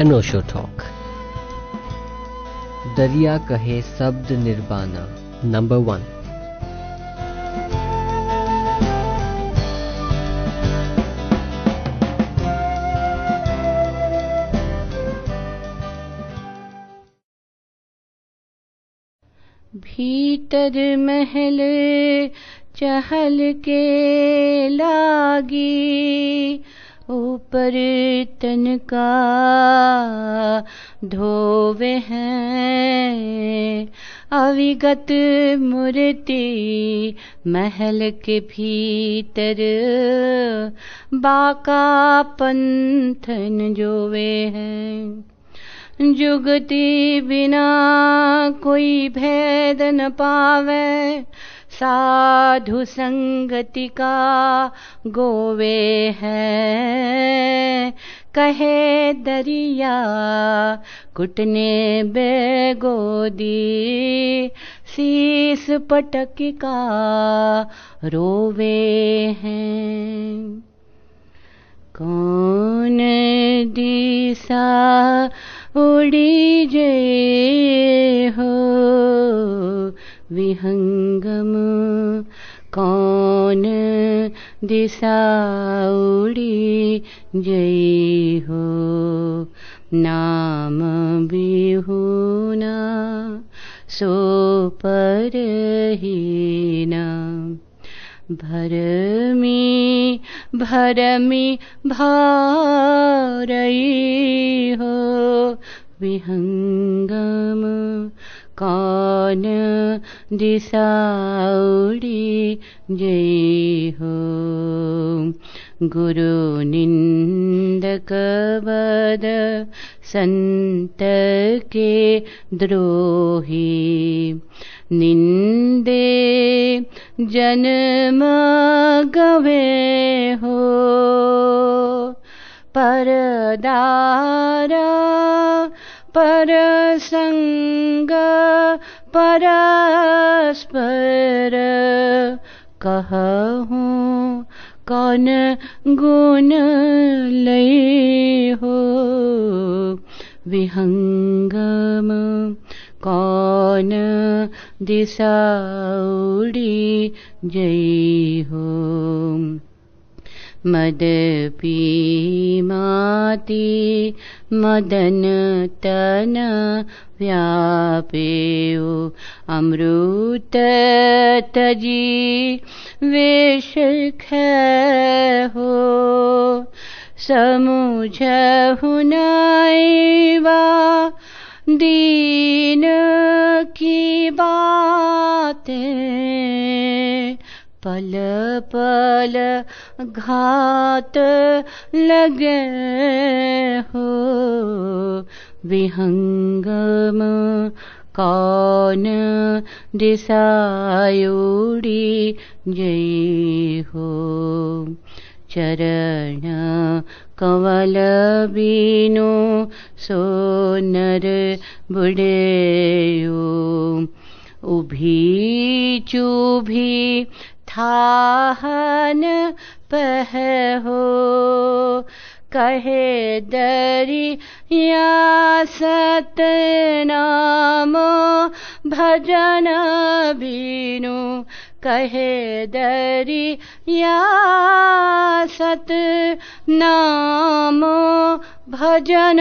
अनोशो talk. दरिया कहे शब्द निर्बाना नंबर वन भीतर महल चहल के लागी ऊपर तन का धोवे हैं। अविगत मूर्ति महल के भीतर, बाका पंथन जोवे हैं। जुगति बिना कोई भेद न पावे साधु संगति का गोवे है। कहे दरिया, कुटने बेगोदी, शीस पटक का रोवे हैं। कौन दिशा उड़ी जे हो विहङ्गम। कौन दिशाी जयि नहुना सोपरहीना भरमि भरमि भारयिहो विहङ्गम। कौन दिशा उड़ी जय हो। गुरु निंदक बद संत के द्रोही। निंदे जन्म गवे हो परदारा पर संग परस्पर कहूँ, कौन गुण लय हो? विहंगम कौन दिशा उड़ी जय हो? मद पी माती मदन तन व्यापेयो अमृत तजी वेश हो समुझ हुनाइवा दीन की बातें पल पल घात लगे हो। विहंगम कौन दिशायुड़ी जय हो? चरण कवल बीनो सोनर बुढ़ेयो उभी चूभी थाहन पह हो। कहे दरी या सत नाम भजन बीनु। कहे दरी या सत नाम भजन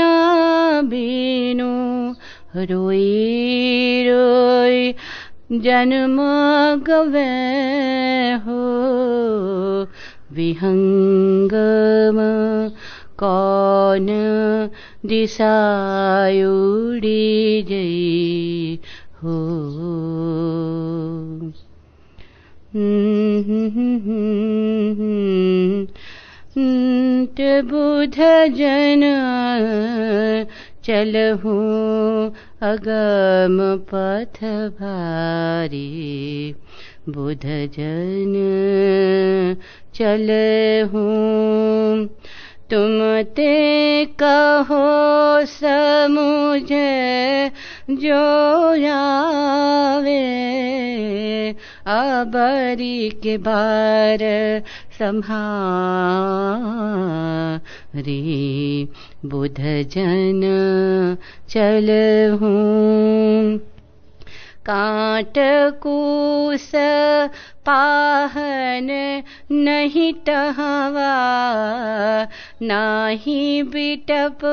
बीनु। रोई रोई जन्म गवे विहंगम कौन दिशायुड़ी जई हो। बुध जन चलहूँ अगम पथ भारी। बुध जन चलहूँ तुम ते कहो समुझ जो आवे। अबरी के बार संहारी बुध जन चल हूँ। काट कूस पाहन नहीं टहवा, नाही बिटप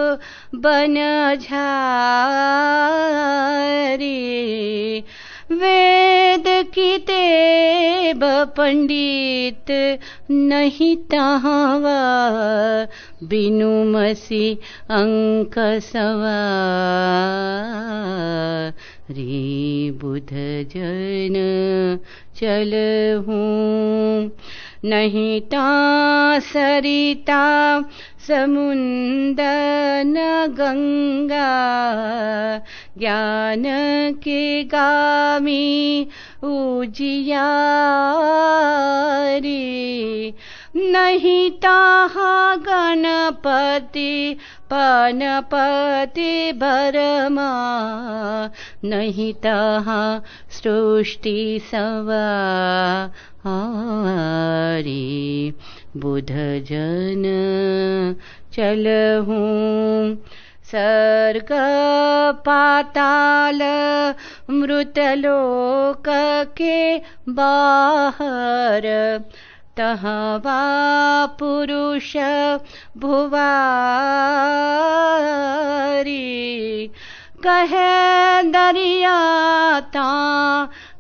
बन झारी। वेद की तेब पंडित नहीं तहवा बिनु मसी अंक सवा। रे बुध जन चल हूँ नहीं ता सरिता समुंदर न गंगा ज्ञान के गामी उजियारी। नहीं ताहा गणपति पनपति भरमा नहीं ताहा सृष्टि सवा हारी बुध जन चल हूँ सर्ग पाताल मृतलोक के बाहर। तहवा पुरुष भुवारी। कहे दरियाता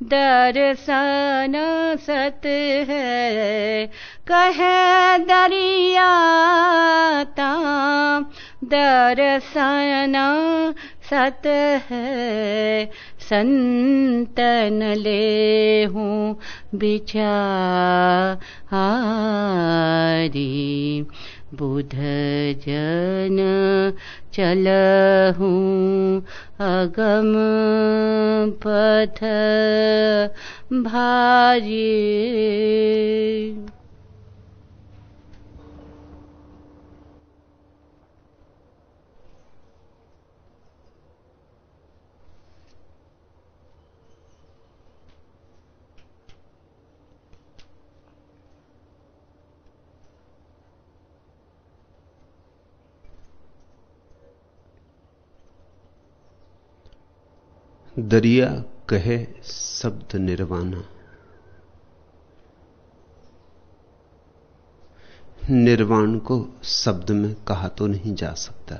दर्शन सत है। कहे दरियाता दर्शन सत है। संतन ले हूँ बिचारी बुध जन चल हूँ अगम पथ भारी दरिया कहे शब्द निर्वाणा। निर्वाण को शब्द में कहा तो नहीं जा सकता।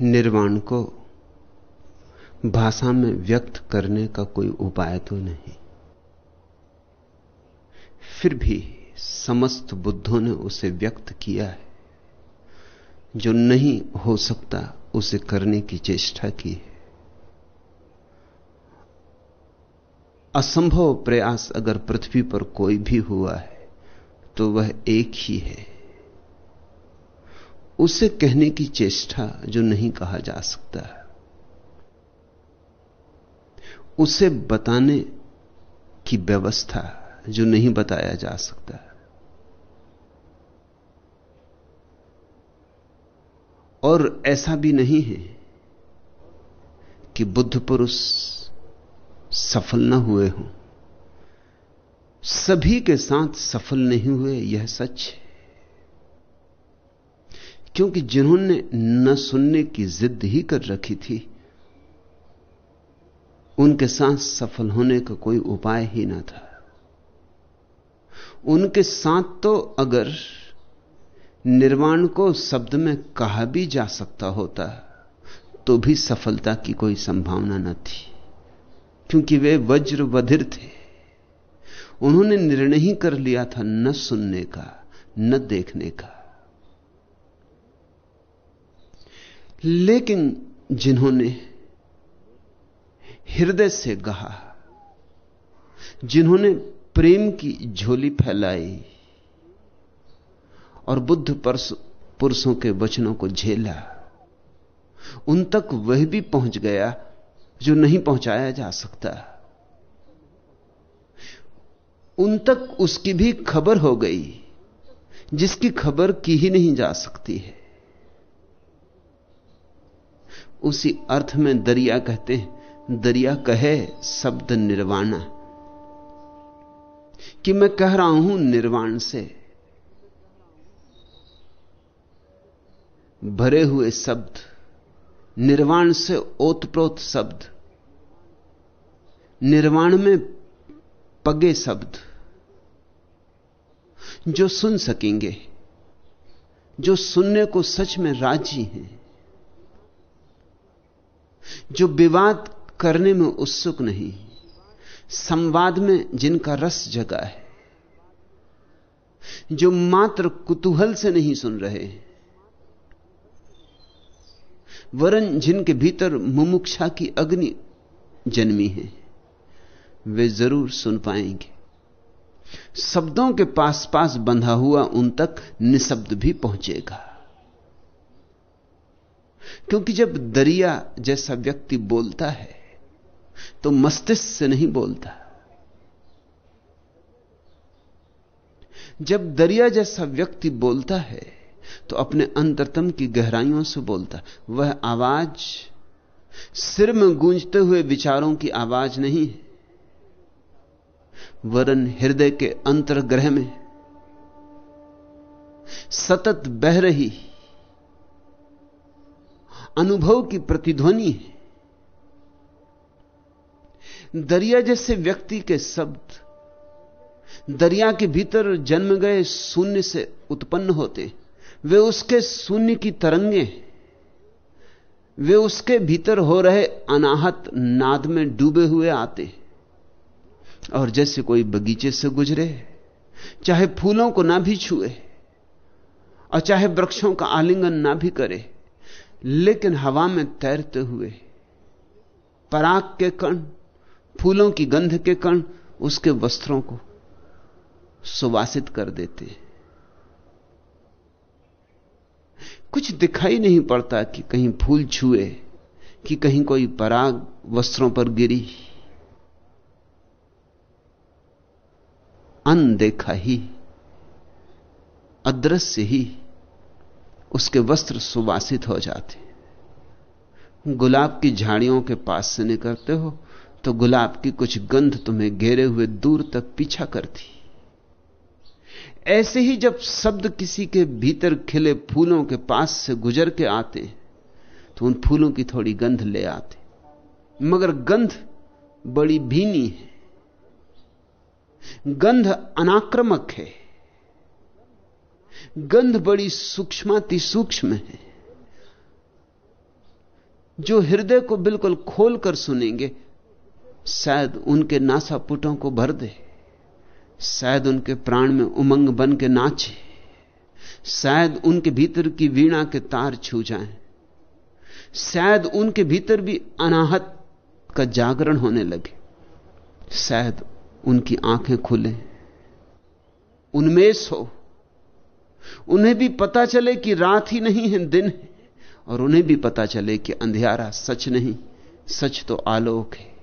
निर्वाण को भाषा में व्यक्त करने का कोई उपाय तो नहीं। फिर भी समस्त बुद्धों ने उसे व्यक्त किया है। जो नहीं हो सकता, उसे करने की चेष्टा की है। असंभव प्रयास अगर पृथ्वी पर कोई भी हुआ है तो वह एक ही है। उसे कहने की चेष्टा जो नहीं कहा जा सकता, उसे बताने की व्यवस्था जो नहीं बताया जा सकता। और ऐसा भी नहीं है कि बुद्ध पुरुष सफल न हुए हों। सभी के साथ सफल नहीं हुए, यह सच है। क्योंकि जिन्होंने न सुनने की जिद ही कर रखी थी, उनके साथ सफल होने का कोई उपाय ही ना था। उनके साथ तो अगर निर्वाण को शब्द में कहा भी जा सकता होता तो भी सफलता की कोई संभावना न थी, क्योंकि वे वज्र वधिर थे। उन्होंने निर्णय ही कर लिया था न सुनने का, न देखने का। लेकिन जिन्होंने हृदय से कहा, जिन्होंने प्रेम की झोली फैलाई और बुद्ध पुरुषों के वचनों को झेला। उन तक वह भी पहुँच गया जो नहीं पहुँचाया जा सकता। उन तक उसकी भी खबर हो गई, जिसकी खबर की ही नहीं जा सकती है। उसी अर्थ में दरिया कहते हैं, दरिया कहे शब्द निर्वाणा। कि मैं कह रहा हूँ निर्वाण से। भरे हुए शब्द, निर्वाण से ओतप्रोत शब्द, निर्वाण में पगे शब्द, जो सुन सकेंगे, जो सुनने को सच में राज़ी हैं, जो विवाद करने में उत्सुक नहीं, संवाद में जिनका रस जगा है, जो मात्र कुतूहल से नहीं सुन रहे वरन जिनके भीतर मुमुक्षा की अग्नि जन्मी है, वे ज़रूर सुन पाएँगे। शब्दों के पास पास बंधा हुआ उन तक निशब्द भी पहुंचेगा। क्योंकि जब दरिया जैसा व्यक्ति बोलता है तो मस्तिष्क से नहीं बोलता। जब दरिया जैसा व्यक्ति बोलता है तो अपने अंतरतम की गहराइयों से बोलता, वह आवाज़, सिर में गूंजते हुए विचारों की आवाज़ नहीं है। वरन हृदय के अंतर्ग्रह में सतत बह रही अनुभव की प्रतिध्वनि है। दरिया जैसे व्यक्ति के शब्द, दरिया के भीतर जन्म गए शून्य से उत्पन्न होते वे उसके शून्य की तरंगे वे उसके भीतर हो रहे अनाहत नाद में डूबे हुए आते और जैसे कोई बगीचे से गुजरे, चाहे फूलों को ना भी छुए, और चाहे वृक्षों का आलिंगन ना भी करे, लेकिन हवा में तैरते हुए, पराग के कण, फूलों की गंध के कण उसके वस्त्रों को सुवासित कर देते कुछ दिखाई नहीं पड़ता कि कहीं फूल छुए, कि कहीं कोई पराग वस्त्रों पर गिरी। अनदेखा ही, अदृश्य ही उसके वस्त्र सुवासित हो जाते। गुलाब की झाड़ियों के पास से निकलते हो तो गुलाब की कुछ गंध तुम्हें घेरे हुए दूर तक पीछा करती। ऐसे ही जब शब्द किसी के भीतर खिले फूलों के पास से गुजर के आते तो उन फूलों की थोड़ी गंध ले आते मगर गंध बड़ी भीनी है। गंध अनाक्रमक है। गंध बड़ी सूक्ष्माति सूक्ष्म है। जो हृदय को बिल्कुल खोलकर सुनेंगे, शायद उनके नासापुटों को भर दे। शायद उनके प्राण में उमंग बन के नाचे, शायद उनके भीतर की वीणा के तार छू जाएँ, शायद उनके भीतर भी अनाहत का जागरण होने लगे, शायद उनकी आँखें खुले, उन्मेष हो, उन्हें भी पता चले कि रात ही नहीं है, दिन है, और उन्हें भी पता चले कि अंधियारा सच नहीं, सच तो आलोक है।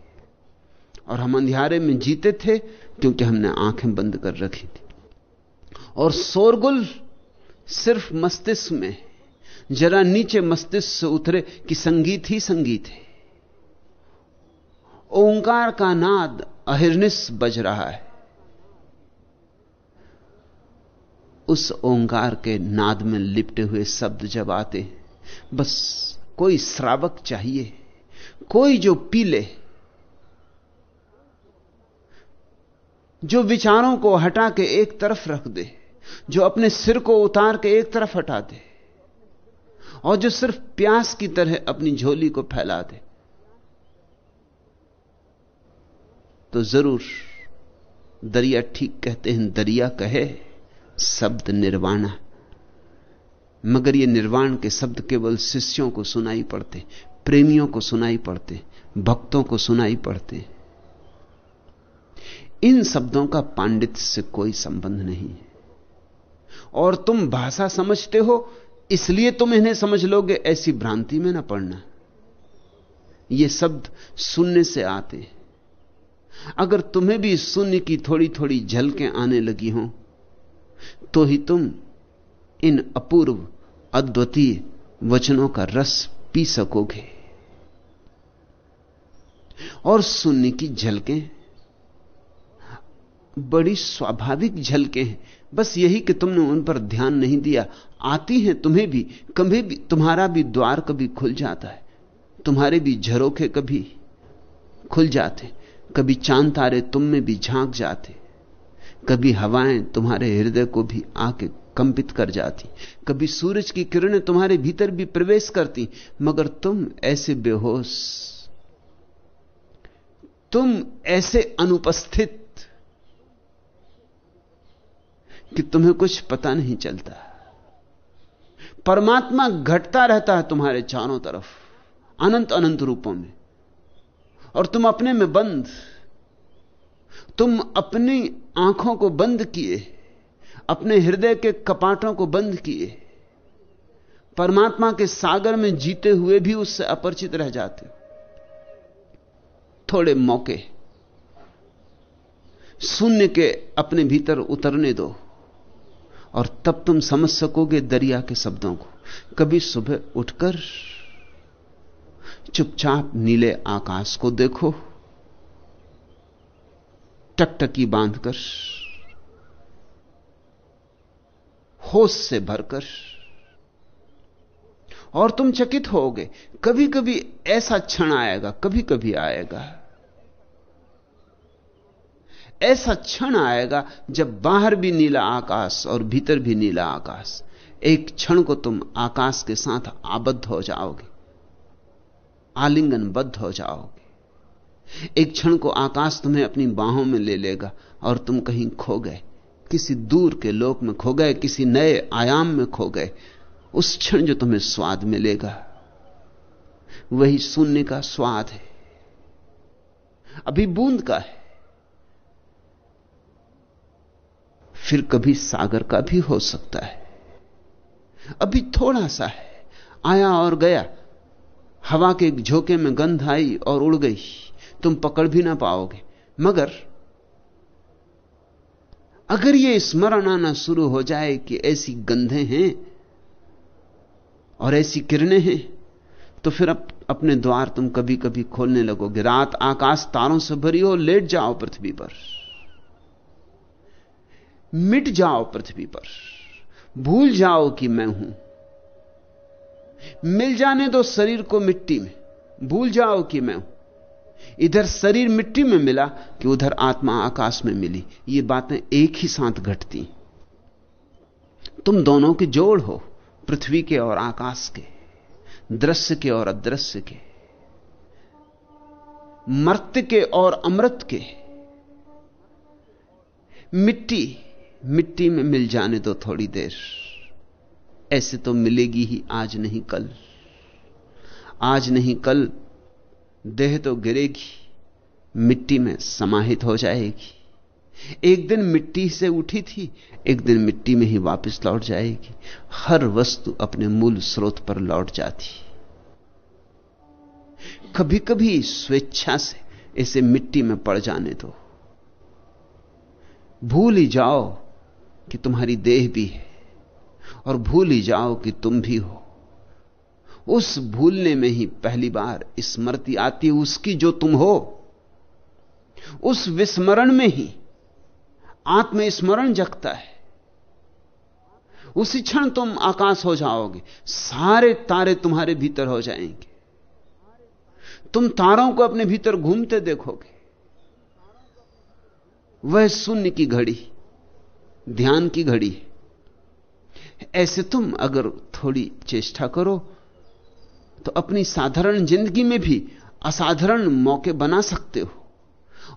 और हम अंधियारे में जीते थे क्योंकि हमने आँखें बंद कर रखी थी। और शोरगुल सिर्फ़ मस्तिष्क में, जरा नीचे मस्तिष्क से उतरे कि संगीत ही संगीत है। ओंकार का नाद अहिर्निश बज रहा है। उस ओंकार के नाद में लिपटे हुए शब्द जब आते बस कोई श्रावक चाहिए, कोई जो पी ले जो विचारों को हटा के एक तरफ़ रख दे, जो अपने सिर को उतार के एक तरफ़ हटा दे, और जो सिर्फ़ प्यास की तरह अपनी झोली को फैला दे तो ज़रूर दरिया ठीक कहते हैं, दरिया कहे, शब्द निर्वाणा। मगर ये निर्वाण के शब्द केवल शिष्यों को सुनाई पड़ते, प्रेमियों को सुनाई पड़ते, भक्तों को सुनाई पड़ते। इन शब्दों का पांडित्य से कोई संबंध नहीं है। और तुम भाषा समझते हो, इसलिए तुम इन्हें समझ लोगे, ऐसी भ्रांति में ना पड़ना। ये शब्द सुनने से आते हैं। अगर तुम्हें भी शून्य की थोड़ी थोड़ी झलकें आने लगी हों तो ही तुम इन अपूर्व अद्वितीय वचनों का रस पी सकोगे। और शून्य की झलकें बड़ी स्वाभाविक झलके हैं। बस यही कि तुमने उन पर ध्यान नहीं दिया। आती हैं तुम्हें भी, कभी भी, तुम्हारा भी द्वार कभी खुल जाता है। तुम्हारे भी झरोखे कभी खुल जाते। कभी चाँद तारे तुम में भी झाँक जाते। कभी हवाएँ तुम्हारे हृदय को भी आके कंपित कर जाती। कभी सूरज की किरणें तुम्हारे भीतर भी प्रवेश करती। मगर तुम ऐसे बेहोश, तुम ऐसे अनुपस्थित कि तुम्हें कुछ पता नहीं चलता। परमात्मा घटता रहता है तुम्हारे चारों तरफ़, अनंत अनंत रूपों में। और तुम अपने में बंद, तुम अपनी आँखों को बंद किए, अपने हृदय के कपाटों को बंद किए, परमात्मा के सागर में जीते हुए भी उससे अपरिचित रह जाते हो। थोड़े मौके, शून्य के अपने भीतर उतरने दो। और तब तुम समझ सकोगे दरिया के शब्दों को। कभी सुबह उठकर चुपचाप नीले आकाश को देखो, टकटकी बांधकर, होश से भरकर, और तुम चकित होगे। कभी कभी ऐसा क्षण आएगा कभी कभी आएगा। ऐसा क्षण आएगा जब बाहर भी नीला आकाश और भीतर भी नीला आकाश, एक क्षण को तुम आकाश के साथ आबद्ध हो जाओगे, आलिंगनबद्ध हो जाओगे। एक क्षण को आकाश तुम्हें अपनी बाहों में ले लेगा और तुम कहीं खो गए, किसी दूर के लोक में खो गए, किसी नए आयाम में खो गए, उस क्षण जो तुम्हें स्वाद मिलेगा, वही शून्य का स्वाद है, अभी बूंद का है। फिर कभी सागर का भी हो सकता है। अभी थोड़ा सा है। आया और गया। हवा के झोंके में गंध आई और उड़ गई। तुम पकड़ भी ना पाओगे। मगर अगर यह स्मरण आना शुरू हो जाए कि ऐसी गंधे हैं और ऐसी किरणें हैं तो फिर अब अपने द्वार तुम कभी कभी खोलने लगोगे। रात आकाश तारों से भरी हो, लेट जाओ पृथ्वी पर। मिट जाओ पृथ्वी पर। भूल जाओ कि मैं हूँ। मिल जाने दो शरीर को मिट्टी में। भूल जाओ कि मैं हूँ। इधर शरीर मिट्टी में मिला कि उधर आत्मा आकाश में मिली। ये बातें एक ही साथ घटती। तुम दोनों के जोड़ हो, पृथ्वी के और आकाश के, दृश्य के और अदृश्य के, मर्त्य के और अमृत के। मिट्टी मिट्टी में मिल जाने दो थोड़ी देर। ऐसे तो मिलेगी ही आज नहीं कल। आज नहीं कल, देह तो गिरेगी, मिट्टी में समाहित हो जाएगी। एक दिन मिट्टी से उठी थी, एक दिन मिट्टी में ही वापस लौट जाएगी। हर वस्तु अपने मूल स्रोत पर लौट जाती। कभी कभी स्वेच्छा से इसे मिट्टी में पड़ जाने दो। भूल ही जाओ कि तुम्हारी देह भी है और भूल ही जाओ कि तुम भी हो। उस भूलने में ही पहली बार स्मृति आती है उसकी जो तुम हो। उस विस्मरण में ही आत्मस्मरण जगता है। उसी क्षण तुम आकाश हो जाओगे, सारे तारे तुम्हारे भीतर हो जाएँगे। तुम तारों को अपने भीतर घूमते देखोगे। वह शून्य की घड़ी ध्यान की घड़ी ऐसे तुम अगर थोड़ी चेष्टा करो तो अपनी साधारण ज़िंदगी में भी असाधारण मौके बना सकते हो।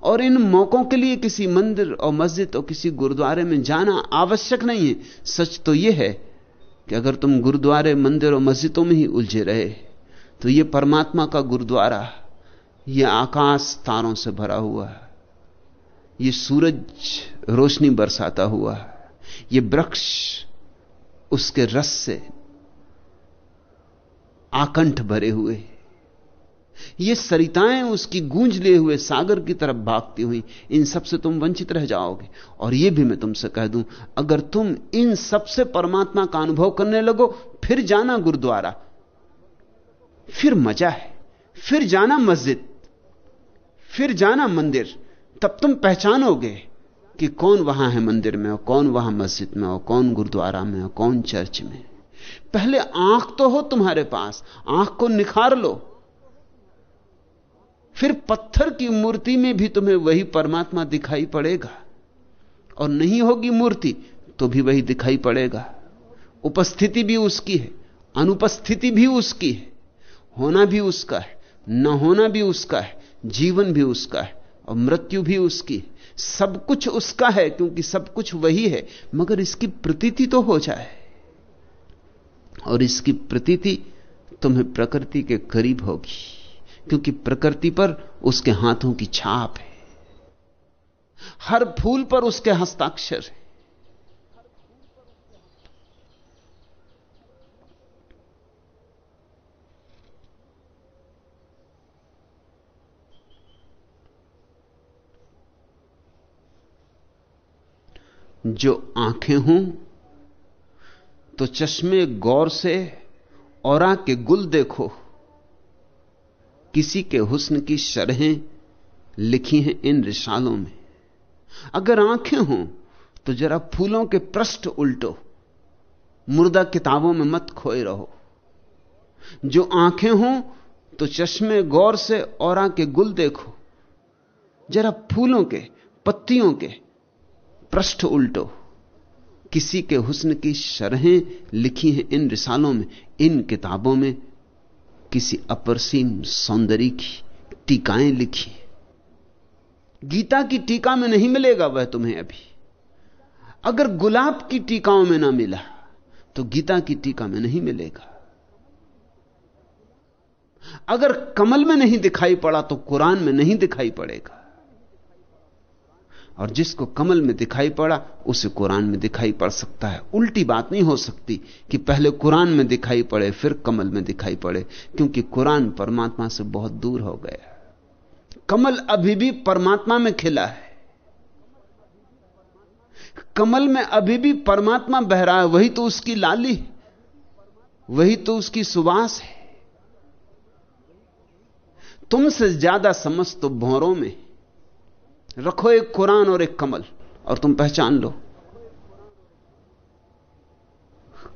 और इन मौकों के लिए किसी मंदिर और मस्जिद और किसी गुरुद्वारे में जाना आवश्यक नहीं है। सच तो यह है कि अगर तुम गुरुद्वारे, मंदिर और मस्जिदों में ही उलझे रहे तो यह परमात्मा का गुरुद्वारा यह आकाश तारों से भरा हुआ है। यह सूरज रोशनी बरसाता हुआ यह वृक्ष उसके रस से आकंठ भरे हुए, ये सरिताएँ उसकी गूंज लिए हुए सागर की तरफ़ भागती हुई, इन सबसे तुम वंचित रह जाओगे। और यह भी मैं तुमसे कह दूँ, अगर तुम इन सबसे परमात्मा का अनुभव करने लगो, फिर जाना गुरुद्वारा। फिर मज़ा है, फिर जाना मस्जिद, फिर जाना मंदिर। तब तुम पहचानोगे कि कौन वहाँ है मंदिर में और कौन वहाँ मस्जिद में और कौन गुरुद्वारा में और कौन चर्च में। पहले आँख तो हो तुम्हारे पास, आँख को निखार लो। फिर पत्थर की मूर्ति में भी तुम्हें वही परमात्मा दिखाई पड़ेगा। और नहीं होगी मूर्ति तो भी वही दिखाई पड़ेगा। उपस्थिति भी उसकी है, अनुपस्थिति भी उसकी है। होना भी उसका है, न होना भी उसका है, जीवन भी उसका है। और मृत्यु भी उसकी। सब कुछ उसका है, क्योंकि सब कुछ वही है, मगर इसकी प्रतीति तो हो जाए। और इसकी प्रतीति तुम्हें प्रकृति के करीब होगी, क्योंकि प्रकृति पर उसके हाथों की छाप है। हर फूल पर उसके हस्ताक्षर है। जो आँखें हों तो चश्मे गौर से और के गुल देखो। किसी के हुस्न की शरहें लिखी हैं इन रिशालों में। अगर आँखें हों तो जरा फूलों के पृष्ठ उल्टो। मुर्दा किताबों में मत खोए रहो। जो आँखें हों तो चश्मे गौर से और के गुल देखो। जरा फूलों के, पत्तियों के पृष्ठ उल्टो। किसी के हुस्न की शरहें लिखी हैं इन रिसालों में, इन किताबों में। किसी अपरसीम सौंदर्य की टीकाएँ लिखी गीता की टीका में नहीं मिलेगा वह तुम्हें अभी। अगर गुलाब की टीकाओं में ना मिला तो गीता की टीका में नहीं मिलेगा। अगर कमल में नहीं दिखाई पड़ा तो कुरान में नहीं दिखाई पड़ेगा। और जिसको कमल में दिखाई पड़ा, उसे कुरान में दिखाई पड़ सकता है। उल्टी बात नहीं हो सकती कि पहले कुरान में दिखाई पड़े, फिर कमल में दिखाई पड़े, क्योंकि कुरान परमात्मा से बहुत दूर हो गया कमल अभी भी परमात्मा में खिला है। कमल में अभी भी परमात्मा बह रहा है, वही तो उसकी लाली वही तो उसकी सुबास है। तुमसे ज़्यादा समझ तो भौरों में रखो एक कुरान और एक कमल, और तुम पहचान लो।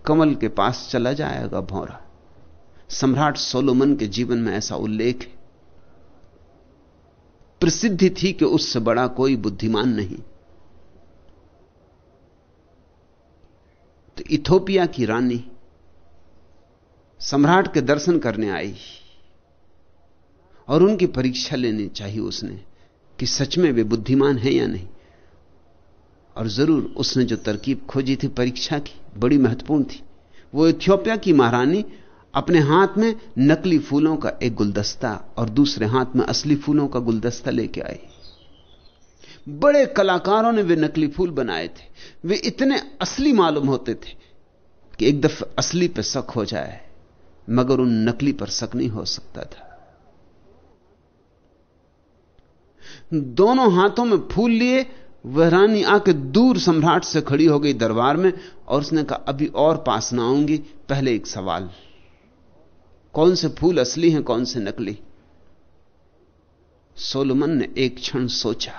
कमल के पास चला जाएगा भौरा। सम्राट सोलोमन के जीवन में ऐसा उल्लेख है। प्रसिद्धि थी कि उससे बड़ा कोई बुद्धिमान नहीं। तो इथोपिया की रानी सम्राट के दर्शन करने आई, और उनकी परीक्षा लेनी चाहिए उसने। कि सच में वे बुद्धिमान हैं या नहीं। और ज़रूर उसने जो तरकीब खोजी थी, परीक्षा की, बड़ी महत्वपूर्ण थी। वो इथियोपिया की महारानी अपने हाथ में नकली फूलों का एक गुलदस्ता और दूसरे हाथ में असली फूलों का गुलदस्ता लेके आई। बड़े कलाकारों ने वे नकली फूल बनाए थे। वे इतने असली मालूम होते थे कि एक दफे असली पर शक हो जाए, मगर उन नकली पर शक नहीं हो सकता था। दोनों हाथों में फूल लिए, वह रानी आके दूर सम्राट से खड़ी हो गई दरबार में और उसने कहा, अभी और पास ना आऊँगी, पहले एक सवाल। कौन से फूल असली हैं, कौन से नकली? सोलमन ने एक क्षण सोचा।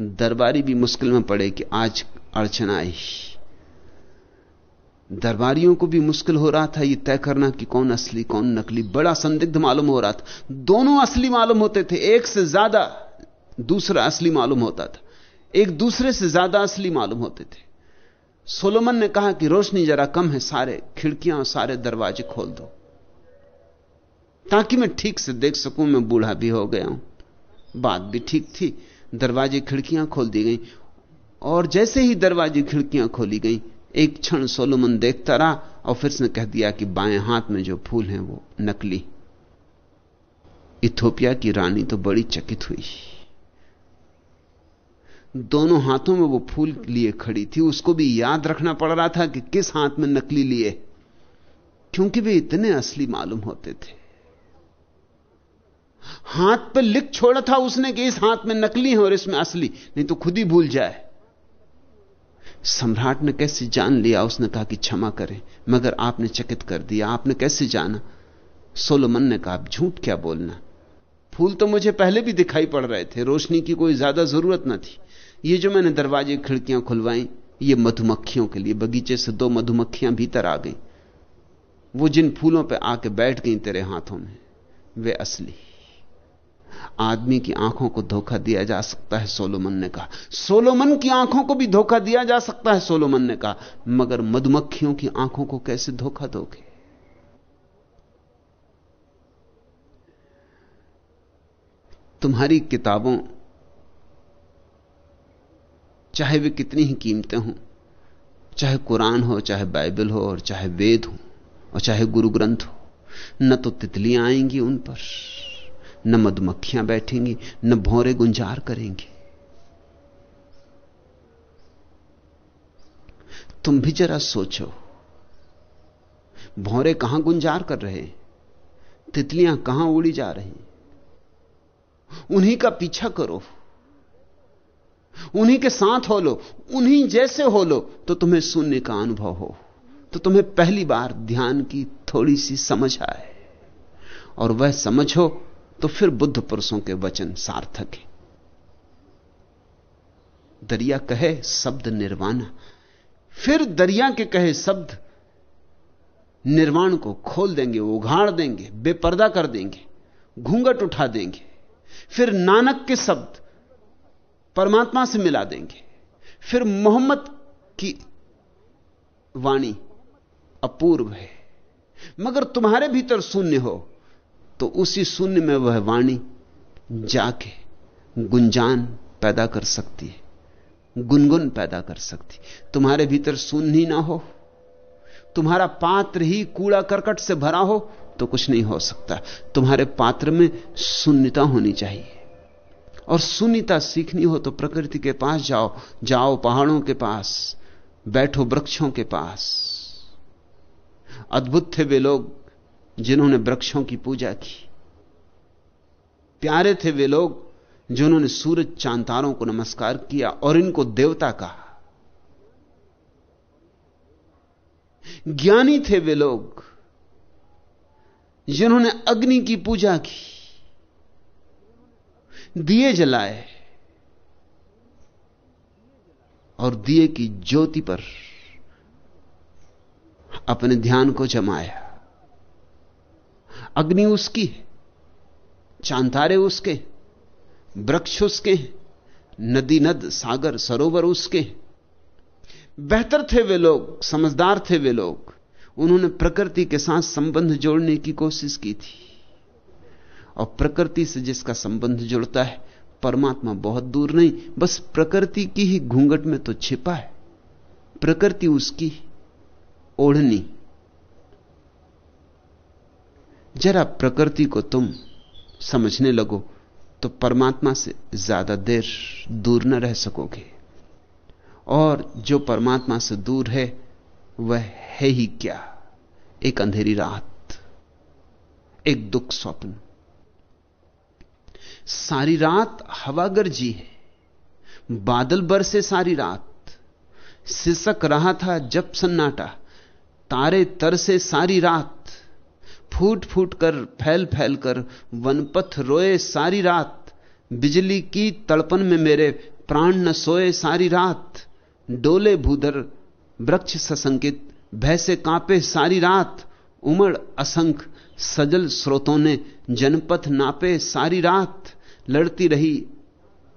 दरबारी भी मुश्किल में पड़े कि आज अर्चना आई। दरबारियों को भी मुश्किल हो रहा था यह तय करना कि कौन असली, कौन नकली। बड़ा संदिग्ध मालूम हो रहा था। दोनों असली मालूम होते थे। एक से ज़्यादा दूसरा असली मालूम होता था। एक दूसरे से ज़्यादा असली मालूम होते थे। सोलोमन ने कहा कि रोशनी जरा कम है, सारे खिड़कियाँ और सारे दरवाजे खोल दो। ताकि मैं ठीक से देख सकूँ, मैं बूढ़ा भी हो गया हूँ। बात भी ठीक थी। दरवाजे खिड़कियाँ खोल दी गई। और जैसे ही दरवाजे खिड़कियाँ खोली गई एक क्षण सोलोमन देखता रहा और फिर उसने कह दिया कि बाएँ हाथ में जो फूल हैं वो नकली। इथोपिया की रानी तो बड़ी चकित हुई। दोनों हाथों में वो फूल लिए खड़ी थी। उसको भी याद रखना पड़ रहा था कि किस हाथ में नकली लिए, क्योंकि वे इतने असली मालूम होते थे। हाथ पर लिख छोड़ा था उसने कि इस हाथ में नकली है और इसमें असली, नहीं तो खुद ही भूल जाए। सम्राट ने कैसे जान लिया? उसने कहा कि क्षमा करें, मगर आपने चकित कर दिया। आपने कैसे जाना? सोलोमन ने कहा झूठ क्या बोलना? फूल तो मुझे पहले भी दिखाई पड़ रहे थे, रोशनी की कोई ज़्यादा ज़रूरत ना थी। ये जो मैंने दरवाजे, खिड़कियाँ खुलवाई, ये मधुमक्खियों के लिए, बगीचे से दो मधुमक्खियाँ भीतर आ गई। वो जिन फूलों पर आके बैठ गई तेरे हाथों में, वे असली आदमी की आँखों को धोखा दिया जा सकता है, सोलोमन ने कहा। सोलोमन की आँखों को भी धोखा दिया जा सकता है, सोलोमन ने कहा। मगर मधुमक्खियों की आँखों को कैसे धोखा दोगे? तुम्हारी किताबों, चाहे वे कितनी ही कीमतें हों, चाहे कुरान हो, चाहे बाइबल हो, और चाहे वेद हो, और चाहे गुरु ग्रंथ हो, न तो तितलियाँ आएँगी उन पर। न मधुमक्खियाँ बैठेंगी, न भौरे गुंजार करेंगे। तुम भी जरा सोचो, भौरे कहाँ गुंजार कर रहे तितलियाँ कहाँ उड़ी जा रही उन्हीं का पीछा करो। उन्हीं के साथ हो लो उन्हीं जैसे हो लो तो तुम्हें शून्य का अनुभव हो। तो तुम्हें पहली बार ध्यान की थोड़ी सी समझ आए। और वह समझ हो तो फिर बुद्ध पुरुषों के वचन सार्थक है। दरिया कहे शब्द निर्वाणा। फिर दरिया के कहे शब्द निर्वाण को खोल देंगे, उघाड़ देंगे, बेपर्दा कर देंगे, घूंघट उठा देंगे। फिर नानक के शब्द परमात्मा से मिला देंगे। फिर मोहम्मद की वाणी अपूर्व है। मगर तुम्हारे भीतर शून्य हो तो उसी शून्य में वह वाणी जाके गुंजान पैदा कर सकती है, गुनगुन पैदा कर सकती तुम्हारे भीतर शून्य ही ना हो, तुम्हारा पात्र ही कूड़ा करकट से भरा हो तो कुछ नहीं हो सकता। तुम्हारे पात्र में शून्यता होनी चाहिए। और शून्यता सीखनी हो तो प्रकृति के पास जाओ जाओ पहाड़ों के पास, बैठो वृक्षों के पास। अद्भुत थे वे लोग जिन्होंने वृक्षों की पूजा की। प्यारे थे वे लोग जिन्होंने सूरज चांतारों को नमस्कार किया और इनको देवता कहा। ज्ञानी थे वे लोग जिन्होंने अग्नि की पूजा की, दिए जलाए और दिए की ज्योति पर अपने ध्यान को जमाया। अग्नि उसकी है, चांतारे उसके वृक्ष उसके नदी नद सागर सरोवर उसके बेहतर थे वे लोग, समझदार थे वे लोग। उन्होंने प्रकृति के साथ संबंध जोड़ने की कोशिश की थी। और प्रकृति से जिसका संबंध जुड़ता है, परमात्मा बहुत दूर नहीं, बस प्रकृति की ही घूंघट में तो छिपा है। प्रकृति उसकी ओढ़नी। जरा प्रकृति को तुम समझने लगो तो परमात्मा से ज़्यादा देर दूर न रह सकोगे। और जो परमात्मा से दूर है, वह है ही क्या? एक अंधेरी रात, एक दुख स्वप्न। सारी रात हवा गरजी है। बादल बरसे सारी रात। सिसक रहा था जब सन्नाटा, तारे तरसे सारी रात। फूट फूट कर, फैल फैल कर वनपथ रोए सारी रात। बिजली की तड़पन में मेरे प्राण न सोए सारी रात। डोले भूधर वृक्ष ससंकित, भय से कांपे सारी रात। उमड़ असंख सजल स्रोतों ने जनपथ नापे सारी रात। लड़ती रही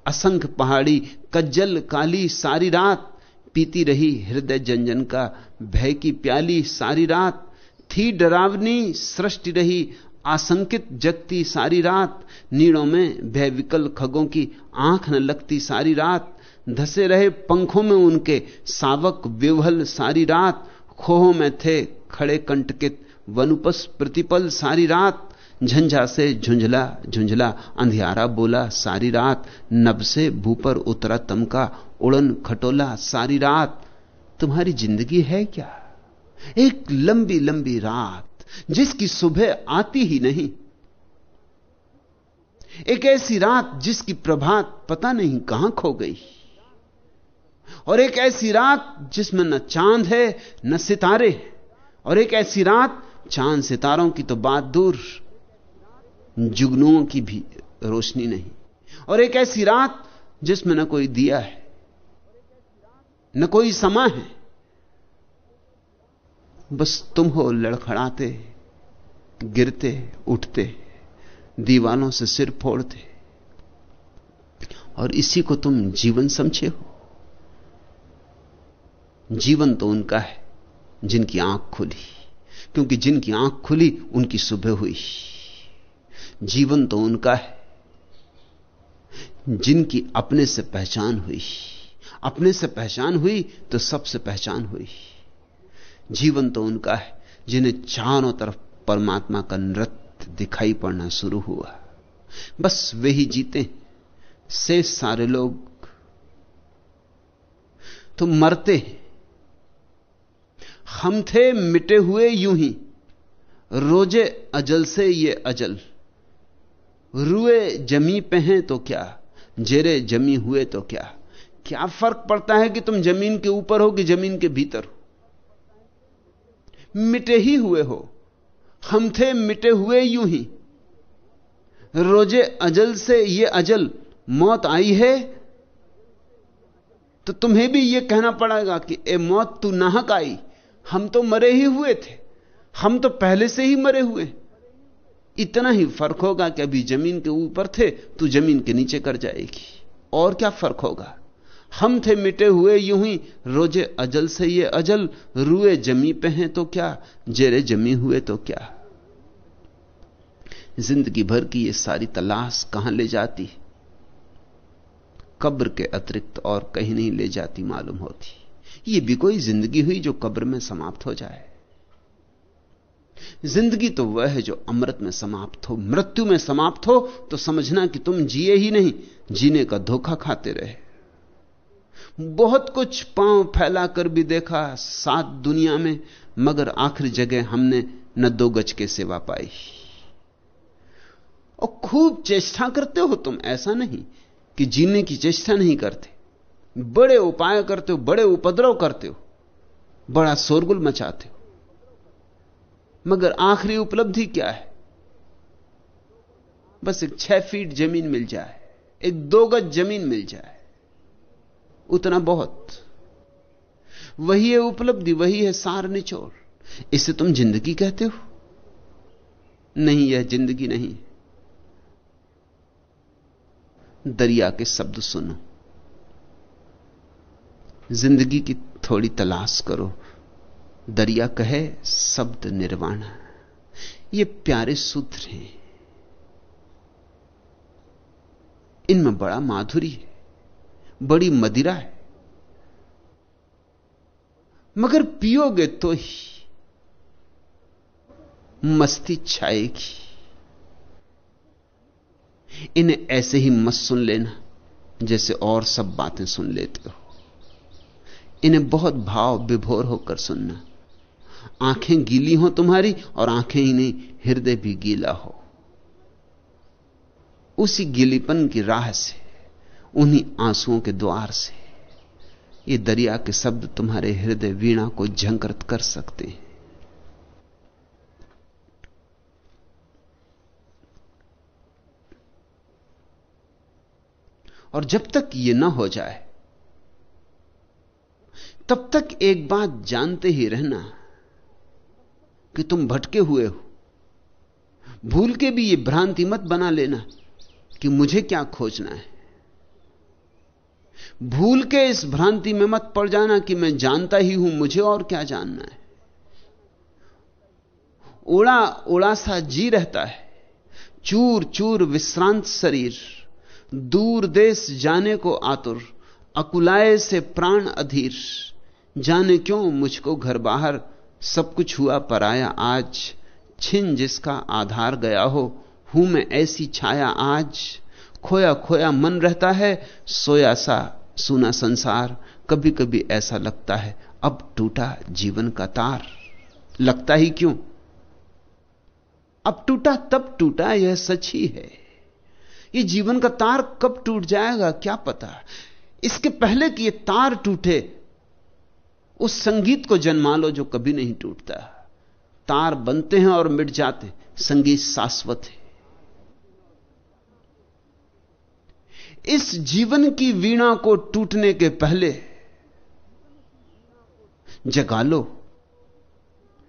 असंख्य पहाड़ी, कज्जल काली सारी रात। पीती रही हृदय जंजन का, भय की प्याली सारी रात। थी डरावनी, सृष्टि रही आशंकित जगती सारी रात। नीड़ों में भय विकल खगों की आँख न लगती सारी रात। धसे रहे पंखों में उनके सावक विवहल सारी रात। खोहों में थे खड़े कंटकित वनुपस प्रतिपल सारी रात। झंझा से झुंझला झुंझला, अंधियारा बोला सारी रात। नब से भूपर उतरा तमका उड़न खटोला सारी रात। तुम्हारी ज़िंदगी है क्या? एक लंबी लंबी रात, जिसकी सुबह आती ही नहीं। एक ऐसी रात जिसकी प्रभात पता नहीं कहाँ खो गई। और एक ऐसी रात जिसमें न चाँद है, न सितारे और एक ऐसी रात, चाँद सितारों की तो बात दूर, जुगनुओं की भी रोशनी नहीं। और एक ऐसी रात जिसमें न कोई दिया है, न कोई समा है बस तुम हो लड़खड़ाते, गिरते, उठते, दीवानों से सिर फोड़ते। और इसी को तुम जीवन समझे हो। जीवन तो उनका है, जिनकी आँख खुली, क्योंकि जिनकी आँख खुली, उनकी सुबह हुई। जीवन तो उनका है, जिनकी अपने से पहचान हुई। अपने से पहचान हुई तो सबसे पहचान हुई। जीवन तो उनका है, जिन्हें चारों तरफ़ परमात्मा का नृत्य दिखाई पड़ना शुरू हुआ। बस वे ही जीते से सारे लोग तो मरते हैं। हम थे, मिटे हुए यूँ ही। रोज़े अजल से ये अजल। रुए जमी पे हैं तो क्या? जेरे जमी हुए तो क्या? क्या फ़र्क पड़ता है कि तुम ज़मीन के ऊपर हो कि ज़मीन के भीतर हो? मिटे ही हुए हो। हम थे मिटे हुए यूँ ही। रोज़े अजल से ये अजल मौत आई है तो तुम्हें भी यह कहना पड़ेगा कि, ए, मौत तू नाहक आई। हम तो मरे ही हुए थे। हम तो पहले से ही मरे हुए। इतना ही फ़र्क होगा कि अभी ज़मीन के ऊपर थे, तू ज़मीन के नीचे कर जाएगी। और क्या फ़र्क होगा? हम थे मिटे हुए यूँ ही, रोज़े अजल से ये अजल, रुए जमी पे हैं तो क्या, जेरे जमी हुए तो क्या। ज़िंदगी भर की ये सारी तलाश कहाँ ले जाती? कब्र के अतिरिक्त और कहीं नहीं ले जाती मालूम होती। ये भी कोई ज़िंदगी हुई जो कब्र में समाप्त हो जाए। ज़िंदगी तो वह है जो अमृत में समाप्त हो, मृत्यु में समाप्त हो तो समझना कि तुम जिए ही नहीं, जीने का धोखा खाते रहे। बहुत कुछ पाँव फैला कर भी देखा सात दुनिया में, मगर आखिरी जगह हमने न दो गज के सेवा पाई। और खूब चेष्टा करते हो तुम, ऐसा नहीं कि जीने की चेष्टा नहीं करते। बड़े उपाय करते हो, बड़े उपद्रव करते हो, बड़ा शोरगुल मचाते हो। मगर आखिरी उपलब्धि क्या है? बस एक छह फीट ज़मीन मिल जाए, एक दो गज ज़मीन मिल जाए। उतना बहुत। वही है उपलब्धि, वही है सार निचोड़। इसे तुम ज़िंदगी कहते हो? नहीं, यह ज़िंदगी नहीं। दरिया के शब्द सुनो। ज़िंदगी की थोड़ी तलाश करो। दरिया कहे, शब्द निर्वाण। ये प्यारे सूत्र हैं। इनमें बड़ा माधुरी है। बड़ी मदिरा है। मगर पियोगे तो ही मस्ती छाएगी। इन्हें ऐसे ही मत सुन लेना जैसे और सब बातें सुन लेते हो। इन्हें बहुत भाव विभोर होकर सुनना। आँखें गीली हो तुम्हारी और आँखें ही नहीं हृदय भी गीला हो। उसी गीलीपन की राह से उन्हीं आंसुओं के द्वार से। ये दरिया के शब्द तुम्हारे हृदय वीणा को झंकृत कर सकते हैं। और जब तक ये ना हो जाए, तब तक एक बात जानते ही रहना कि तुम भटके हुए हो। भूल के भी ये भ्रांति मत बना लेना कि मुझे क्या खोजना है। भूल के इस भ्रांति में मत पड़ जाना कि मैं जानता ही हूँ, मुझे और क्या जानना है। उड़ा उड़ा सा जी रहता है। चूर चूर विश्रांत शरीर। दूर देश जाने को आतुर। अकुलाए से प्राण अधीर। जाने क्यों मुझको घर बाहर? सब कुछ हुआ पराया। आज छिन जिसका आधार गया हो, हूँ मैं ऐसी छाया आज। खोया खोया मन रहता है, सोया सा सुना संसार कभी कभी ऐसा लगता है, अब टूटा जीवन का तार। लगता ही क्यों? अब टूटा, तब टूटा, यह सच ही है। ये जीवन का तार कब टूट जाएगा, क्या पता? इसके पहले कि ये तार टूटे, उस संगीत को जन्मा लो जो कभी नहीं टूटता। तार बनते हैं और मिट जाते संगीत शाश्वत है। इस जीवन की वीणा को टूटने के पहले जगा लो,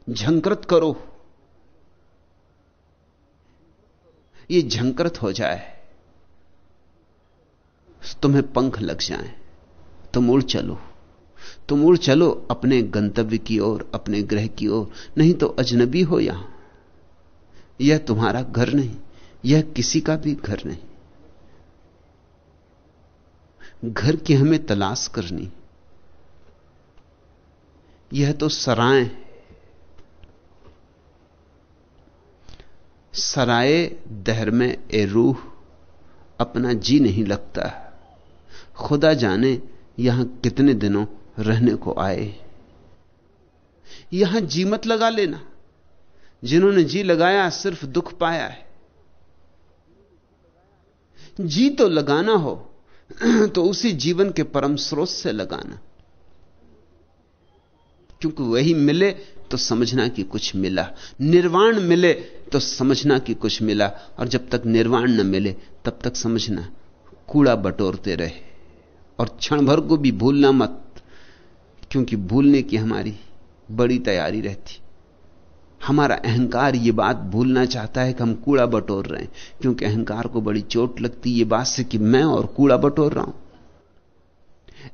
झंकृत करो। ये झंकृत हो जाए, तुम्हें पंख लग जाए, तुम उड़ चलो। तुम उड़ चलो अपने गंतव्य की ओर, अपने ग्रह की ओर, नहीं तो अजनबी हो यहाँ। यह तुम्हारा घर नहीं, यह किसी का भी घर नहीं। घर की हमें तलाश करनी। यह तो सराय। सराय दहर में ए रूह अपना जी नहीं लगता। खुदा जाने यहाँ कितने दिनों रहने को आए। यहाँ जी मत लगा लेना। जिन्होंने जी लगाया, सिर्फ़ दुख पाया है। जी तो लगाना हो तो उसी जीवन के परम स्रोत से लगाना। क्योंकि वही मिले तो समझना कि कुछ मिला। निर्वाण मिले तो समझना कि कुछ मिला। और जब तक निर्वाण न मिले, तब तक समझना, कूड़ा बटोरते रहे। और क्षण भर को भी भूलना मत, क्योंकि भूलने की हमारी बड़ी तैयारी रहती। हमारा अहंकार ये बात भूलना चाहता है कि हम कूड़ा बटोर रहे हैं, क्योंकि अहंकार को बड़ी चोट लगती है बात से कि मैं और कूड़ा बटोर रहा हूँ।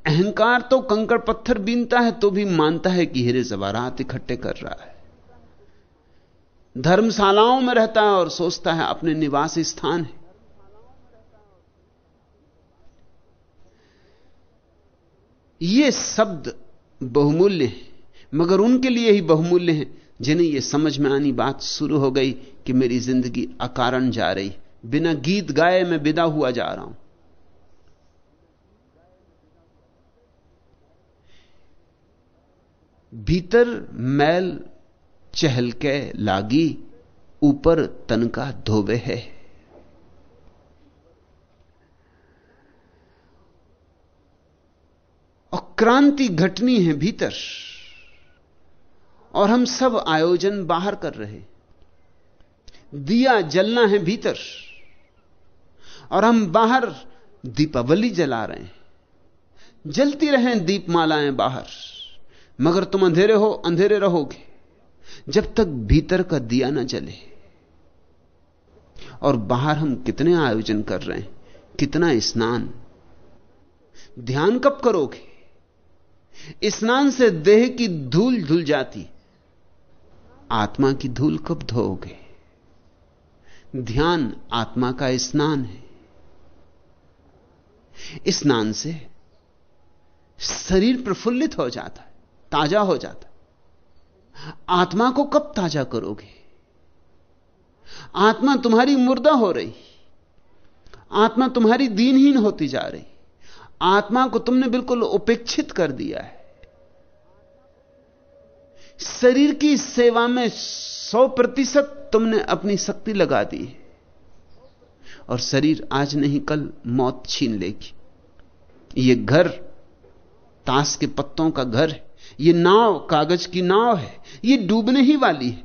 अहंकार तो कंकड़ पत्थर बीनता है तो भी मानता है कि हीरे जवारात इकट्ठे कर रहा है। धर्मशालाओं में रहता है और सोचता है अपने निवास स्थान है। ये शब्द बहुमूल्य हैं, मगर उनके लिए ही बहुमूल्य हैं। जिन्हें यह समझ में आनी बात शुरू हो गई कि मेरी ज़िंदगी अकारण जा रही। बिना गीत गाए मैं विदा हुआ जा रहा हूँ। भीतर मैल चहलके लागी, ऊपर तन का धोवे है। और क्रांति घटनी है भीतर। और हम सब आयोजन बाहर कर रहे दिया जलना है भीतर, और हम बाहर दीपावली जला रहे हैं। जलती रहें दीपमालाएँ बाहर, मगर तुम अंधेरे हो, अंधेरे रहोगे, जब तक भीतर का दिया ना जले। और बाहर हम कितने आयोजन कर रहे हैं, कितना स्नान। ध्यान कब करोगे? स्नान से देह की धूल धुल जाती आत्मा की धूल कब धोओगे? ध्यान आत्मा का स्नान है। स्नान से शरीर प्रफुल्लित हो जाता है, ताज़ा हो जाता है। आत्मा को कब ताज़ा करोगे? आत्मा तुम्हारी मुर्दा हो रही, आत्मा तुम्हारी दीनहीन होती जा रही, आत्मा को तुमने बिल्कुल उपेक्षित कर दिया है। शरीर की सेवा में सौ प्रतिशत तुमने अपनी शक्ति लगा दी और शरीर आज नहीं, कल मौत छीन लेगी। यह घर, ताश के पत्तों का घर है। यह नाव, कागज़ की नाव है। यह डूबने ही वाली है।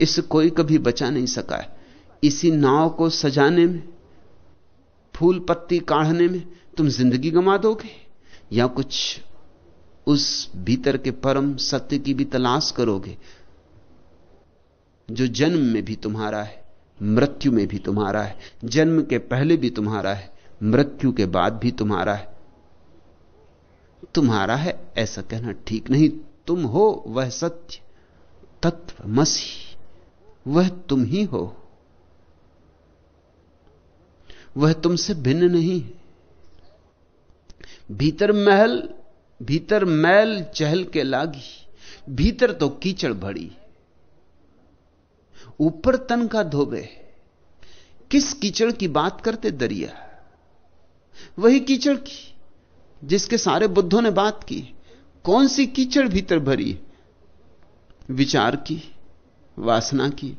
इसे कोई कभी बचा नहीं सका है। इसी नाव को सजाने में, फूल पत्ती काढ़ने में तुम ज़िंदगी गंवा दोगे? या कुछ उस भीतर के परम सत्य की भी तलाश करोगे, जो जन्म में भी तुम्हारा है, मृत्यु में भी तुम्हारा है, जन्म के पहले भी तुम्हारा है, मृत्यु के बाद भी तुम्हारा है। तुम्हारा है ऐसा कहना ठीक नहीं, तुम हो वह सत्य, तत्व मसी, वह तुम ही हो। वह तुमसे भिन्न नहीं है। भीतर महल भीतर मैल चहल के लागी, भीतर तो कीचड़ भड़ी ऊपर तन का धोबे, किस कीचड़ की बात करते दरिया? वही कीचड़ की, जिसके सारे बुद्धों ने बात की, कौन सी कीचड़ भीतर भरी? विचार की, वासना की,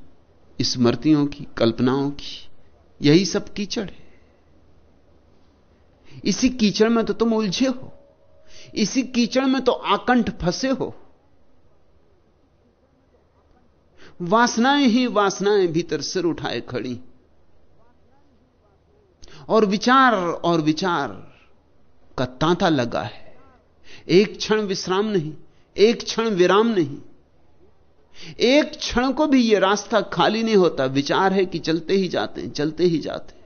स्मृतियों की, कल्पनाओं की, यही सब कीचड़ है। इसी कीचड़ में तो तुम उलझे हो। इसी कीचड़ में तो आकंठ फंसे हो। वासनाएँ ही वासनाएँ भीतर सिर उठाए खड़ी। और विचार और विचार का तांता लगा है। एक क्षण विश्राम नहीं, एक क्षण विराम नहीं। एक क्षण को भी यह रास्ता खाली नहीं होता। विचार है कि चलते ही जाते हैं, चलते ही जाते हैं।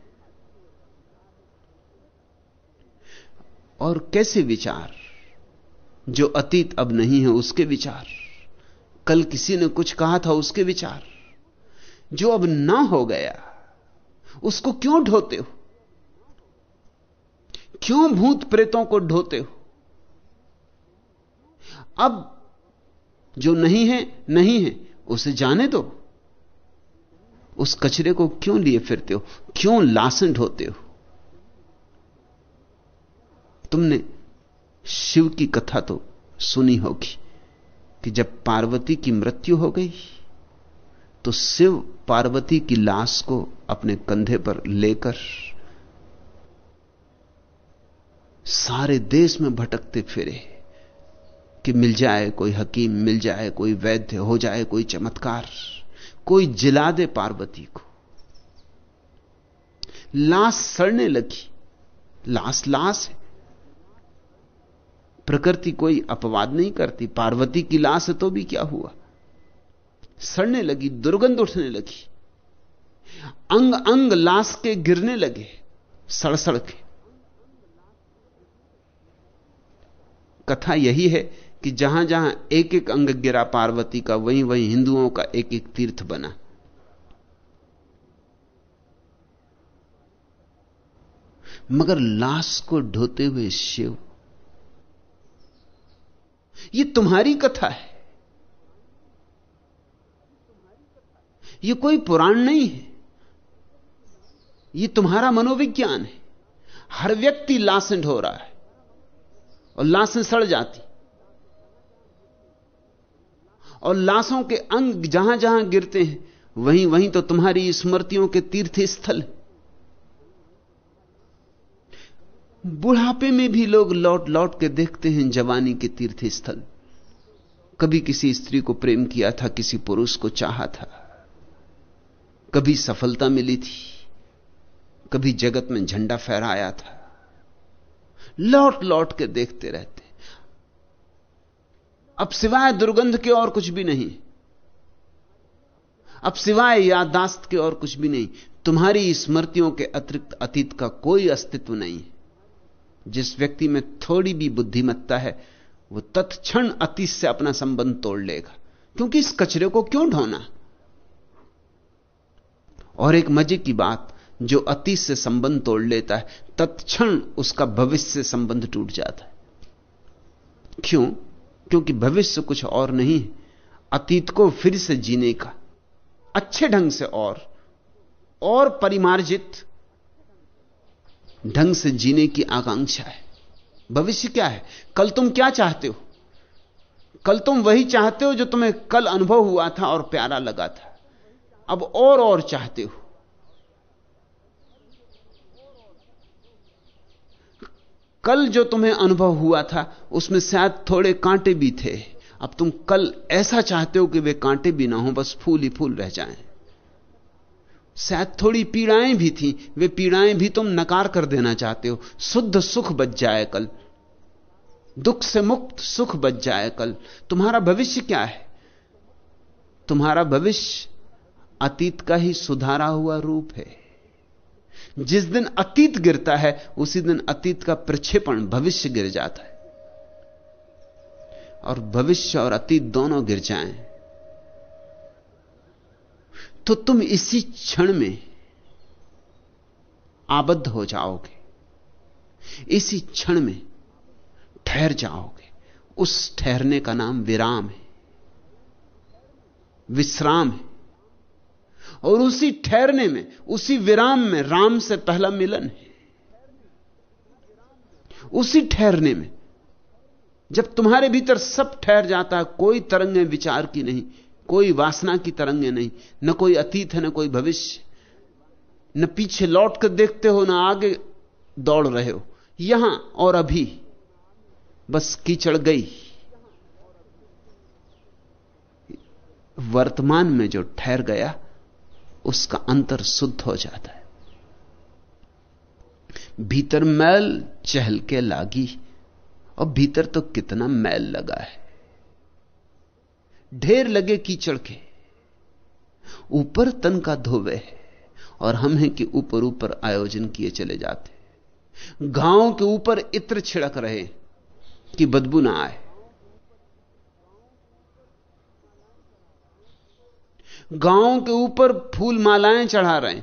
और कैसे विचार? जो अतीत अब नहीं है उसके विचार। कल किसी ने कुछ कहा था उसके विचार। जो अब ना हो गया, उसको क्यों ढोते हो? क्यों भूत प्रेतों को ढोते हो? अब जो नहीं है नहीं है, उसे जाने दो। उस कचरे को क्यों लिए फिरते हो? क्यों लासन ढोते हो? तुमने शिव की कथा तो सुनी होगी कि जब पार्वती की मृत्यु हो गई तो शिव पार्वती की लाश को अपने कंधे पर लेकर सारे देश में भटकते फिरे कि मिल जाए कोई हकीम, मिल जाए कोई वैद्य, हो जाए कोई चमत्कार, कोई जिला दे पार्वती को। लाश सड़ने लगी। लाश लाश है। प्रकृति कोई अपवाद नहीं करती। पार्वती की लाश तो भी क्या हुआ? सड़ने लगी, दुर्गंध उठने लगी। अंग अंग लाश के गिरने लगे, सड़ सड़ के। कथा यही है कि जहाँ जहाँ एक एक अंग गिरा पार्वती का, वहीं वहीं हिंदुओं का एक एक तीर्थ बना। मगर लाश को ढोते हुए शिव यह तुम्हारी कथा है। यह कोई पुराण नहीं है। यह तुम्हारा मनोविज्ञान है। हर व्यक्ति लाशें ढो रहा है और लाशें सड़ जाती। और लाशों के अंग जहाँ जहाँ गिरते हैं वहीं वहीं तो तुम्हारी स्मृतियों के तीर्थ स्थल बुढ़ापे में भी लोग लौट लौट के देखते हैं जवानी के तीर्थ स्थल कभी किसी स्त्री को प्रेम किया था, किसी पुरुष को चाहा था। कभी सफलता मिली थी, कभी जगत में झंडा फहराया था। लौट लौट के देखते रहते। अब सिवाय दुर्गंध के और कुछ भी नहीं। अब सिवाय याददाश्त के और कुछ भी नहीं। तुम्हारी स्मृतियों के अतिरिक्त अतीत का कोई अस्तित्व नहीं। जिस व्यक्ति में थोड़ी भी बुद्धिमत्ता है, वो तत्क्षण अतीत से अपना संबंध तोड़ लेगा। क्योंकि इस कचरे को क्यों ढोना? और एक मज़े की बात, जो अतीत से संबंध तोड़ लेता है, तत्क्षण उसका भविष्य से संबंध टूट जाता है। क्यों? क्योंकि भविष्य कुछ और नहीं है। अतीत को फिर से जीने का, अच्छे ढंग से और और परिमार्जित ढंग से जीने की आकांक्षा है। भविष्य क्या है? कल तुम क्या चाहते हो? कल तुम वही चाहते हो जो तुम्हें कल अनुभव हुआ था और प्यारा लगा था। अब और और चाहते हो। कल जो तुम्हें अनुभव हुआ था, उसमें शायद थोड़े कांटे भी थे। अब तुम कल ऐसा चाहते हो कि वे कांटे भी ना हो, बस फूल ही फूल रह जाएँ। शायद थोड़ी पीड़ाएँ भी थी। वे पीड़ाएँ भी तुम नकार कर देना चाहते हो। शुद्ध सुख बच जाए कल। दुख से मुक्त सुख बच जाए कल। तुम्हारा भविष्य क्या है? तुम्हारा भविष्य अतीत का ही सुधारा हुआ रूप है। जिस दिन अतीत गिरता है, उसी दिन अतीत का प्रक्षेपण भविष्य गिर जाता है। और भविष्य और अतीत दोनों गिर जाएँ। तो तुम इसी क्षण में आबद्ध हो जाओगे। इसी क्षण में ठहर जाओगे। उस ठहरने का नाम विराम है। विश्राम है। और उसी ठहरने में, उसी विराम में राम से पहला मिलन है। उसी ठहरने में, जब तुम्हारे भीतर सब ठहर जाता है कोई तरंगें विचार की नहीं। कोई वासना की तरंगें नहीं, न कोई अतीत है, न कोई भविष्य। न पीछे लौट कर देखते हो, न आगे दौड़ रहे हो। यहाँ और अभी बस कीचड़ गई। वर्तमान में जो ठहर गया, उसका अंतर शुद्ध हो जाता है। भीतर मैल चहल के लागी, और भीतर तो कितना मैल लगा है। ढेर लगे कीचड़ के। ऊपर तन का धोवे है और हम हैं कि ऊपर ऊपर आयोजन किए चले जाते गाँव के ऊपर इत्र छिड़क रहे कि बदबू ना आए। गाँव के ऊपर फूल मालाएँ चढ़ा रहे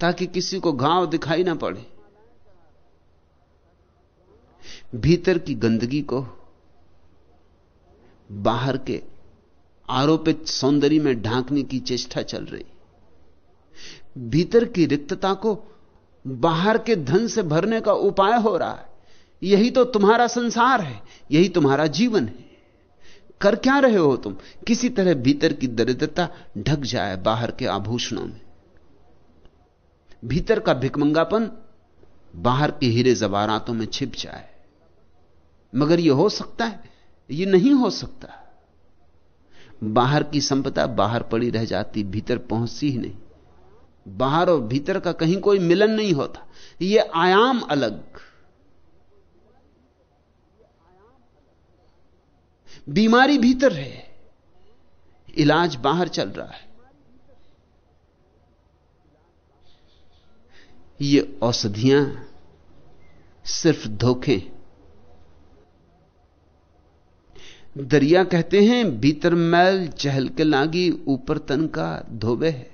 ताकि किसी को घाव दिखाई ना पड़े। भीतर की गंदगी को बाहर के आरोपित सौंदर्य में ढांकने की चेष्टा चल रही। भीतर की रिक्तता को बाहर के धन से भरने का उपाय हो रहा है। यही तो तुम्हारा संसार है, यही तुम्हारा जीवन है। कर क्या रहे हो तुम? किसी तरह भीतर की दरिद्रता ढक जाए बाहर के आभूषणों में। भीतर का भिकमंगापन बाहर के हीरे जवारातों में छिप जाए। मगर यह हो सकता है यह नहीं हो सकता। बाहर की संपदा बाहर पड़ी रह जाती, भीतर पहुँचती ही नहीं। बाहर और भीतर का कहीं कोई मिलन नहीं होता। यह आयाम अलग। बीमारी भीतर है। इलाज बाहर चल रहा है। ये औषधियाँ सिर्फ़ धोखे। दरिया कहते हैं, भीतर मैल चहल के लागी, ऊपर तन का धोबे है।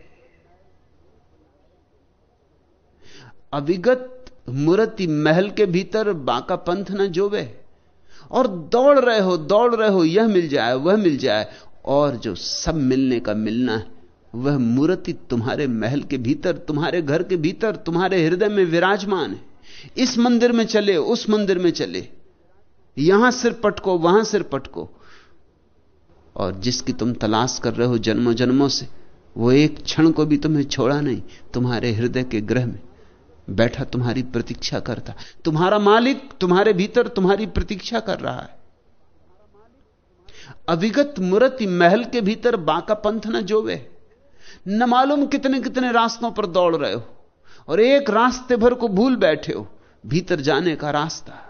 अविगत मूर्ति महल के भीतर बाका पंथ न जोबे। और दौड़ रहे हो, दौड़ रहे हो, यह मिल जाए, वह मिल जाए, और जो सब मिलने का मिलना है, वह मूर्ति तुम्हारे महल के भीतर, तुम्हारे घर के भीतर, तुम्हारे हृदय में विराजमान है। इस मंदिर में चले, उस मंदिर में चले। यहाँ सिर पटको, वहाँ सिर पटको। और जिसकी तुम तलाश कर रहे हो जन्मों जन्मों से, वो एक क्षण को भी तुम्हें छोड़ा नहीं, तुम्हारे हृदय के ग्रह में बैठा तुम्हारी प्रतीक्षा करता। तुम्हारा मालिक तुम्हारे भीतर तुम्हारी प्रतीक्षा कर रहा है। अविगत मूर्ति महल के भीतर बाका पंथ न जोवे। न मालूम कितने कितने रास्तों पर दौड़ रहे हो। और एक रास्ते भर को भूल बैठे हो, भीतर जाने का रास्ता।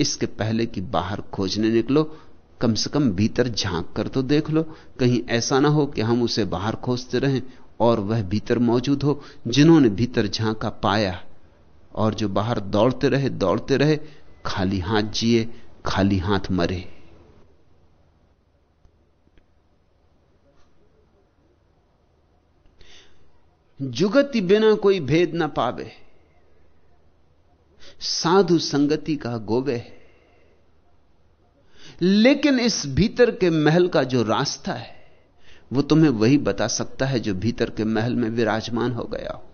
इसके पहले कि बाहर खोजने निकलो, कम से कम भीतर झाँक कर तो देख लो। कहीं ऐसा ना हो कि हम उसे बाहर खोजते रहें और वह भीतर मौजूद हो, जिन्होंने भीतर झांका पाया। और जो बाहर दौड़ते रहे दौड़ते रहे, खाली हाथ जिए, खाली हाथ मरे। जुगति बिना कोई भेद ना पावे। साधु संगति का गोवे है। लेकिन इस भीतर के महल का जो रास्ता है, वो तुम्हें वही बता सकता है जो भीतर के महल में विराजमान हो गया हो।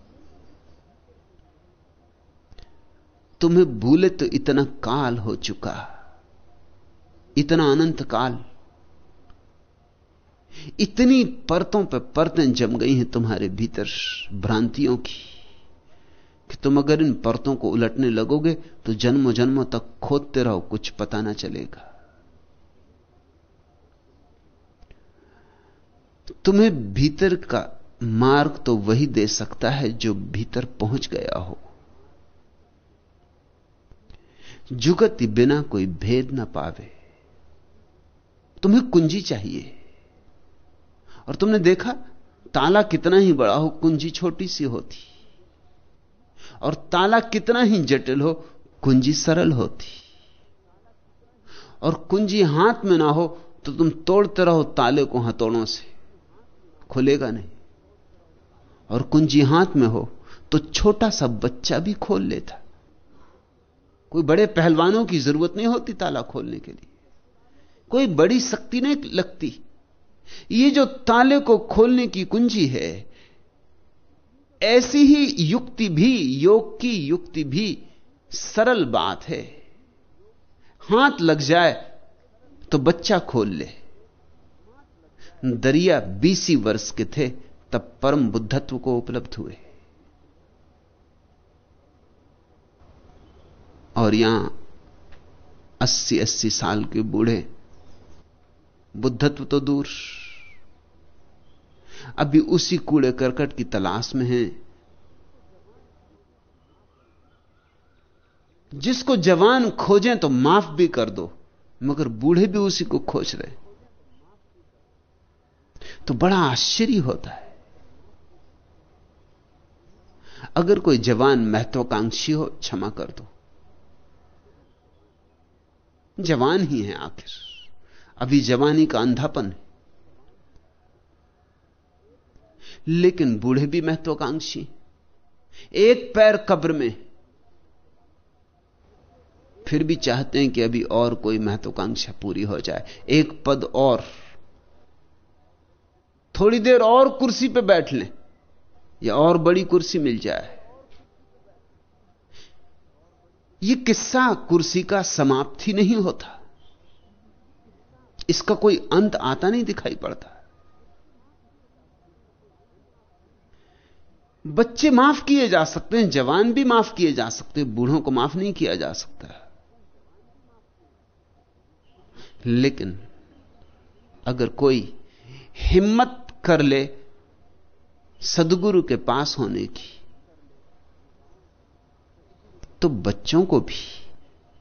तुम्हें भूले तो इतना काल हो चुका, इतना अनंत काल। इतनी परतों पर परतें जम गई हैं तुम्हारे भीतर भ्रांतियों की। कि तुम अगर इन परतों को उलटने लगोगे तो जन्मों जन्मों तक खोदते रहो, कुछ पता ना चलेगा। तुम्हें भीतर का मार्ग तो वही दे सकता है जो भीतर पहुँच गया हो। जुगति बिना कोई भेद ना पावे। तुम्हें कुंजी चाहिए। और तुमने देखा, ताला कितना ही बड़ा हो, कुंजी छोटी सी होती। और ताला कितना ही जटिल हो, कुंजी सरल होती। और कुंजी हाथ में ना हो तो तुम तोड़ते रहो ताले को हथौड़ों से। खुलेगा नहीं। और कुंजी हाथ में हो तो छोटा सा बच्चा भी खोल लेता। कोई बड़े पहलवानों की ज़रूरत नहीं होती ताला खोलने के लिए। कोई बड़ी शक्ति नहीं लगती। ये जो ताले को खोलने की कुंजी है ऐसी ही युक्ति भी, योग की युक्ति भी सरल बात है। हाथ लग जाए तो बच्चा खोल ले। दरिया बीसी वर्ष के थे, तब परम बुद्धत्व को उपलब्ध हुए। और यहाँ अस्सी अस्सी साल के बूढ़े, बुद्धत्व तो दूर। अभी उसी कूड़े करकट की तलाश में हैं। जिसको जवान खोजें तो माफ़ भी कर दो, मगर बूढ़े भी उसी को खोज रहे तो बड़ा आश्चर्य होता है। अगर कोई जवान महत्वाकांक्षी हो, क्षमा कर दो। जवान ही है आखिर। अभी जवानी का अंधापन है। लेकिन बूढ़े भी महत्वाकांक्षी। एक पैर कब्र में, फिर भी चाहते हैं कि अभी और कोई महत्वाकांक्षा पूरी हो जाए। एक पद और, थोड़ी देर और कुर्सी पर बैठ लें, या और बड़ी कुर्सी मिल जाए। यह किस्सा कुर्सी का समाप्ति नहीं होता। इसका कोई अंत आता नहीं दिखाई पड़ता। बच्चे माफ़ किए जा सकते हैं, जवान भी माफ़ किए जा सकते हैं, बूढ़ों को माफ़ नहीं किया जा सकता लेकिन अगर कोई हिम्मत कर ले सदगुरु के पास होने की तो बच्चों को भी,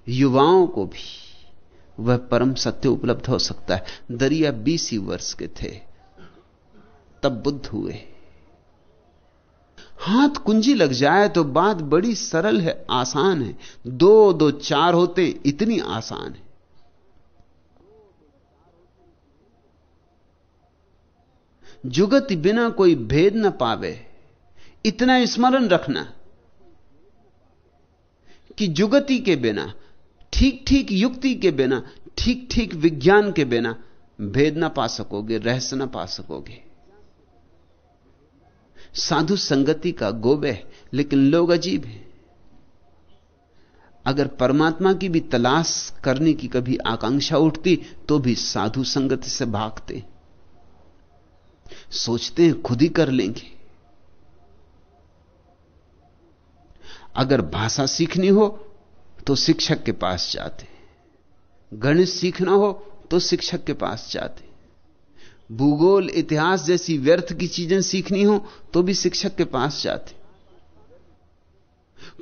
युवाओं को भी वह परम सत्य उपलब्ध हो सकता है। दरिया बीस वर्ष के थे, तब बुद्ध हुए। हाथ कुंजी लग जाए तो बात बड़ी सरल है, आसान है। दो दो, चार होते इतनी आसान है। जुगत बिना कोई भेद न पावे, इतना स्मरण रखना कि जुगति के बिना ठीक ठीक युक्ति के बिना ठीक ठीक विज्ञान के बिना भेद ना पा सकोगे, रहस्य ना पा सकोगे। साधु संगति का गोबे लेकिन लोग अजीब हैं। अगर परमात्मा की भी तलाश करने की कभी आकांक्षा उठती तो भी साधु संगति से भागते। सोचते हैं, खुद ही कर लेंगे। अगर भाषा सीखनी हो तो शिक्षक के पास जाते। गणित सीखना हो तो शिक्षक के पास जाते। भूगोल, इतिहास जैसी व्यर्थ की चीज़ें सीखनी हो तो भी शिक्षक के पास जाते।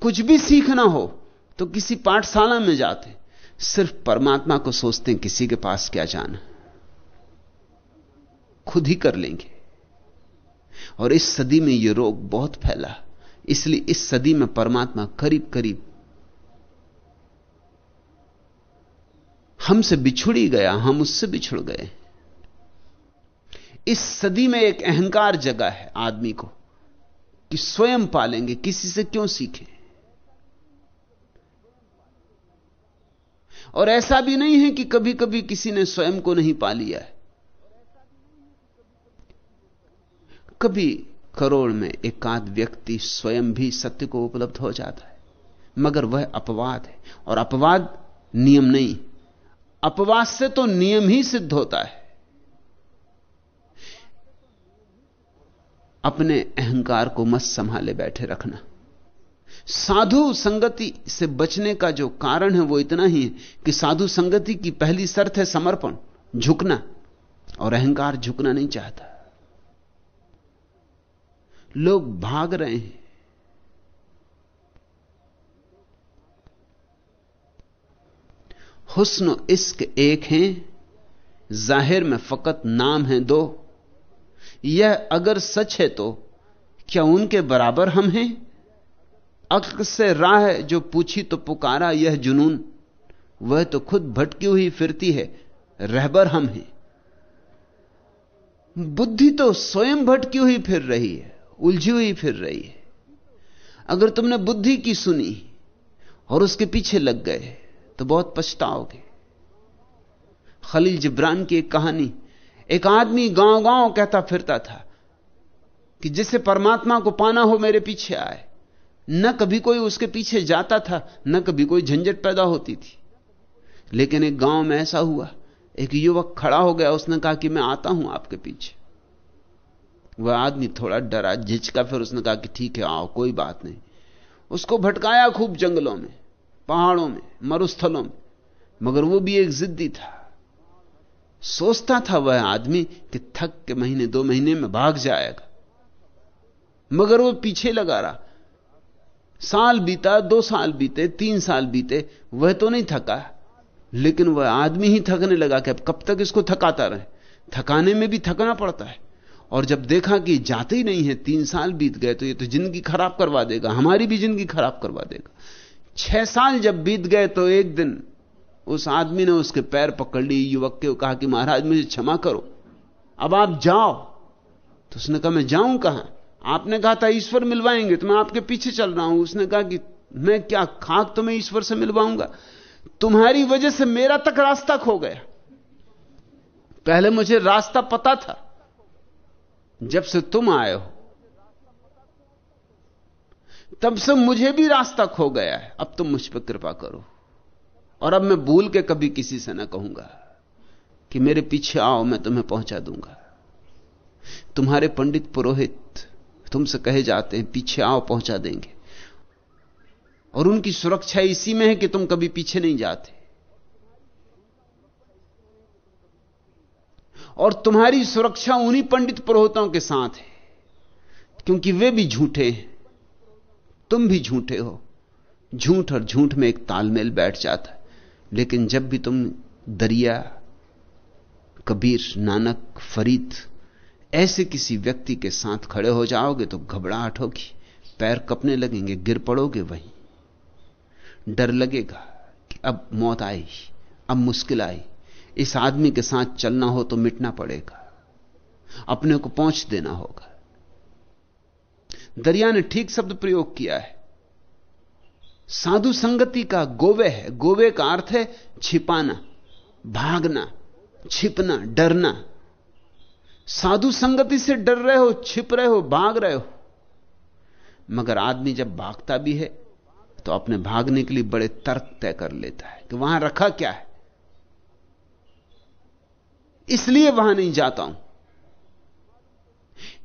कुछ भी सीखना हो तो किसी पाठशाला में जाते। सिर्फ़ परमात्मा को सोचते हैं किसी के पास क्या जाना। खुद ही कर लेंगे। और इस सदी में यह रोग बहुत फैला। इसलिए इस सदी में परमात्मा करीब करीब हमसे बिछुड़ी गया, हम उससे बिछुड़ गए। इस सदी में एक अहंकार जगा है आदमी को कि स्वयं पालेंगे, किसी से क्यों सीखें? और ऐसा भी नहीं है कि कभी कभी किसी ने स्वयं को नहीं पा लिया है। कभी करोड़ में एकाध व्यक्ति स्वयं भी सत्य को उपलब्ध हो जाता है, मगर वह अपवाद है। और अपवाद नियम नहीं, अपवाद से तो नियम ही सिद्ध होता है। अपने अहंकार को मत संभाले बैठे रखना। साधु संगति से बचने का जो कारण है वो इतना ही है कि साधु संगति की पहली शर्त है समर्पण, झुकना, और अहंकार झुकना नहीं चाहता। लोग भाग रहे हैं। हुस्न इश्क एक हैं, ज़ाहिर में फकत नाम है दो। यह अगर सच है तो क्या उनके बराबर हम हैं? अक्ल से राह जो पूछी तो पुकारा यह जुनून। वह तो खुद भटकी हुई फिरती है, रहबर हम हैं। बुद्धि तो स्वयं भटकी हुई फिर रही है, उलझी हुई फिर रही है। अगर तुमने बुद्धि की सुनी और उसके पीछे लग गए तो बहुत पछताओगे। खलील जिब्रान की एक कहानी एक आदमी गाँव गाँव कहता फिरता था कि जिसे परमात्मा को पाना हो मेरे पीछे आए। न कभी कोई उसके पीछे जाता था, न कभी कोई झंझट पैदा होती थी। लेकिन एक गाँव में ऐसा हुआ, एक युवक खड़ा हो गया, उसने कहा कि मैं आता हूँ आपके पीछे। वह आदमी थोड़ा डरा, झिझका, फिर उसने कहा कि ठीक है, आओ, कोई बात नहीं। उसको भटकाया खूब जंगलों में, पहाड़ों में, मरुस्थलों में, मगर वो भी एक जिद्दी था। सोचता था वह आदमी कि थक के महीने, दो महीने में भाग जाएगा। मगर वो पीछे लगा रहा। साल बीता, दो साल बीते, तीन साल बीते, वह तो नहीं थका। लेकिन वह आदमी ही थकने लगा कि अब कब तक इसको थकाता रहे। थकाने में भी थकना पड़ता है। और जब देखा कि जाते ही नहीं है, तीन साल बीत गए तो ये तो ज़िंदगी खराब करवा देगा, हमारी भी ज़िंदगी खराब करवा देगा। छह साल जब बीत गए तो एक दिन उस आदमी ने उसके पैर पकड़ ली युवक के, कहा कि महाराज, मुझे क्षमा करो। अब आप जाओ। तो उसने कहा, मैं जाऊँ कहाँ? आपने कहा था ईश्वर मिलवाएँगे तो मैं आपके पीछे चल रहा हूँ। उसने कहा कि, मैं क्या खाक तो मैं ईश्वर से मिलवाऊँगा? तुम्हारी वजह से मेरा तक रास्ता खो गया। पहले मुझे रास्ता पता था, जब से तुम आए हो। तब से मुझे भी रास्ता खो गया है। अब तुम मुझ पर कृपा करो। और अब मैं भूल के कभी किसी से ना कहूँगा कि मेरे पीछे आओ, मैं तुम्हें पहुँचा दूँगा। तुम्हारे पंडित पुरोहित तुमसे कहे जाते हैं, पीछे आओ, पहुँचा देंगे। और उनकी सुरक्षा इसी में है कि तुम कभी पीछे नहीं जाते। और तुम्हारी सुरक्षा उन्हीं पंडित पुरोहितों के साथ है, क्योंकि वे भी झूठे हैं। तुम भी झूठे हो। झूठ और झूठ में एक तालमेल बैठ जाता है। लेकिन जब भी तुम दरिया, कबीर, नानक, फरीद ऐसे किसी व्यक्ति के साथ खड़े हो जाओगे तो घबराहट होगी। पैर कपने लगेंगे, गिर पड़ोगे वहीं। डर लगेगा कि अब मौत आई, अब मुश्किल आई। इस आदमी के साथ चलना हो तो मिटना पड़ेगा। अपने को पहुँच देना होगा। दरिया ने ठीक शब्द प्रयोग किया है। साधु संगति का गोवे है। गोवे का अर्थ है छिपाना, भागना, छिपना, डरना। साधु संगति से डर रहे हो, छिप रहे हो, भाग रहे हो। मगर आदमी जब भागता भी है तो अपने भागने के लिए बड़े तर्क तय कर लेता है कि वहाँ रखा क्या है। इसलिए वहाँ नहीं जाता हूँ।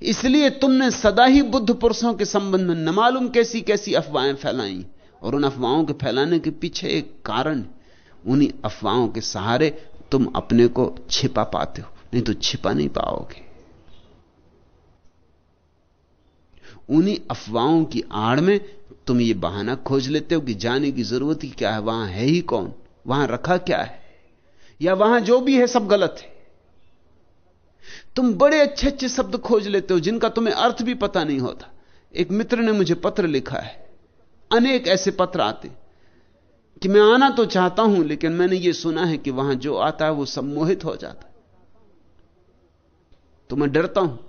इसलिए तुमने सदा ही बुद्ध पुरुषों के संबंध में न मालूम कैसी कैसी अफवाहें फैलाई। और उन अफवाहों के फैलाने के पीछे एक कारण, उन्हीं अफवाहों के सहारे तुम अपने को छिपा पाते हो, नहीं तो छिपा नहीं पाओगे। उन्हीं अफवाहों की आड़ में तुम ये बहाना खोज लेते हो कि जाने की ज़रूरत ही क्या है, वहाँ है ही कौन, वहाँ रखा क्या है, या वहाँ जो भी है सब गलत है। तुम बड़े अच्छे अच्छे शब्द खोज लेते हो जिनका तुम्हें अर्थ भी पता नहीं होता। एक मित्र ने मुझे पत्र लिखा है अनेक ऐसे पत्र आते कि मैं आना तो चाहता हूँ, लेकिन मैंने यह सुना है कि वहाँ जो आता है वो सम्मोहित हो जाता है। तो मैं डरता हूँ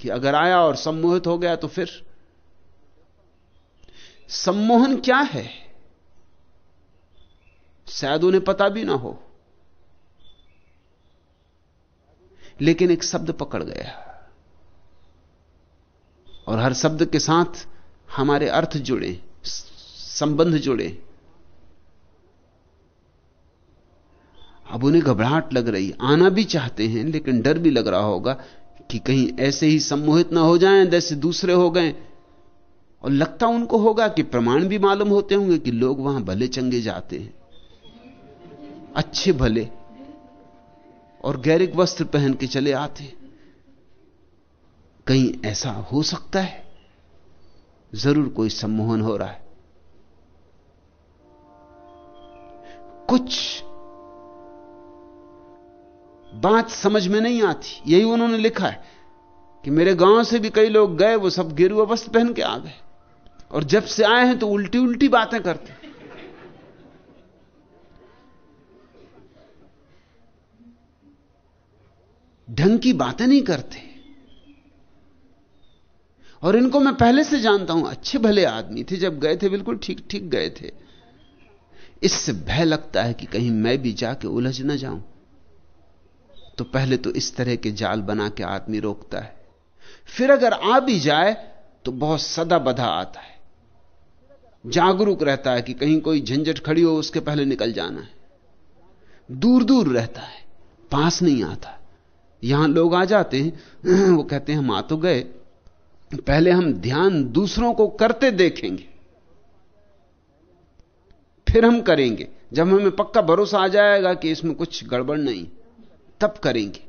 कि अगर आया और सम्मोहित हो गया तो फिर सम्मोहन क्या है? शायद उन्हें पता भी ना हो। लेकिन एक शब्द पकड़ गया। और हर शब्द के साथ हमारे अर्थ जुड़े। संबंध जुड़े। अब उन्हें घबराहट लग रही। आना भी चाहते हैं, लेकिन डर भी लग रहा होगा कि कहीं ऐसे ही सम्मोहित ना हो जाएँ, जैसे दूसरे हो गए। और लगता उनको होगा कि प्रमाण भी मालूम होते होंगे कि लोग वहाँ भले चंगे जाते हैं। अच्छे भले और गैरिक वस्त्र पहन के चले आते कहीं ऐसा हो सकता है? ज़रूर कोई सम्मोहन हो रहा है। कुछ बात समझ में नहीं आती। यही उन्होंने लिखा है कि मेरे गाँव से भी कई लोग गए, वो सब गेरुआ वस्त्र पहन के आ गए। और जब से आए हैं तो उल्टी उल्टी बातें करते ढंग की बातें नहीं करते। और इनको मैं पहले से जानता हूँ, अच्छे भले आदमी थे, जब गए थे, बिल्कुल ठीक ठीक गए थे। इससे भय लगता है कि कहीं मैं भी जाके उलझ ना जाऊँ। तो पहले तो इस तरह के जाल बना के आदमी रोकता है। फिर अगर आ भी जाए तो बहुत सदा बधा आता है। जागरूक रहता है कि कहीं कोई झंझट खड़ी हो, उसके पहले निकल जाना है। दूर दूर रहता है, पास नहीं आता। यहाँ लोग आ जाते हैं, वो कहते हैं, हम आ तो गए। पहले हम ध्यान दूसरों को करते देखेंगे। फिर हम करेंगे। जब हमें पक्का भरोसा आ जाएगा कि इसमें कुछ गड़बड़ नहीं, तब करेंगे।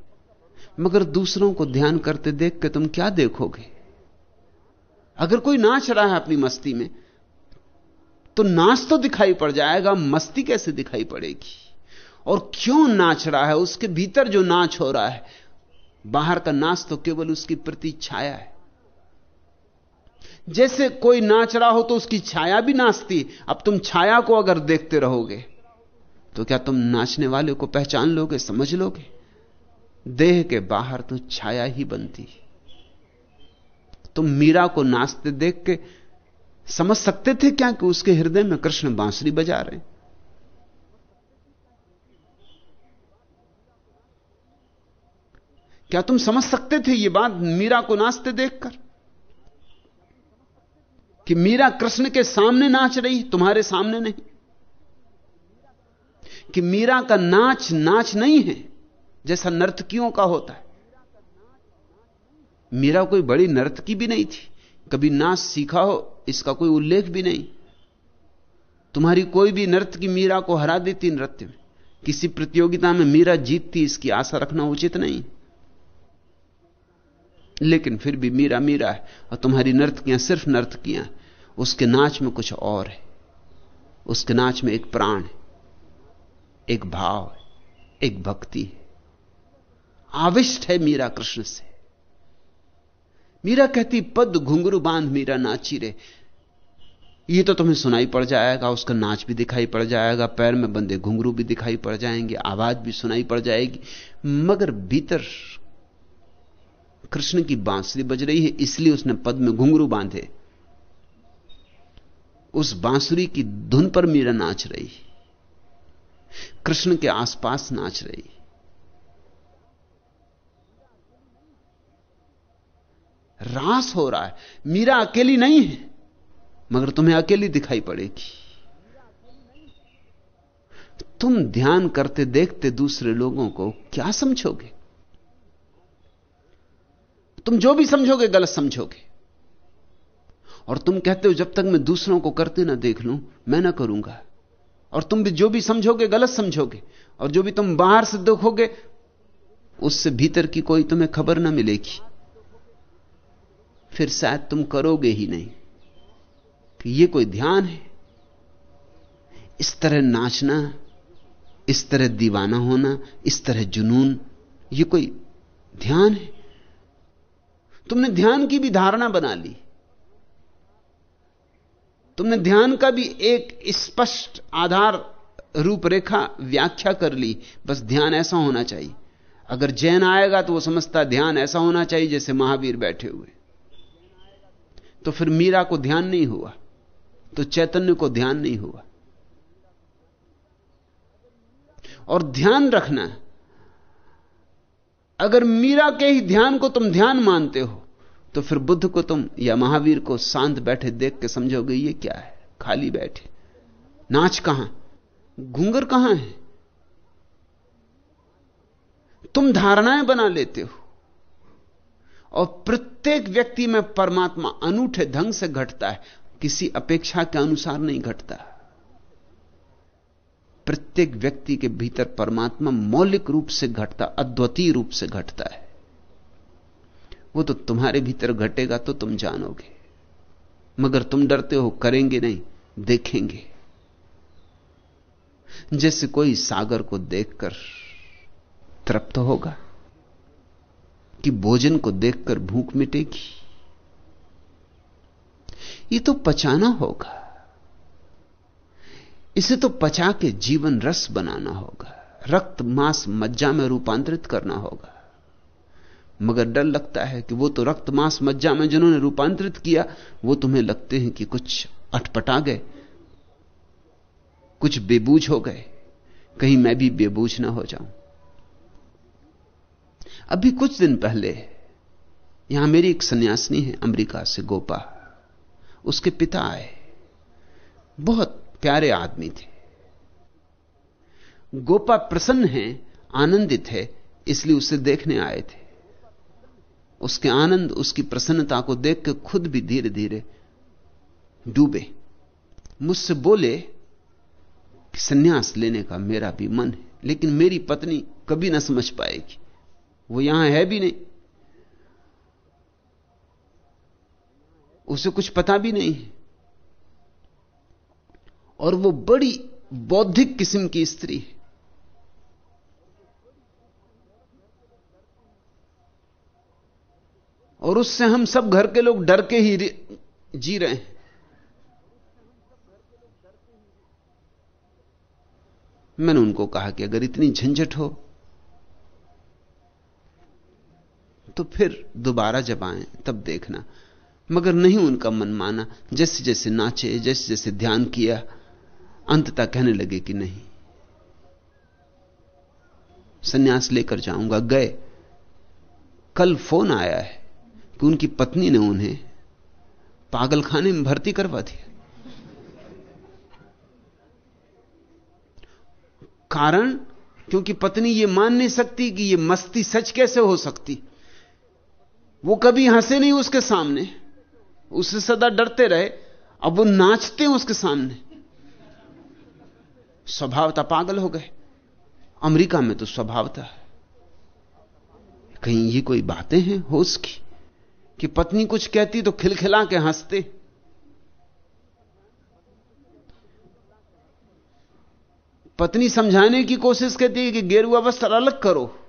मगर दूसरों को ध्यान करते देख के तुम क्या देखोगे? अगर कोई नाच रहा है अपनी मस्ती में तो नाच तो दिखाई पड़ जाएगा, मस्ती कैसे दिखाई पड़ेगी? और क्यों नाच रहा है? उसके भीतर जो नाच हो रहा है, बाहर का नाच तो केवल उसकी प्रति छाया है। जैसे कोई नाच रहा हो तो उसकी छाया भी नाचती अब तुम छाया को अगर देखते रहोगे तो क्या तुम नाचने वाले को पहचान लोगे, समझ लोगे? देह के बाहर तो छाया ही बनती तुम मीरा को नाचते देख के समझ सकते थे क्या कि उसके हृदय में कृष्ण बांसुरी बजा रहे क्या तुम समझ सकते थे यह बात मीरा को नाचते देखकर? कि मीरा कृष्ण के सामने नाच रही, तुम्हारे सामने नहीं। कि मीरा का नाच नाच नहीं है, जैसा नर्तकियों का होता है। मीरा कोई बड़ी नर्तकी भी नहीं थी, कभी नाच सीखा हो, इसका कोई उल्लेख भी नहीं। तुम्हारी कोई भी नृत्य की मीरा को हरा देती नृत्य में। किसी प्रतियोगिता में मीरा जीतती, इसकी आशा रखना उचित नहीं। लेकिन फिर भी मीरा मीरा है, और तुम्हारी नर्तकियाँ सिर्फ़ नर्तकियाँ उसके नाच में कुछ और है। उसके नाच में एक प्राण है, एक भाव है, एक भक्ति है। आविष्ट है मीरा कृष्ण से। मीरा कहती, पद घुंगरू बाँध, मीरा नाची रे। ये तो तुम्हें सुनाई पड़ जाएगा, उसका नाच भी दिखाई पड़ जाएगा, पैर में बंदे घुंघरू भी दिखाई पड़ जाएँगे, आवाज़ भी सुनाई पड़ जाएगी। मगर भीतर कृष्ण की बांसुरी बज रही है, इसलिए उसने पद में घुंघरू बांधे। उस बांसुरी की धुन पर मीरा नाच रही। कृष्ण के आसपास नाच रही। रास हो रहा है। मीरा अकेली नहीं है, मगर तुम्हें अकेली दिखाई पड़ेगी। तुम ध्यान करते देखते दूसरे लोगों को क्या समझोगे? तुम जो भी समझोगे, गलत समझोगे। और तुम कहते हो, जब तक मैं दूसरों को करते ना देख लूँ, मैं ना करूँगा। और तुम भी जो भी समझोगे, गलत समझोगे, और जो भी तुम बाहर से देखोगे, उससे भीतर की कोई तुम्हें खबर ना मिलेगी। फिर शायद तुम करोगे ही नहीं। कि यह कोई ध्यान है? इस तरह नाचना, इस तरह दीवाना होना, इस तरह जुनून यह कोई ध्यान है? तुमने ध्यान की भी धारणा बना ली। तुमने ध्यान का भी एक स्पष्ट आधार रूपरेखा व्याख्या कर ली, बस ध्यान ऐसा होना चाहिए। अगर जैन आएगा तो वो समझता ध्यान ऐसा होना चाहिए जैसे महावीर बैठे हुए। तो फिर मीरा को ध्यान नहीं हुआ तो चैतन्य को ध्यान नहीं हुआ। और ध्यान रखना, अगर मीरा के ही ध्यान को तुम ध्यान मानते हो तो फिर बुद्ध को तुम या महावीर को शांत बैठे देख के समझोगे ये क्या है? खाली बैठे। नाच कहाँ? घूंगर कहाँ है? तुम धारणाएँ बना लेते हो। और प्रत्येक व्यक्ति में परमात्मा अनूठे ढंग से घटता है। किसी अपेक्षा के अनुसार नहीं घटता। प्रत्येक व्यक्ति के भीतर परमात्मा मौलिक रूप से घटता, अद्वितीय रूप से घटता है। वो तो तुम्हारे भीतर घटेगा तो तुम जानोगे। मगर तुम डरते हो, करेंगे नहीं, देखेंगे। जैसे कोई सागर को देखकर तृप्त होगा कि भोजन को देखकर भूख मिटेगी, ये तो पचाना होगा। इसे तो पचा के जीवन रस बनाना होगा, रक्त मांस मज्जा में रूपांतरित करना होगा। मगर डर लगता है कि वो तो रक्त मांस मज्जा में जिन्होंने रूपांतरित किया, वो तुम्हें लगते हैं कि कुछ अटपटा गए, कुछ बेबूझ हो गए। कहीं मैं भी बेबूझ ना हो जाऊँ। अभी कुछ दिन पहले यहाँ मेरी एक सन्यासिनी है, अमेरिका से गोपा। उसके पिता आए। बहुत प्यारे आदमी थे। गोपा प्रसन्न है, आनंदित है, इसलिए उसे देखने आए थे। उसके आनंद, उसकी प्रसन्नता को देख के खुद भी धीरे धीरे डूबे। मुझसे बोले कि सन्यास लेने का मेरा भी मन है, लेकिन मेरी पत्नी कभी ना समझ पाएगी। वो यहाँ है भी नहीं। उसे कुछ पता भी नहीं है। और वो बड़ी बौद्धिक किस्म की स्त्री है। और उससे हम सब घर के लोग डर के ही जी रहे हैं। मैंने उनको कहा कि अगर इतनी झंझट हो तो फिर दोबारा जब आए, तब देखना। मगर नहीं उनका मन माना, जैसे जैसे नाचे, जैसे जैसे ध्यान किया, अंततः कहने लगे कि नहीं। सन्यास लेकर जाऊँगा, गए। कल फ़ोन आया है। कि उनकी पत्नी ने उन्हें पागलखाने में भर्ती करवा दिया। कारण, क्योंकि पत्नी यह मान नहीं सकती कि यह मस्ती सच कैसे हो सकती। वो कभी हंसे नहीं उसके सामने। उससे सदा डरते रहे, अब वो नाचते हैं उसके सामने। स्वभावता पागल हो गए। अमेरिका में तो स्वभावता कहीं ये कोई बातें हैं होश की? कि पत्नी कुछ कहती तो खिलखिला के हँसते। पत्नी समझाने की कोशिश करती है कि गेरुआ वस्त्र अलग करो।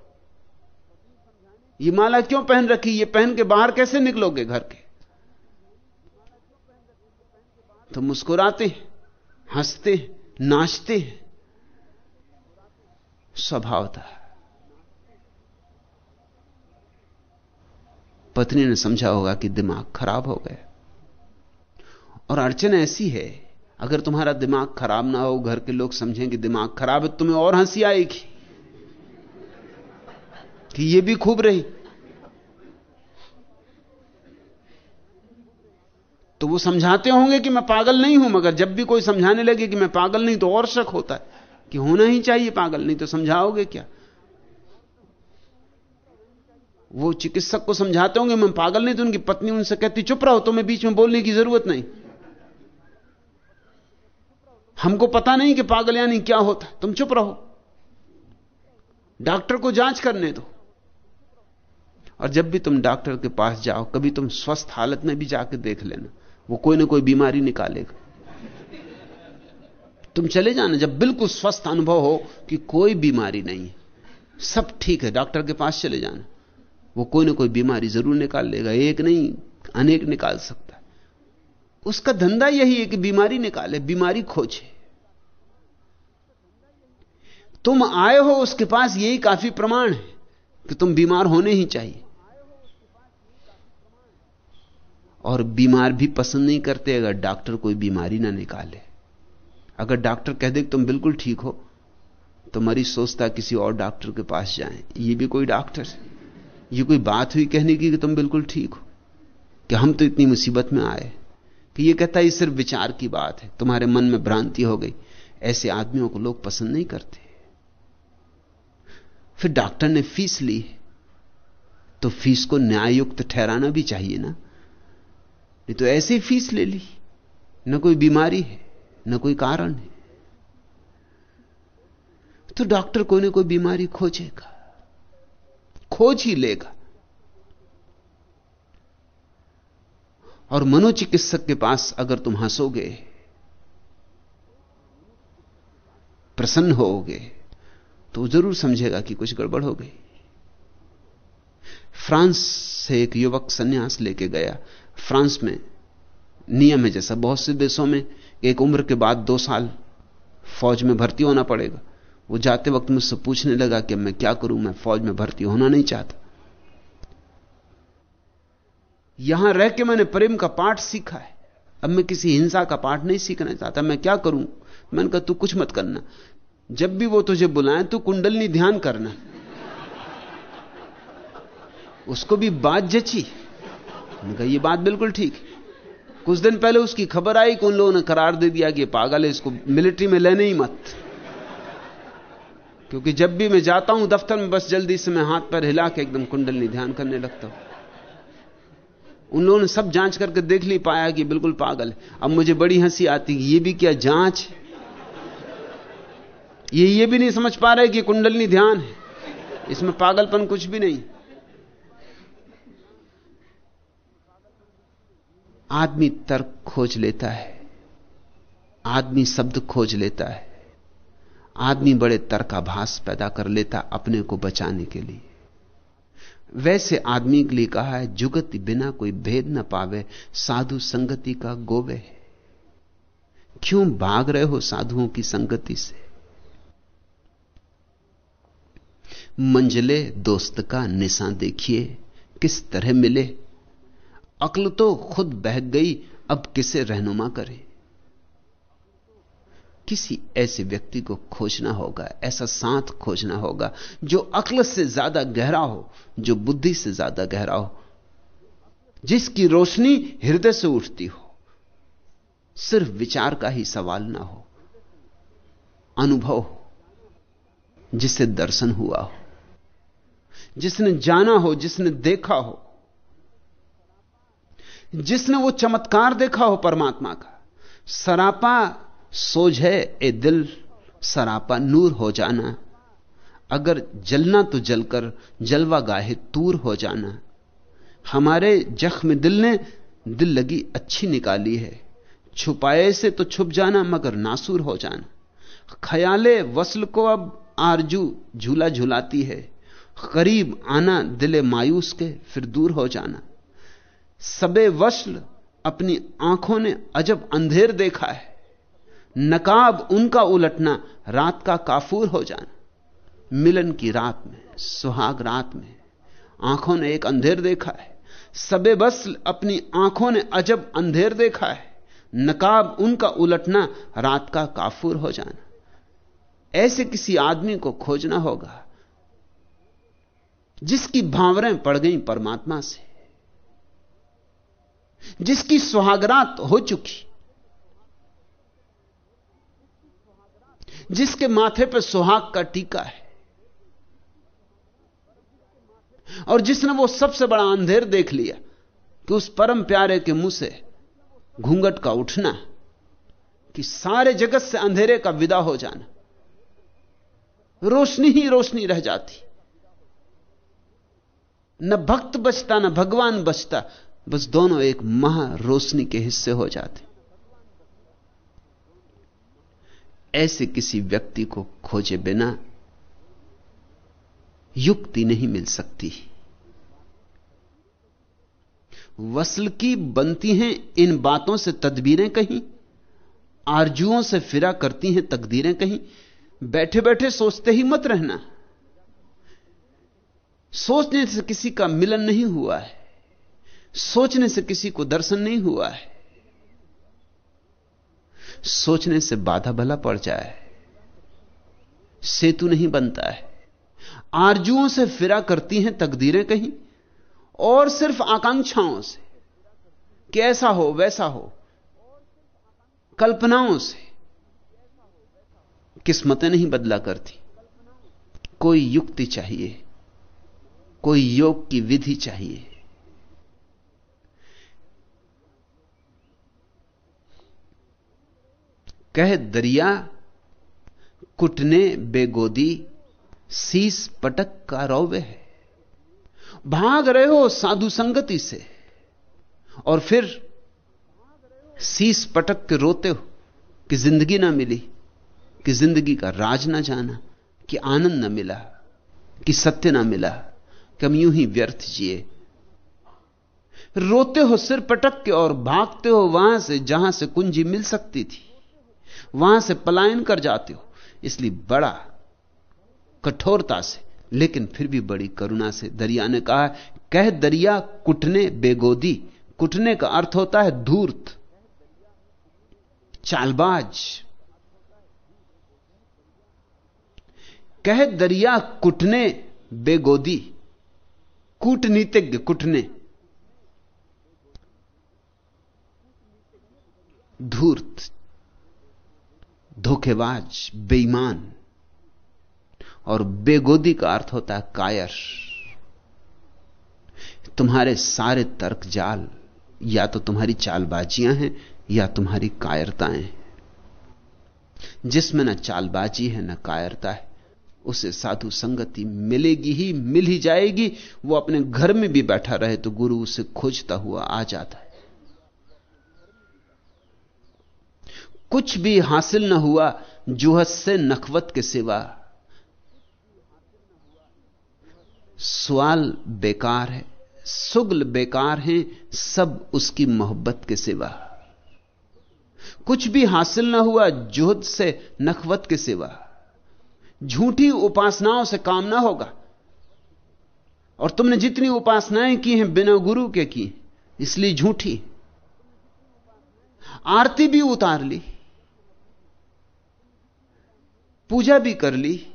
ये माला क्यों पहन रखी? ये पहन के बाहर कैसे निकलोगे घर के? तो मुस्कुराते, हँसते, नाचते। स्वभावता पत्नी ने समझा होगा कि दिमाग खराब हो गया। और अड़चन ऐसी है, अगर तुम्हारा दिमाग खराब ना हो, घर के लोग समझें कि दिमाग खराब है, तुम्हें और हँसी आएगी कि ये भी खूब रही। तो वो समझाते होंगे कि मैं पागल नहीं हूँ, मगर जब भी कोई समझाने लगे कि मैं पागल नहीं तो और शक होता है कि होना ही चाहिए पागल, नहीं तो समझाओगे क्या? वो चिकित्सक को समझाते होंगे, मैं पागल नहीं तो उनकी पत्नी उनसे कहती, चुप रहो, तुम्हें बीच में बोलने की ज़रूरत नहीं। हमको पता नहीं कि पागल यानी क्या होता। तुम चुप रहो। डॉक्टर को जाँच करने दो। और जब भी तुम डॉक्टर के पास जाओ, कभी तुम स्वस्थ हालत में भी जाकर देख लेना। वो कोई ना कोई बीमारी निकालेगा। तुम चले जाना, जब बिल्कुल स्वस्थ अनुभव हो कि कोई बीमारी नहीं है। सब ठीक है, डॉक्टर के पास चले जाना। वो कोई ना कोई बीमारी ज़रूर निकाल लेगा, एक नहीं, अनेक निकाल सकता उसका धंधा यही है कि बीमारी निकाले, बीमारी खोजे। तुम आए हो, उसके पास यही काफ़ी प्रमाण है कि तुम बीमार होने ही चाहिए। और बीमार भी पसंद नहीं करते अगर डॉक्टर कोई बीमारी ना निकाले। अगर डॉक्टर कह दे कि तुम बिल्कुल ठीक हो तो मरीज़ सोचता किसी और डॉक्टर के पास जाएँ। ये भी कोई डॉक्टर ये कोई बात हुई कहने की कि तुम बिल्कुल ठीक हो? कि हम तो इतनी मुसीबत में आए कि ये कहता है सिर्फ़ विचार की बात है, तुम्हारे मन में भ्रांति हो गई। ऐसे आदमियों को लोग पसंद नहीं करते। फिर डॉक्टर ने फ़ीस ली। तो फ़ीस को न्यायुक्त ठहराना भी चाहिए ना? नहीं तो ऐसे ही फ़ीस ले ली। न कोई बीमारी है, न कोई कारण है। तो डॉक्टर कोई ना कोई बीमारी खोजेगा। खोज ही लेगा। और मनोचिकित्सक के पास अगर तुम हंसोगे, प्रसन्न होोगे तो ज़रूर समझेगा कि कुछ गड़बड़ हो गई। फ्रांस से एक युवक सन्यास लेके गया। फ्रांस में नियम है जैसा, बहुत से देशों में एक उम्र के बाद दो साल फौज में भर्ती होना पड़ेगा। वो जाते वक्त मुझसे पूछने लगा कि मैं क्या करूँ, मैं फौज में भर्ती होना नहीं चाहता। यहाँ रह के मैंने प्रेम का पाठ सीखा है। अब मैं किसी हिंसा का पाठ नहीं सीखना चाहता, मैं क्या करूँ? मैंने कहा, तू कुछ मत करना। जब भी वो तुझे बुलाए तो कुंडलनी ध्यान करना। उसको भी बात जची। मैंने कहा, ये बात बिल्कुल ठीक कुछ दिन पहले उसकी खबर आई कि उन लोगों ने करार दे दिया कि पागल है, इसको मिलिट्री में लेने ही मत। क्योंकि जब भी मैं जाता हूँ दफ्तर में, बस जल्दी से मैं हाथ पर हिला के एकदम कुंडलनी ध्यान करने लगता हूँ। उन लोगों ने सब जाँच करके देख ली, पाया कि बिल्कुल पागल है। अब मुझे बड़ी हँसी आती ये भी क्या जाँच ये ये भी नहीं समझ पा रहे कि कुंडलनी ध्यान है। इसमें पागलपन कुछ भी नहीं। आदमी तर्क खोज लेता है। आदमी शब्द खोज लेता है। आदमी बड़े तर्काभास पैदा कर लेता अपने को बचाने के लिए। वैसे आदमी के लिए कहा है, जुगति बिना कोई भेद न पावे, साधु संगति का गोवे क्यों भाग रहे हो साधुओं की संगति से? मंजले दोस्त का निशान देखिए, किस तरह मिले। अक्ल तो खुद बह गई, अब किसे रहनुमा करे? किसी ऐसे व्यक्ति को खोजना होगा, ऐसा साथ खोजना होगा, जो अक्ल से ज़्यादा गहरा हो, जो बुद्धि से ज़्यादा गहरा हो, जिसकी रोशनी हृदय से उठती हो। सिर्फ़ विचार का ही सवाल ना हो, अनुभव हो जिसे दर्शन हुआ हो, जिसने जाना हो, जिसने देखा हो, जिसने वो चमत्कार देखा हो परमात्मा का। सरापा सोझ है, ए दिल सरापा नूर हो जाना। अगर जलना तो जलकर जलवा गाहे तूर हो जाना। हमारे जख्म दिल ने दिल लगी अच्छी निकाली है। छुपाए से तो छुप जाना, मगर नासूर हो जाना। ख्याले वसल को अब आरज़ू झूला झुलाती है। करीब आना दिले मायूस के, फिर दूर हो जाना। सबे वसल अपनी आँखों ने अजब अंधेर देखा है। नकाब उनका उलटना, रात का काफूर हो जाना। मिलन की रात में, सुहाग रात में, आँखों ने एक अंधेर देखा है। सबे बस अपनी आँखों ने अजब अंधेर देखा है। नकाब उनका उलटना, रात का काफूर हो जाना। ऐसे किसी आदमी को खोजना होगा, जिसकी भावरें पड़ गई परमात्मा से, जिसकी सुहागरात हो चुकी जिसके माथे पर सुहाग का टीका है। और जिसने वो सबसे बड़ा अंधेर देख लिया कि उस परम प्यारे के मुँह से घूंघट का उठना कि सारे जगत से अंधेरे का विदा हो जाना। रोशनी ही रोशनी रह जाती। न भक्त बचता, न भगवान बचता, बस दोनों एक महा रोशनी के हिस्से हो जाते। ऐसे किसी व्यक्ति को खोजे बिना युक्ति नहीं मिल सकती। वसल की बनती हैं, इन बातों से तदबीरें कहीं, आरजुओं से फिरा करती हैं तकदीरें कहीं। बैठे बैठे सोचते ही मत रहना। सोचने से किसी का मिलन नहीं हुआ है। सोचने से किसी को दर्शन नहीं हुआ है। सोचने से बाधा भला पड़ जाए, सेतु नहीं बनता है। आरजुओं से फिरा करती हैं तकदीरें कहीं, और सिर्फ़ आकांक्षाओं से कि ऐसा हो, वैसा हो, कल्पनाओं से किस्मतें नहीं बदला करती। कोई युक्ति चाहिए, कोई योग की विधि चाहिए कह दरिया कुटने बेगोदी, सीस पटक का रौवे है। भाग रहे हो साधु संगति से और फिर सीस पटक के रोते हो कि ज़िंदगी ना मिली, कि ज़िंदगी का राज ना जाना, कि आनंद ना मिला, कि सत्य ना मिला, कि हम यूँ ही व्यर्थ जिए। रोते हो सिर पटक के और भागते हो वहाँ से जहाँ से कुंजी मिल सकती थी। वहाँ से पलायन कर जाते हो। इसलिए बड़ा कठोरता से, लेकिन फिर भी बड़ी करुणा से दरिया ने कहा, कह दरिया कुटने बेगोदी। कुटने का अर्थ होता है धूर्त, चालबाज। कह दरिया कुटने बेगोदी, कूटनीतिज्ञ कुटने। धूर्त धोखेबाज, बेईमान। और बेगोदी का अर्थ होता है कायर। तुम्हारे सारे तर्क जाल, या तो तुम्हारी चालबाजियाँ हैं, या तुम्हारी कायरताएँ जिसमें न चालबाजी है, न कायरता है, उसे साधु संगति मिलेगी ही, मिल ही जाएगी। वो अपने घर में भी बैठा रहे तो गुरु उसे खोजता हुआ आ जाता है। कुछ भी हासिल न हुआ जुहस से नखवत के सिवा। सवाल बेकार है, सुगल बेकार है सब उसकी मोहब्बत के सिवा। कुछ भी हासिल ना हुआ जोहद से नखवत के सिवा। झूठी उपासनाओं से काम ना होगा। और तुमने जितनी उपासनाएँ की हैं, बिना गुरु के की इसलिए झूठी। आरती भी उतार ली। पूजा भी कर ली,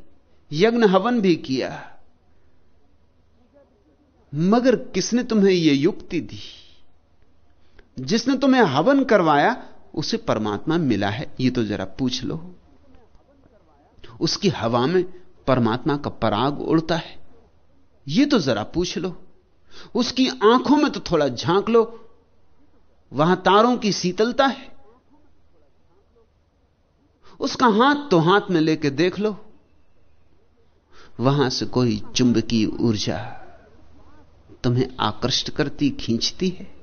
यज्ञ हवन भी किया। मगर किसने तुम्हें यह युक्ति दी? जिसने तुम्हें हवन करवाया, उसे परमात्मा मिला है। यह तो जरा पूछ लो। उसकी हवा में परमात्मा का पराग उड़ता है। यह तो जरा पूछ लो। उसकी आँखों में तो थोड़ा झाँक लो। वहाँ तारों की शीतलता है। उसका हाथ तो हाथ में लेके देख लो। वहाँ से कोई चुंबकीय ऊर्जा तुम्हें आकृष्ट करती, खींचती है।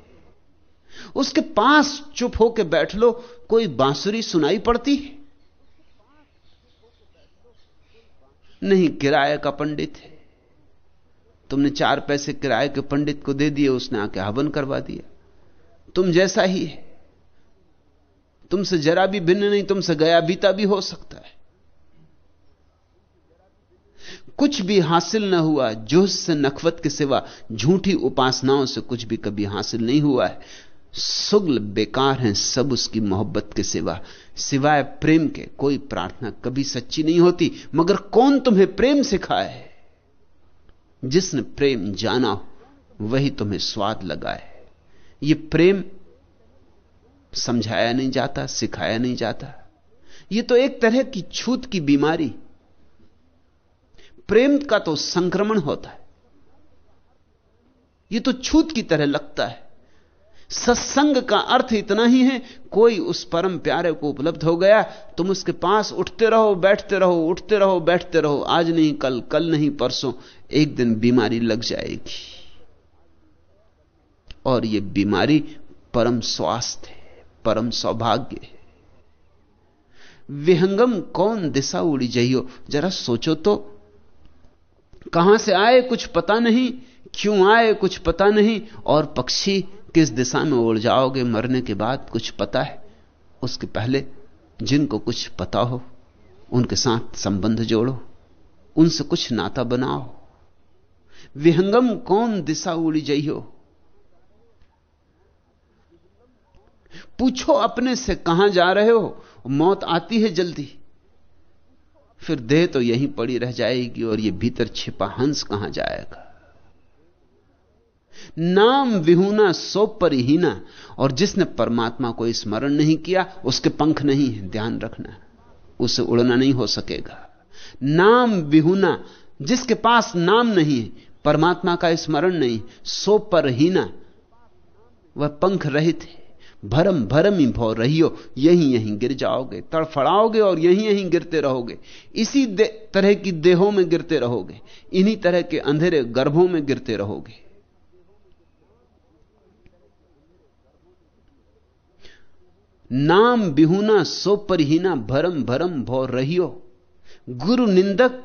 उसके पास चुप होकर बैठ लो, कोई बांसुरी सुनाई पड़ती है। नहीं, किराए का पंडित है। तुमने चार पैसे किराए के पंडित को दे दिए, उसने आके हवन करवा दिया। तुम जैसा ही है। तुमसे जरा भी भिन्न नहीं, तुमसे गया बीता भी हो सकता है। कुछ भी हासिल न हुआ जोश से नखवत के सिवा झूठी उपासनाओं से कुछ भी कभी हासिल नहीं हुआ है। सुगल बेकार हैं सब उसकी मोहब्बत के सिवा। सिवाय प्रेम के कोई प्रार्थना कभी सच्ची नहीं होती, मगर कौन तुम्हें प्रेम सिखाए? जिसने प्रेम जाना हो, वही तुम्हें स्वाद लगाए। ये प्रेम समझाया नहीं जाता, सिखाया नहीं जाता। यह तो एक तरह की छूत की बीमारी। प्रेम का तो संक्रमण होता है। यह तो छूत की तरह लगता है। सत्संग का अर्थ इतना ही है, कोई उस परम प्यारे को उपलब्ध हो गया, तुम उसके पास उठते रहो, बैठते रहो, उठते रहो, बैठते रहो। आज नहीं, कल कल नहीं, परसों, एक दिन बीमारी लग जाएगी। और यह बीमारी परम स्वास्थ्य है। परम सौभाग्य है। विहंगम कौन दिशा उड़ी जाइयो? जरा सोचो तो। कहाँ से आए कुछ पता नहीं, क्यों आए कुछ पता नहीं, और पक्षी किस दिशा में उड़ जाओगे? मरने के बाद कुछ पता है। उसके पहले जिनको कुछ पता हो, उनके साथ संबंध जोड़ो। उनसे कुछ नाता बनाओ। विहंगम कौन दिशा उड़ी जई हो पूछो अपने से, कहाँ जा रहे हो? मौत आती है जल्दी। फिर देह तो यहीं पड़ी रह जाएगी और यह भीतर छिपा हंस कहाँ जाएगा? नाम विहूना सो परिहीना, और जिसने परमात्मा को स्मरण नहीं किया, उसके पंख नहीं है, ध्यान रखना, उसे उड़ना नहीं हो सकेगा। नाम विहूना, जिसके पास नाम नहीं है, परमात्मा का स्मरण नहीं, सो परहीना, वह पंख रहित है। भरम भरम ही भौ रहियो, यहीं यहीं गिर जाओगे, तड़फड़ाओगे और यहीं यहीं गिरते रहोगे। इसी तरह की देहों में गिरते रहोगे, इन्हीं तरह के अंधेरे गर्भों में गिरते रहोगे। नाम बिहुना सो परहीना भरम भरम भौ रहियो। गुरु निंदक,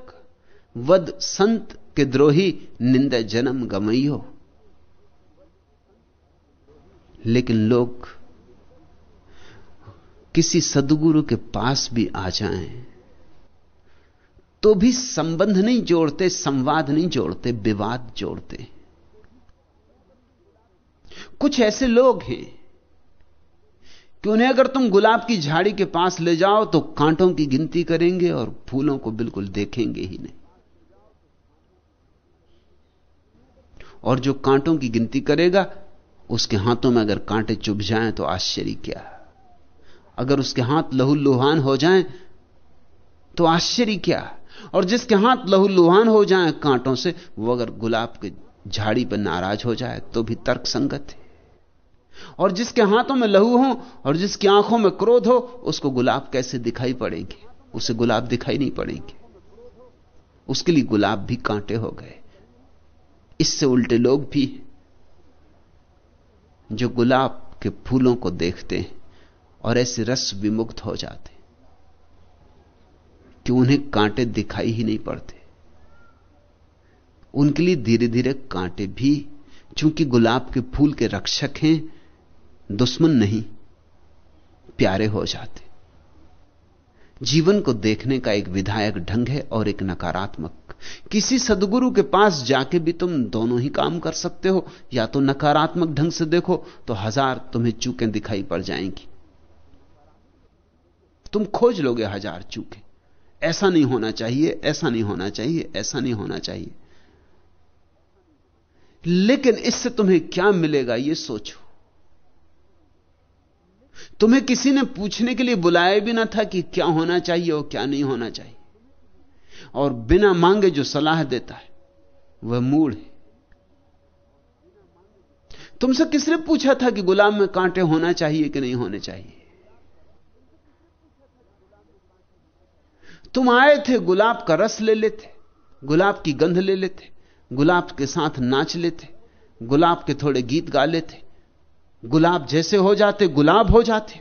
वद संत के द्रोही निंदा जन्म गमइयो। लेकिन लोग किसी सदगुरु के पास भी आ जाएँ तो भी संबंध नहीं जोड़ते, संवाद नहीं जोड़ते, विवाद जोड़ते। कुछ ऐसे लोग हैं कि उन्हें अगर तुम गुलाब की झाड़ी के पास ले जाओ तो कांटों की गिनती करेंगे और फूलों को बिल्कुल देखेंगे ही नहीं। और जो कांटों की गिनती करेगा, उसके हाथों में अगर कांटे चुभ जाएँ तो आश्चर्य क्या अगर उसके हाथ लहू लुहान हो जाएँ तो आश्चर्य क्या? और जिसके हाथ लहू लुहान हो जाएँ कांटों से, वो अगर गुलाब के झाड़ी पर नाराज़ हो जाए तो भी तर्क संगत है। और जिसके हाथों में लहू हो, और जिसकी आँखों में क्रोध हो, उसको गुलाब कैसे दिखाई पड़ेंगे? उसे गुलाब दिखाई नहीं पड़ेंगे। उसके लिए गुलाब भी कांटे हो गए। इससे उल्टे लोग भी जो गुलाब के फूलों को देखते हैं। और ऐसे रस विमुक्त हो जाते। कि उन्हें कांटे दिखाई ही नहीं पड़ते। उनके लिए धीरे धीरे कांटे भी, चूँकि गुलाब के फूल के रक्षक हैं, दुश्मन नहीं, प्यारे हो जाते। जीवन को देखने का एक विधायक ढंग है और एक नकारात्मक। किसी सदगुरु के पास जाके भी तुम दोनों ही काम कर सकते हो। या तो नकारात्मक ढंग से देखो तो हज़ार तुम्हें चूकें दिखाई पड़ जाएँगी। तुम खोज लोगे हज़ार चूके। ऐसा नहीं होना चाहिए, ऐसा नहीं होना चाहिए, ऐसा नहीं होना चाहिए। लेकिन इससे तुम्हें क्या मिलेगा यह सोचो। तुम्हें किसी ने पूछने के लिए बुलाया भी ना था कि क्या होना चाहिए और क्या नहीं होना चाहिए। और बिना मांगे जो सलाह देता है, वह मूड है। तुमसे किसने पूछा था कि गुलाब में कांटे होना चाहिए कि नहीं होने चाहिए? तुम आए थे, गुलाब का रस ले लेते, गुलाब की गंध ले लेते, गुलाब के साथ नाच लेते, गुलाब के थोड़े गीत गा लेते। गुलाब जैसे हो जाते, गुलाब हो जाते।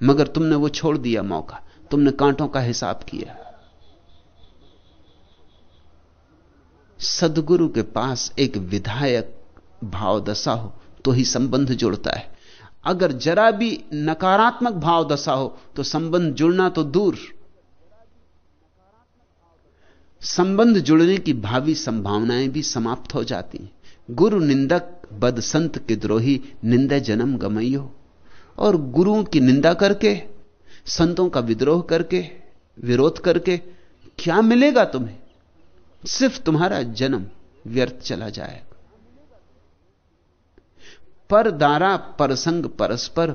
मगर तुमने वो छोड़ दिया मौका, तुमने कांटों का हिसाब किया। सदगुरु के पास एक विधायक भाव दशा हो तो ही संबंध जुड़ता है। अगर जरा भी नकारात्मक भाव दशा हो तो संबंध जुड़ना तो दूर। संबंध जुड़ने की भावी संभावनाएँ भी समाप्त हो जाती हैं। गुरु निंदक बद संत के द्रोही निंदा जन्म गमइयो और गुरुओं की निंदा करके, संतों का विद्रोह करके, विरोध करके क्या मिलेगा तुम्हें? सिर्फ़ तुम्हारा जन्म व्यर्थ चला जाएगा। पर दारा परसंग परस्पर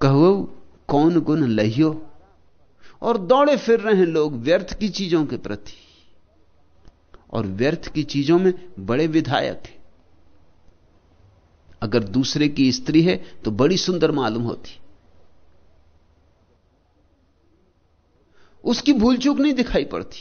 कहो, कौन गुण लहियो? और दौड़े फिर रहे हैं लोग व्यर्थ की चीज़ों के प्रति। और व्यर्थ की चीज़ों में बड़े विधायक हैं। अगर दूसरे की स्त्री है तो बड़ी सुंदर मालूम होती। उसकी भूल चूक नहीं दिखाई पड़ती।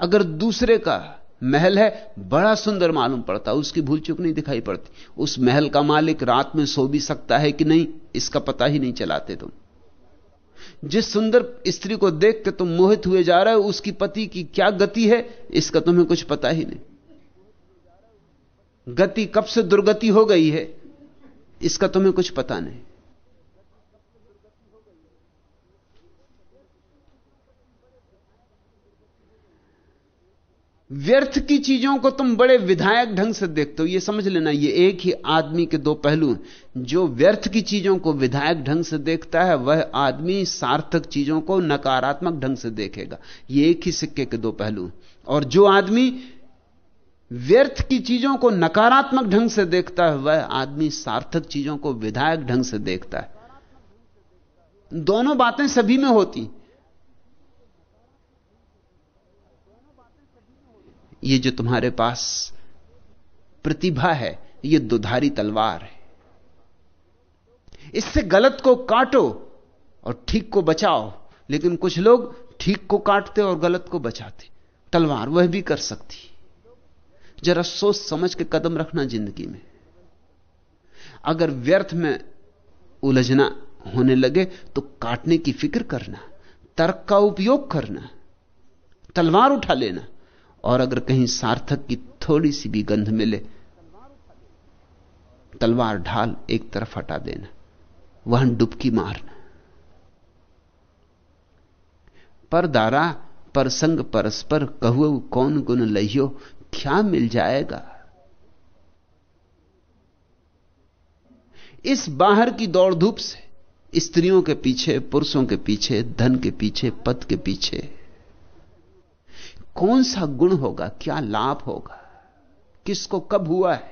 अगर दूसरे का महल है, बड़ा सुंदर मालूम पड़ता, उसकी भूल चूक नहीं दिखाई पड़ती। उस महल का मालिक रात में सो भी सकता है कि नहीं, इसका पता ही नहीं चलाते तुम। जिस सुंदर स्त्री को देख के तुम मोहित हुए जा रहे हो, उसकी पति की क्या गति है, इसका तुम्हें कुछ पता ही नहीं। गति कब से दुर्गति हो गई है, इसका तुम्हें कुछ पता नहीं। व्यर्थ की चीज़ों को तुम बड़े विधायक ढंग से देखते हो यह समझ लेना, ये एक ही आदमी के दो पहलू हैं। जो व्यर्थ की चीज़ों को विधायक ढंग से देखता है, वह आदमी सार्थक चीज़ों को नकारात्मक ढंग से देखेगा। ये एक ही सिक्के के दो पहलू और जो आदमी व्यर्थ की चीज़ों को नकारात्मक ढंग से देखता है, वह आदमी सार्थक चीज़ों को विधायक ढंग से देखता है। दोनों बातें सभी में होती। ये जो तुम्हारे पास प्रतिभा है, ये दुधारी तलवार है। इससे गलत को काटो और ठीक को बचाओ। लेकिन कुछ लोग ठीक को काटते और गलत को बचाते। तलवार वह भी कर सकती। जरा सोच समझ के कदम रखना ज़िंदगी में। अगर व्यर्थ में उलझना होने लगे तो काटने की फ़िक्र करना, तर्क का उपयोग करना, तलवार उठा लेना, और अगर कहीं सार्थक की थोड़ी सी भी गंध मिले, तलवार ढाल एक तरफ़ हटा देना। वहाँ डुबकी मारना पर दारा, पर संग, परस्पर कहु, कौन गुण लहियो, क्या मिल जाएगा? इस बाहर की दौड़ धूप से, स्त्रियों के पीछे, पुरुषों के पीछे, धन के पीछे, पद के पीछे, कौन सा गुण होगा, क्या लाभ होगा? किसको कब हुआ है?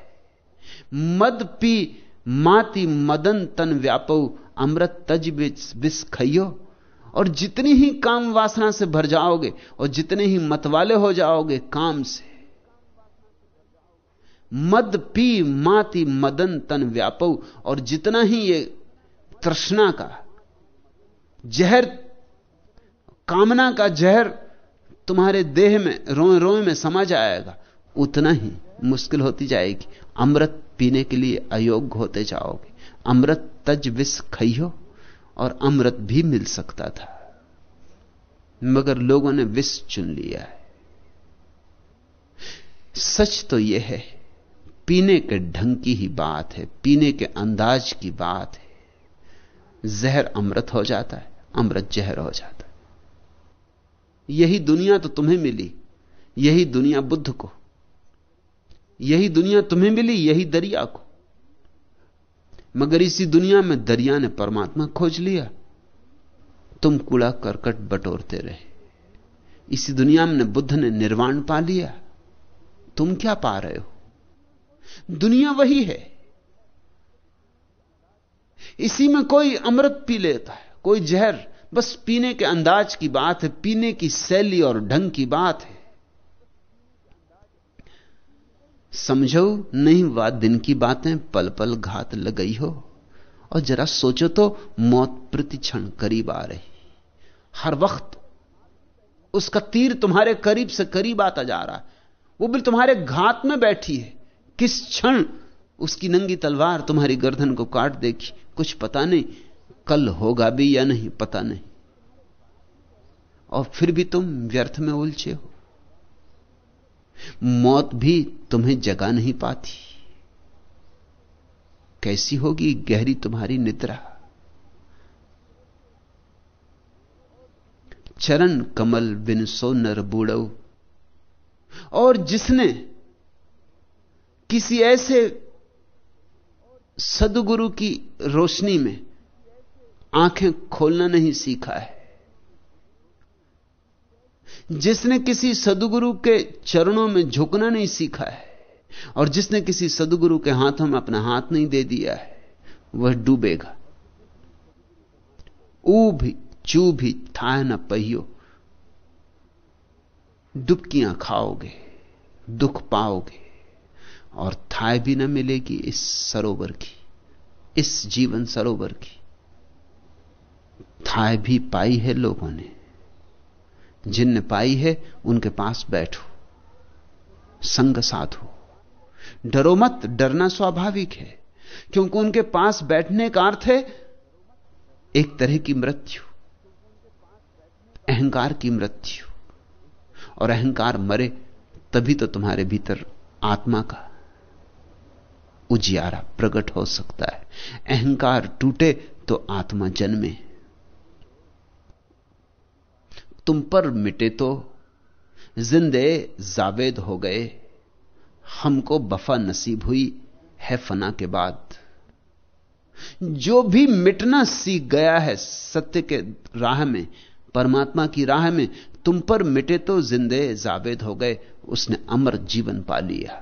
मद पी माती मदन तन व्यापो, अमृत तज विष खइयो। और जितनी ही काम वासना से भर जाओगे, और जितने ही मतवाले हो जाओगे, काम से। मद पी, माती मदन तन व्यापो, और जितना ही ये तृष्णा का, जहर, कामना का जहर तुम्हारे देह में, रोए रोए में समा जाएगा, उतना ही मुश्किल होती जाएगी। अमृत पीने के लिए अयोग्य होते जाओगे। अमृत तज विष खइयो और अमृत भी मिल सकता था। मगर लोगों ने विष चुन लिया है। सच तो यह है, पीने के ढंग की ही बात है, पीने के अंदाज की बात है। जहर अमृत हो जाता है, अमृत जहर हो जाता है। यही दुनिया तो तुम्हें मिली, यही दुनिया बुद्ध को। यही दुनिया तुम्हें मिली, यही दरिया को। मगर इसी दुनिया में दरिया ने परमात्मा खोज लिया। तुम कूड़ा करकट बटोरते रहे। इसी दुनिया में बुद्ध ने निर्वाण पा लिया। तुम क्या पा रहे हो? दुनिया वही है। इसी में कोई अमृत पी लेता है, कोई जहर। बस पीने के अंदाज की बात है, पीने की शैली और ढंग की बात है। समझो नहीं वा दिन की बातें पल पल घात लगई हो। और जरा सोचो तो मौत प्रति क्षण करीब आ रही। हर वक्त उसका तीर तुम्हारे करीब से करीब आता जा रहा है। वो भी तुम्हारे घात में बैठी है। किस क्षण उसकी नंगी तलवार तुम्हारी गर्दन को काट देगी कुछ पता नहीं, कल होगा भी या नहीं, पता नहीं। और फिर भी तुम व्यर्थ में उलझे हो। मौत भी तुम्हें जगा नहीं पाती। कैसी होगी गहरी तुम्हारी निद्रा? चरण कमल बिन सो नर बूढ़ऊ। और जिसने किसी ऐसे सदगुरु की रोशनी में आँखें खोलना नहीं सीखा है जिसने किसी सदगुरु के चरणों में झुकना नहीं सीखा है और जिसने किसी सदगुरु के हाथों में अपना हाथ नहीं दे दिया है, वह डूबेगा। ऊ भी, चू भी था न पहियो। डुबकियाँ खाओगे, दुख पाओगे और थाय भी न मिलेगी इस सरोवर की, इस जीवन सरोवर की। थाय भी पाई है लोगों ने। जिनने पाई है, उनके पास बैठो। संग साधो। डरो मत, डरना स्वाभाविक है, क्योंकि उनके पास बैठने का अर्थ है एक तरह की मृत्यु, अहंकार की मृत्यु। और अहंकार मरे, तभी तो तुम्हारे भीतर आत्मा का उजियारा प्रकट हो सकता है। अहंकार टूटे तो आत्मा जन्मे। तुम पर मिटे तो जिंदे जावेद हो गए, हमको बफा नसीब हुई है फना के बाद। जो भी मिटना सीख गया है सत्य के राह में, परमात्मा की राह में, तुम पर मिटे तो जिंदे जावेद हो गए, उसने अमर जीवन पा लिया।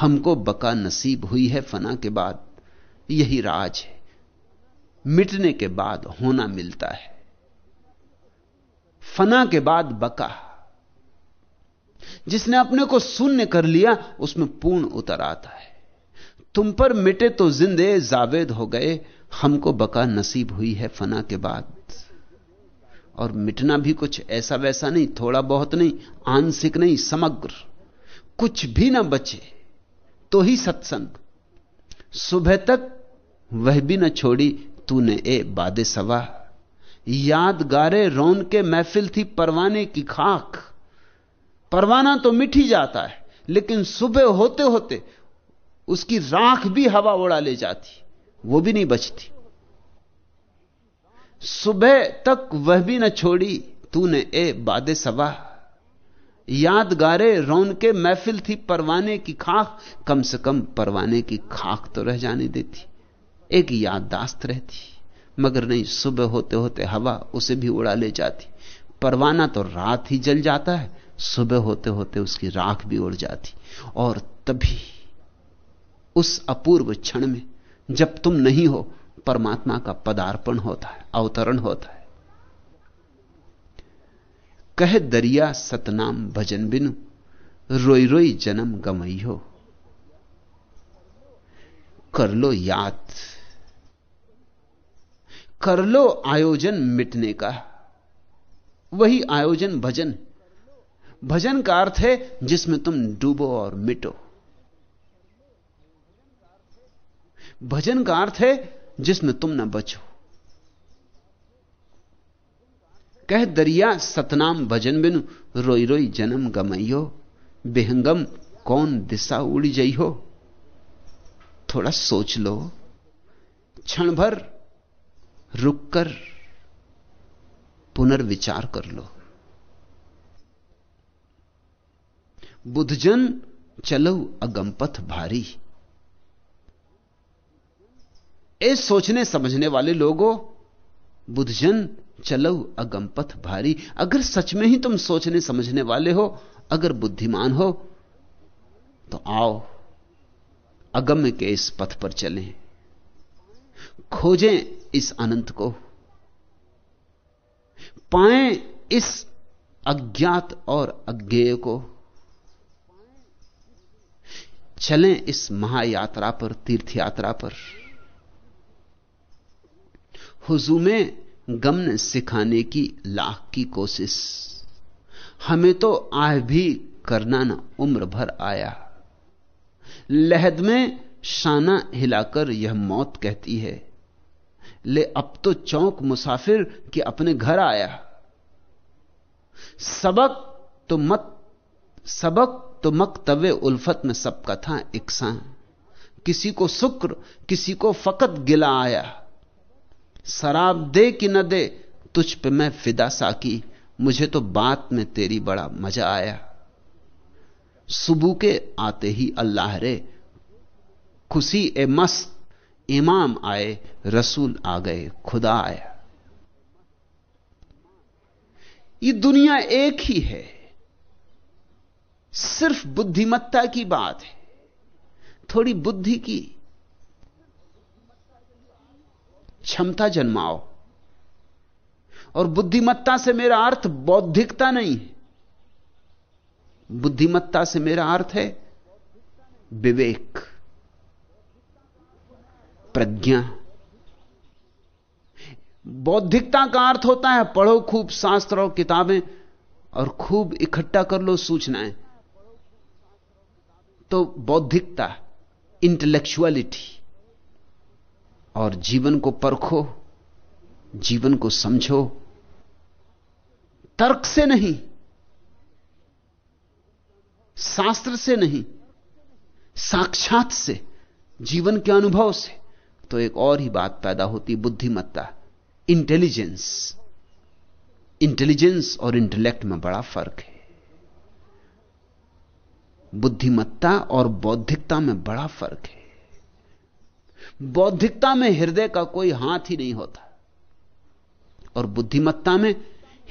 हमको बका नसीब हुई है फना के बाद, यही राज है। मिटने के बाद होना मिलता है। फना के बाद बका। जिसने अपने को शून्य कर लिया, उसमें पूर्ण उतर आता है। तुम पर मिटे तो जिंदे जावेद हो गए, हमको बका नसीब हुई है फना के बाद। और मिटना भी कुछ ऐसा वैसा नहीं, थोड़ा बहुत नहीं, आंशिक नहीं, समग्र। कुछ भी ना बचे तो ही सत्संग। सुबह तक वह भी न छोड़ी, तूने ए बादे सवा यादगारे रौन के महफिल थी परवाने की खाक। परवाना तो ही जाता है, लेकिन सुबह होते होते उसकी राख भी हवा उड़ा ले जाती, वो भी नहीं बचती। सुबह तक वह भी न छोड़ी तूने ए बादे सवा। यादगारे रौन के महफिल थी परवाने की खाक, कम से कम परवाने की खाक तो रह जाने देती, एक याददाश्त रहती। मगर नहीं, सुबह होते होते हवा उसे भी उड़ा ले जाती। परवाना तो रात ही जल जाता है, सुबह होते होते उसकी राख भी उड़ जाती। और तभी, उस अपूर्व क्षण में, जब तुम नहीं हो, परमात्मा का पदार्पण होता है, अवतरण होता है। कह दरिया सतनाम भजन बिनु, रोई रोई जन्म गमई हो। कर लो याद कर लो आयोजन मिटने का। वही आयोजन भजन। भजन का अर्थ है जिसमें तुम डूबो और मिटो। भजन का अर्थ है जिसमें तुम न बचो। कह दरिया सतनाम भजन बिनु, रोई रोई जन्म गमइयो बेहंगम कौन दिशा उड़ी जई हो थोड़ा सोच लो। क्षण भर रुक कर पुनर्विचार कर लो। बुद्धजन, चलो अगमपथ भारी। ए सोचने समझने वाले लोगों, बुद्धजन, चलो अगमपथ भारी। अगर सच में ही तुम सोचने समझने वाले हो, अगर बुद्धिमान हो तो आओ, अगम्य के इस पथ पर चलें। खोजें इस अनंत को। पाए इस अज्ञात और अज्ञेय को। चलें इस महायात्रा पर तीर्थ यात्रा पर। हुजू में गम ने सिखाने की लाख की कोशिश। हमें तो आह भी करना ना उम्र भर आया। लहद में शाना हिलाकर यह मौत कहती है। ले, अब तो चौंक मुसाफिर कि अपने घर आया। सबक तो मत सबक तो मकतवे उल्फत में सबका था इकसा किसी को शुक्र, किसी को फकत गिला आया। शराब दे कि न दे, तुझ पे मैं फिदा साकी। मुझे तो बात में तेरी बड़ा मज़ा आया। सुबह के आते ही अल्लाह रे, खुशी ए मस्त। इमाम आए, रसूल आ गए, खुदा आया। ये दुनिया एक ही है। सिर्फ़ बुद्धिमत्ता की बात है, थोड़ी बुद्धि की। क्षमता जन्माओ। और बुद्धिमत्ता से मेरा अर्थ बौद्धिकता नहीं है। बुद्धिमत्ता से मेरा अर्थ है विवेक। प्रज्ञा। बौद्धिकता का अर्थ होता है, पढ़ो खूब शास्त्र और किताबें और खूब इकट्ठा कर लो सूचनाएँ। तो बौद्धिकता इंटेलेक्चुअलिटी और जीवन को परखो, जीवन को समझो। तर्क से नहीं, शास्त्र से नहीं, साक्षात से, जीवन के अनुभव से। तो एक और ही बात पैदा होती बुद्धिमत्ता। इंटेलिजेंस इंटेलिजेंस और इंटेलेक्ट में बड़ा फ़र्क है। बुद्धिमत्ता और बौद्धिकता में बड़ा फ़र्क है। बौद्धिकता में हृदय का कोई हाथ ही नहीं होता। और बुद्धिमत्ता में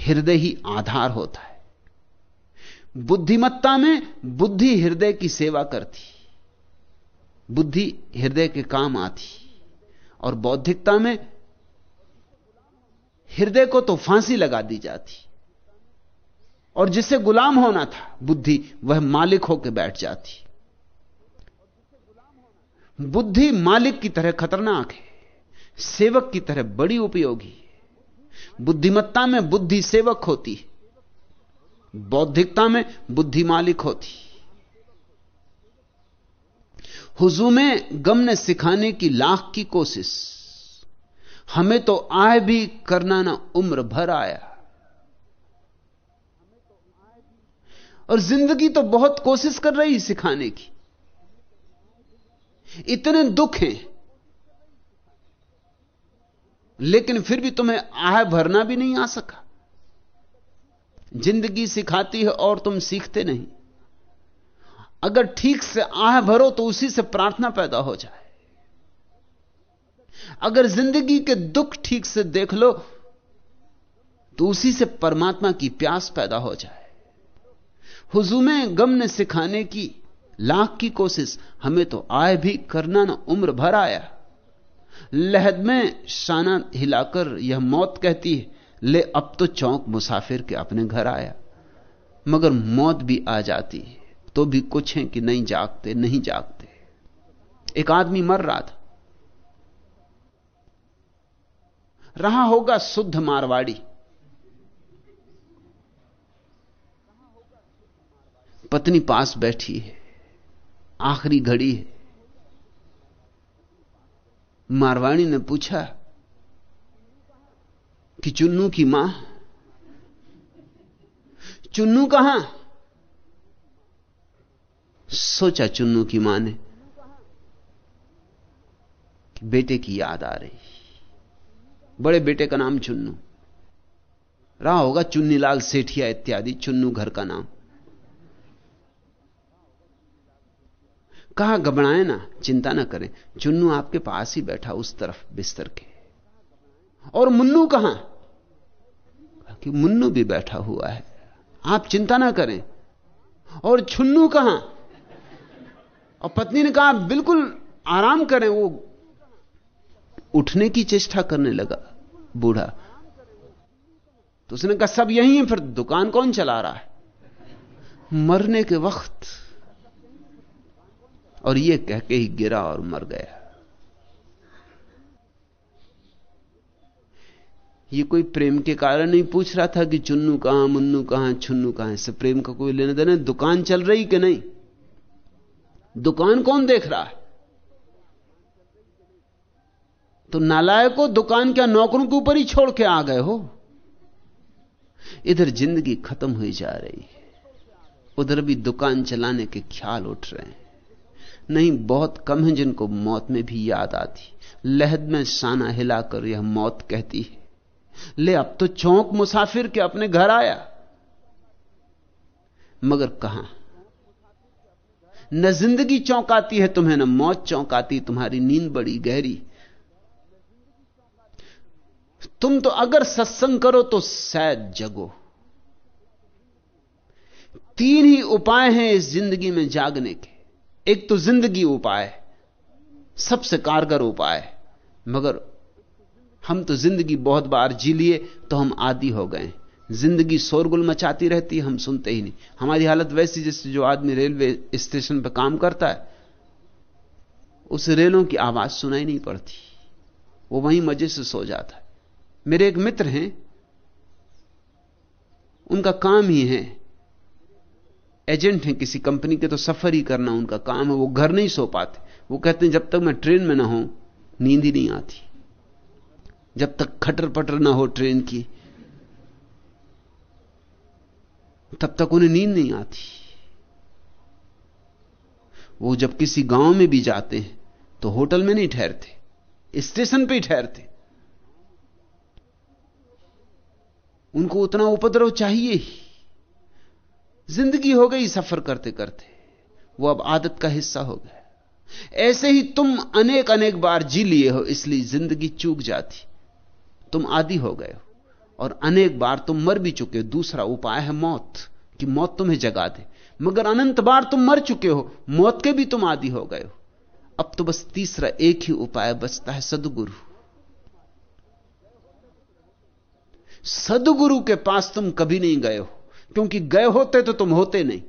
हृदय ही आधार होता है। बुद्धिमत्ता में बुद्धि हृदय की सेवा करती। बुद्धि हृदय के काम आती। और बौद्धिकता में हृदय को तो फांसी लगा दी जाती। और जिसे गुलाम होना था, बुद्धि, वह मालिक होकर बैठ जाती। बुद्धि मालिक की तरह खतरनाक है, सेवक की तरह बड़ी उपयोगी बुद्धिमत्ता में बुद्धि सेवक होती बौद्धिकता में बुद्धि मालिक होती हुजू में गम ने सिखाने की लाख की कोशिश। हमें तो आय भी करना ना उम्र भर आया। और ज़िंदगी तो बहुत कोशिश कर रही सिखाने की। इतने दुख हैं। लेकिन फिर भी तुम्हें आह भरना भी नहीं आ सका। ज़िंदगी सिखाती है और तुम सीखते नहीं। अगर ठीक से आह भरो तो उसी से प्रार्थना पैदा हो जाए। अगर ज़िंदगी के दुख ठीक से देख लो तो उसी से परमात्मा की प्यास पैदा हो जाए। हुजूमे गम ने सिखाने की लाख की कोशिश, हमें तो आय भी करना ना उम्र भर आया। लहद में शाना हिलाकर यह मौत कहती है, ले अब तो चौंक मुसाफिर के अपने घर आया। मगर मौत भी आ जाती है। तो भी कुछ है कि नहीं जागते नहीं जागते। एक आदमी मर रहा था। रहा होगा शुद्ध मारवाड़ी। पत्नी पास बैठी है। आखिरी घड़ी है। मारवाणी ने पूछा कि चुन्नू की माँ, चुन्नू कहाँ? सोचा चुन्नू की माँ ने बेटे की याद आ रही। बड़े बेटे का नाम चुन्नू। रहा होगा चुन्नीलाल सेठिया इत्यादि, चुन्नू घर का नाम। कहा घबराए ना, चिंता ना करें। चुन्नू आपके पास ही बैठा उस तरफ़ बिस्तर के। और मुन्नू कहाँ? कि मुन्नू भी बैठा हुआ है। आप चिंता ना करें। और छुन्नू कहाँ? और पत्नी ने कहा, बिल्कुल आराम करें। वो उठने की चेष्टा करने लगा, बूढ़ा। तो उसने कहा, सब यही है, फिर दुकान कौन चला रहा है? मरने के वक्त और ये कह के ही गिरा और मर गया। ये कोई प्रेम के कारण नहीं पूछ रहा था कि चुन्नू कहाँ, मुन्नू कहाँ, छुन्नू कहाँ इससे प्रेम का कोई लेने देने दुकान चल रही कि नहीं? दुकान कौन देख रहा है? तो नालायको दुकान क्या नौकरों के ऊपर ही छोड़ के आ गए हो? इधर ज़िंदगी खत्म हुई जा रही है। उधर भी दुकान चलाने के ख्याल उठ रहे हैं। नहीं, बहुत कम है जिनको मौत में भी याद आती। लहद में साना हिलाकर यह मौत कहती है। ले, अब तो चौंक मुसाफिर के अपने घर आया। मगर कहाँ? न ज़िंदगी चौंकाती है तुम्हें, न मौत चौंकाती, तुम्हारी नींद बड़ी गहरी। तुम तो अगर सत्संग करो तो शायद जगो। तीन ही उपाय हैं इस ज़िंदगी में जागने के। एक तो ज़िंदगी उपाय, सबसे कारगर उपाय, मगर हम तो ज़िंदगी बहुत बार जी लिए तो हम आदि हो गए। ज़िंदगी शोरगुल मचाती रहती हम सुनते ही नहीं। हमारी हालत वैसी जैसे जो आदमी रेलवे स्टेशन पर काम करता है, उस रेलों की आवाज़ सुनाई नहीं पड़ती। वो वहीं मज़े से सो जाता है। मेरे एक मित्र हैं, उनका काम ही है, एजेंट हैं किसी कंपनी के तो सफ़र ही करना उनका काम है, वो घर नहीं सो पाते। वो कहते हैं, जब तक मैं ट्रेन में ना हूँ, नींद ही नहीं आती। जब तक खटर पटर ना हो ट्रेन की तब तक उन्हें नींद नहीं आती। वो जब किसी गाँव में भी जाते हैं तो होटल में नहीं ठहरते, स्टेशन पे ही ठहरते। उनको उतना उपद्रव चाहिए ही। ज़िंदगी हो गई सफ़र करते करते वो अब आदत का हिस्सा हो गया ऐसे ही तुम अनेक अनेक बार जी लिए हो, इसलिए ज़िंदगी चूक जाती। तुम आदि हो गए हो। और अनेक बार तुम मर भी चुके दूसरा उपाय है मौत, कि मौत तुम्हें जगा दे। मगर अनंत बार तुम मर चुके हो, मौत के भी तुम आदि हो गए हो। अब तो बस तीसरा एक ही उपाय बचता है सदगुरु। सदगुरु के पास तुम कभी नहीं गए हो, क्योंकि गए होते तो तुम होते नहीं।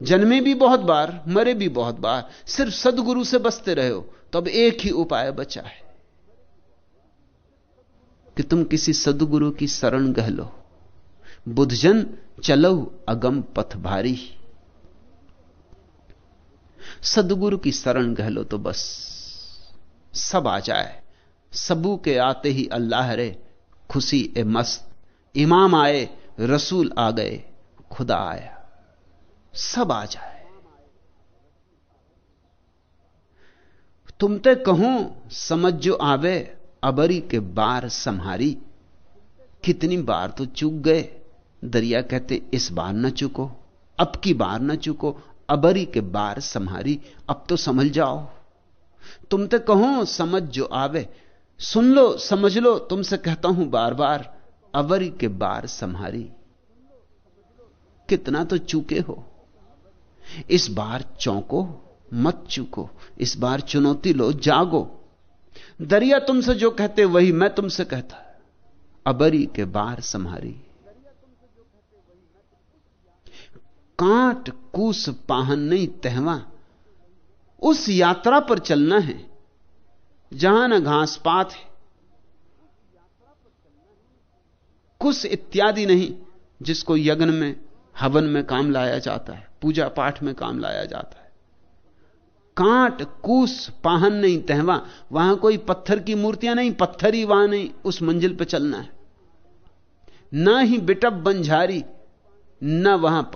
जन्मे भी बहुत बार, मरे भी बहुत बार, सिर्फ़ सदगुरु से बसते रहे हो तो अब एक ही उपाय बचा है। कि तुम किसी सदगुरु की शरण गह लो। बुद्धजन, चलो अगम पथ भारी। सदगुरु की शरण गह लो तो बस। सब आ जाए। सबू के आते ही अल्लाह रे, खुशी ए मस्त। इमाम आए, रसूल आ गए, खुदा आया। सब आ जाए। तुम ते कहूँ, समझ जो आवे अबरी के बार संहारी। कितनी बार तो चूक गए। दरिया कहते, इस बार न चुको, अब की बार न चुको, अबरी के बार संहारी, अब तो समझ जाओ। तुम तो कहो, समझ जो आवे। सुन लो, समझ लो, तुमसे कहता हूँ बार बार अवरी के बार संहारी। कितना तो चूके हो। इस बार चौंको, मत चूको, इस बार चुनौती लो, जागो। दरिया तुमसे जो कहते, वही मैं तुमसे कहता। अबरी के बार संहारी। कांट, कूस, पाहन नहीं, तहवा। उस यात्रा पर चलना है। जहाँ न घास पात है। कुछ इत्यादि नहीं, जिसको यज्ञ में, हवन में काम लाया जाता है, पूजा पाठ में काम लाया जाता है। कांट, कूस, पाहन नहीं, तहवा। वहाँ कोई पत्थर की मूर्तियाँ नहीं, पत्थर ही वहाँ नहीं, उस मंजिल पर चलना है। ना ही बिटप बंझारी, न वहाँ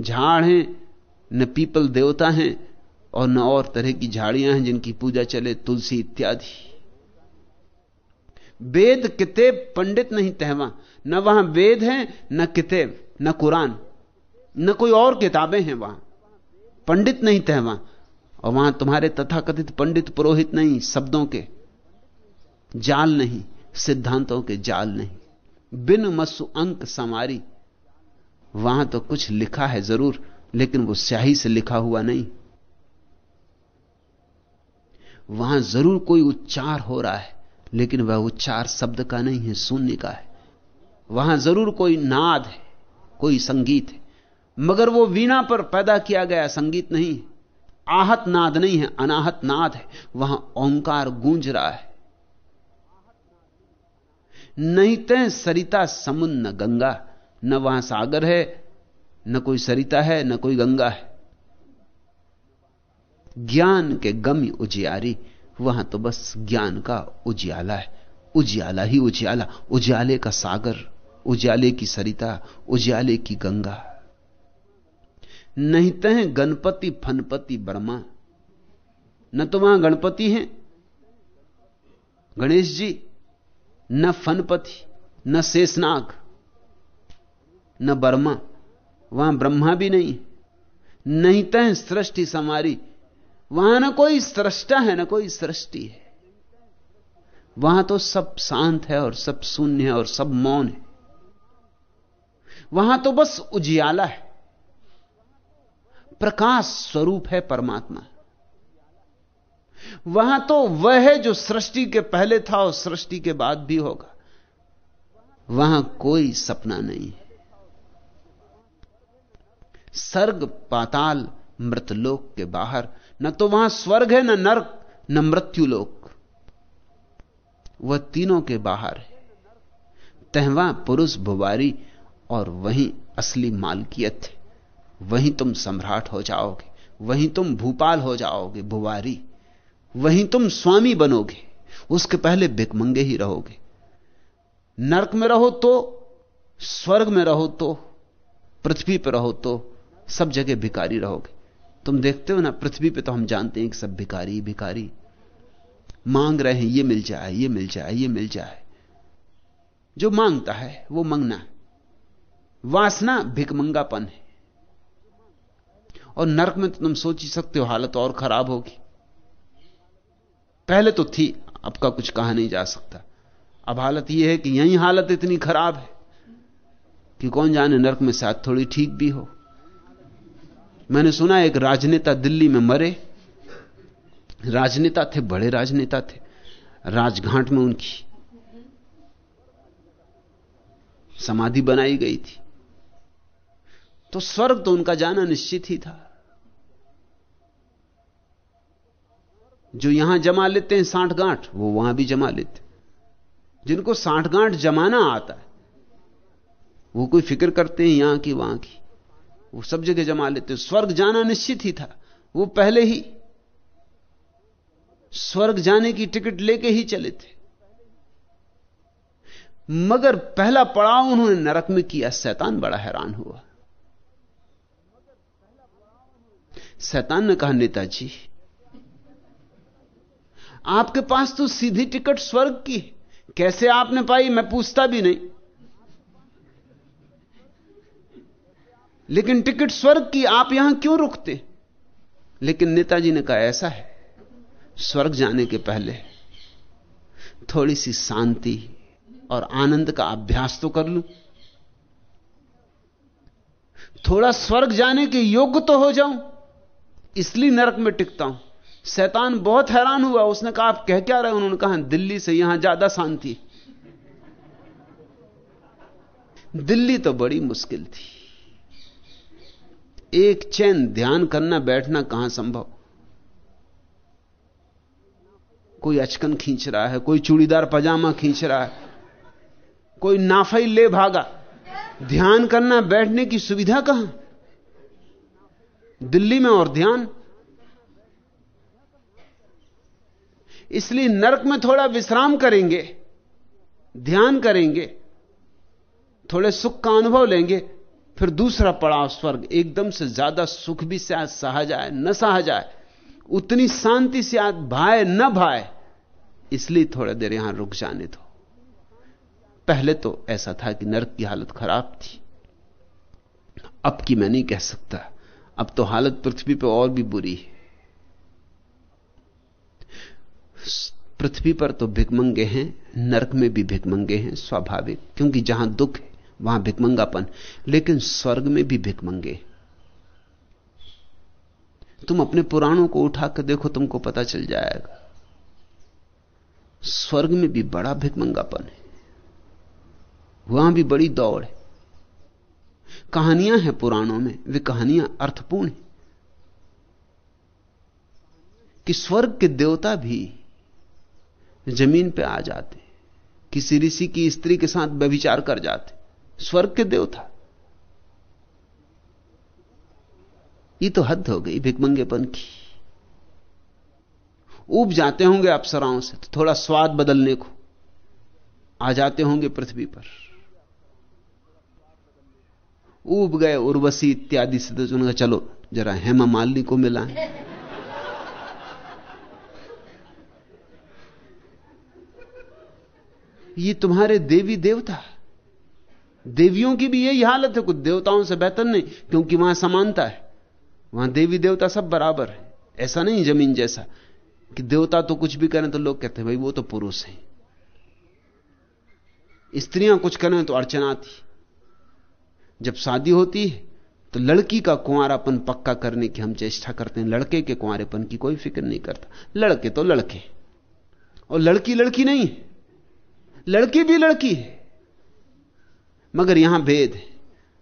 झाड़ हैं, न पीपल देवता हैं, और न और तरह की झाड़ियाँ हैं जिनकी पूजा चले, तुलसी इत्यादि। वेद, कितेब, पंडित नहीं, तहवा। न वहाँ वेद हैं, न कितेब, न कुरान। न कोई और किताबें हैं वहाँ। पंडित नहीं, तहवा। और वहाँ तुम्हारे तथाकथित पंडित पुरोहित नहीं, शब्दों के जाल नहीं, सिद्धांतों के जाल नहीं। बिन मसु अंक समारी, वहाँ तो कुछ लिखा है ज़रूर, लेकिन वो स्याही से लिखा हुआ नहीं। वहाँ ज़रूर कोई उच्चार हो रहा है, लेकिन वह उच्चार शब्द का नहीं है, शून्य का है। वहाँ ज़रूर कोई नाद है, कोई संगीत है, मगर वो वीणा पर पैदा किया गया संगीत नहीं है। आहत नाद नहीं है अनाहत नाद है। वहाँ ओंकार गूंज रहा है। नहीं तय सरिता समुन्न न गंगा, न वहाँ सागर है, न कोई सरिता है, न कोई गंगा है। ज्ञान के गमी उजियारी, वहाँ तो बस ज्ञान का उजियाला है। उजियाला ही उजियाला, उजियाले का सागर, उजियाले की सरिता, उजियाले की गंगा। नहीं तह गणपति फनपति बर्मा न तो वहाँ गणपति हैं, गणेश जी, न फनपति, न शेषनाग, न बर्मा वहाँ ब्रह्मा भी नहीं नहीं तह सृष्टि समारी। वहाँ ना कोई सृष्टा है, ना कोई सृष्टि है। वहाँ तो सब शांत है और सब शून्य है और सब मौन है। वहाँ तो बस उजियाला है। प्रकाश स्वरूप है परमात्मा। वहाँ तो वह है जो सृष्टि के पहले था और सृष्टि के बाद भी होगा। वहाँ कोई सपना नहीं है। सर्ग, पाताल, मृतलोक के बाहर। न तो वहाँ स्वर्ग है, न नर्क, न मृत्युलोक। वह तीनों के बाहर है। तहवा, पुरुष भुवारी और वहीं असली मालकियत है। वहीं तुम सम्राट हो जाओगे, वहीं तुम भूपाल हो जाओगे भुवारी वहीं तुम स्वामी बनोगे, उसके पहले भिकमंगे ही रहोगे। नरक में रहो तो स्वर्ग में रहो तो पृथ्वी पर रहो तो सब जगह भिकारी रहोगे। तुम देखते हो ना, पृथ्वी पे तो हम जानते हैं कि सब भिकारी भिकारी मांग रहे हैं, ये मिल जाए, ये मिल जाए, ये मिल जाए। जो माँगता है, वो मंगना है। वासना भिकमंगापन है। और नरक में तो तुम सोच ही सकते हो हालत और खराब होगी। पहले तो थी, अब का कुछ कहा नहीं जा सकता। अब हालत यह है कि यही हालत इतनी खराब है कि कौन जाने नरक में शायद थोड़ी ठीक भी हो। मैंने सुना एक राजनेता दिल्ली में मरे। राजनेता थे, बड़े राजनेता थे। राजघाट में उनकी समाधि बनाई गई थी। तो स्वर्ग तो उनका जाना निश्चित ही था। जो यहाँ जमा लेते हैं साठ गांठ, वो वहाँ भी जमा लेते जिनको साठ गांठ जमाना आता है, वो कोई फ़िक्र करते हैं यहाँ की वहाँ की। वो सब जगह जमा लेते स्वर्ग जाना निश्चित ही था। वो पहले ही स्वर्ग जाने की टिकट लेके ही चले थे। मगर पहला पड़ाव उन्होंने नरक में किया। शैतान बड़ा हैरान हुआ। शैतान ने कहा, नेताजी, आपके पास तो सीधी टिकट स्वर्ग की कैसे आपने पाई, मैं पूछता भी नहीं। लेकिन टिकट स्वर्ग की, आप यहाँ क्यों रुकते? लेकिन नेताजी ने कहा, ऐसा है, स्वर्ग जाने के पहले थोड़ी सी शांति और आनंद का अभ्यास तो कर लूँ। थोड़ा स्वर्ग जाने के योग्य तो हो जाऊँ। इसलिए नरक में टिकता हूँ। शैतान बहुत हैरान हुआ। उसने कहा, आप कह क्या रहे उन्होंने कहा, दिल्ली से यहाँ ज़्यादा शांति। दिल्ली तो बड़ी मुश्किल थी। एक चैन ध्यान करना, बैठना कहाँ संभव? कोई अचकन खींच रहा है, कोई चूड़ीदार पजामा खींच रहा है, कोई नाफई ले भागा। ध्यान करना, बैठने की सुविधा कहाँ? दिल्ली में और ध्यान। इसलिए नरक में थोड़ा विश्राम करेंगे, ध्यान करेंगे, थोड़े सुख का अनुभव लेंगे, फिर दूसरा पड़ाव स्वर्ग एकदम से ज़्यादा सुख भी शायद सहा जाए, न सहा जाए, उतनी शांति से आज भाए, न भाए, इसलिए थोड़ा देर यहाँ रुक जाने दो। पहले तो ऐसा था कि नरक की हालत खराब थी। अब की मैं नहीं कह सकता। अब तो हालत पृथ्वी पर और भी बुरी है। पृथ्वी पर तो भिकमंगे हैं, नरक में भी भिकमंगे हैं, स्वाभाविक, क्योंकि जहाँ दुख है, वहाँ भिकमंगापन लेकिन स्वर्ग में भी भिकमंगे तुम अपने पुराणों को उठाकर देखो, तुमको पता चल जाएगा। स्वर्ग में भी बड़ा भिकमंगापन है। वहाँ भी बड़ी दौड़ है। कहानियाँ हैं पुराणों में, वे कहानियाँ अर्थपूर्ण हैं। कि स्वर्ग के देवता भी ज़मीन पे आ जाते, किसी ऋषि की स्त्री के साथ व्यभिचार कर जाते, स्वर्ग के देवता। ये तो हद हो गई भिकमंगेपन की। ऊब जाते होंगे अप्सराओं से तो थोड़ा स्वाद बदलने को। आ जाते होंगे पृथ्वी पर। ऊब गए उर्वशी इत्यादि से तो उन्होंने चलो, जरा हेमा मालिनी को मिला ये तुम्हारे देवी देवता देवियों की भी यही हालत है, कुछ देवताओं से बेहतर नहीं, क्योंकि वहाँ समानता है। वहाँ देवी देवता सब बराबर है। ऐसा नहीं ज़मीन जैसा कि देवता तो कुछ भी करें तो लोग कहते हैं, भाई, वो तो पुरुष है। स्त्रियाँ कुछ करें तो अर्चना थी जब शादी होती है तो लड़की का कुंवारापन पक्का करने की हम चेष्टा करते हैं। लड़के के कुंवारेपन की कोई फ़िक्र नहीं करता। लड़के तो लड़के और लड़की लड़की नहीं लड़की भी लड़की है। मगर यहाँ भेद है।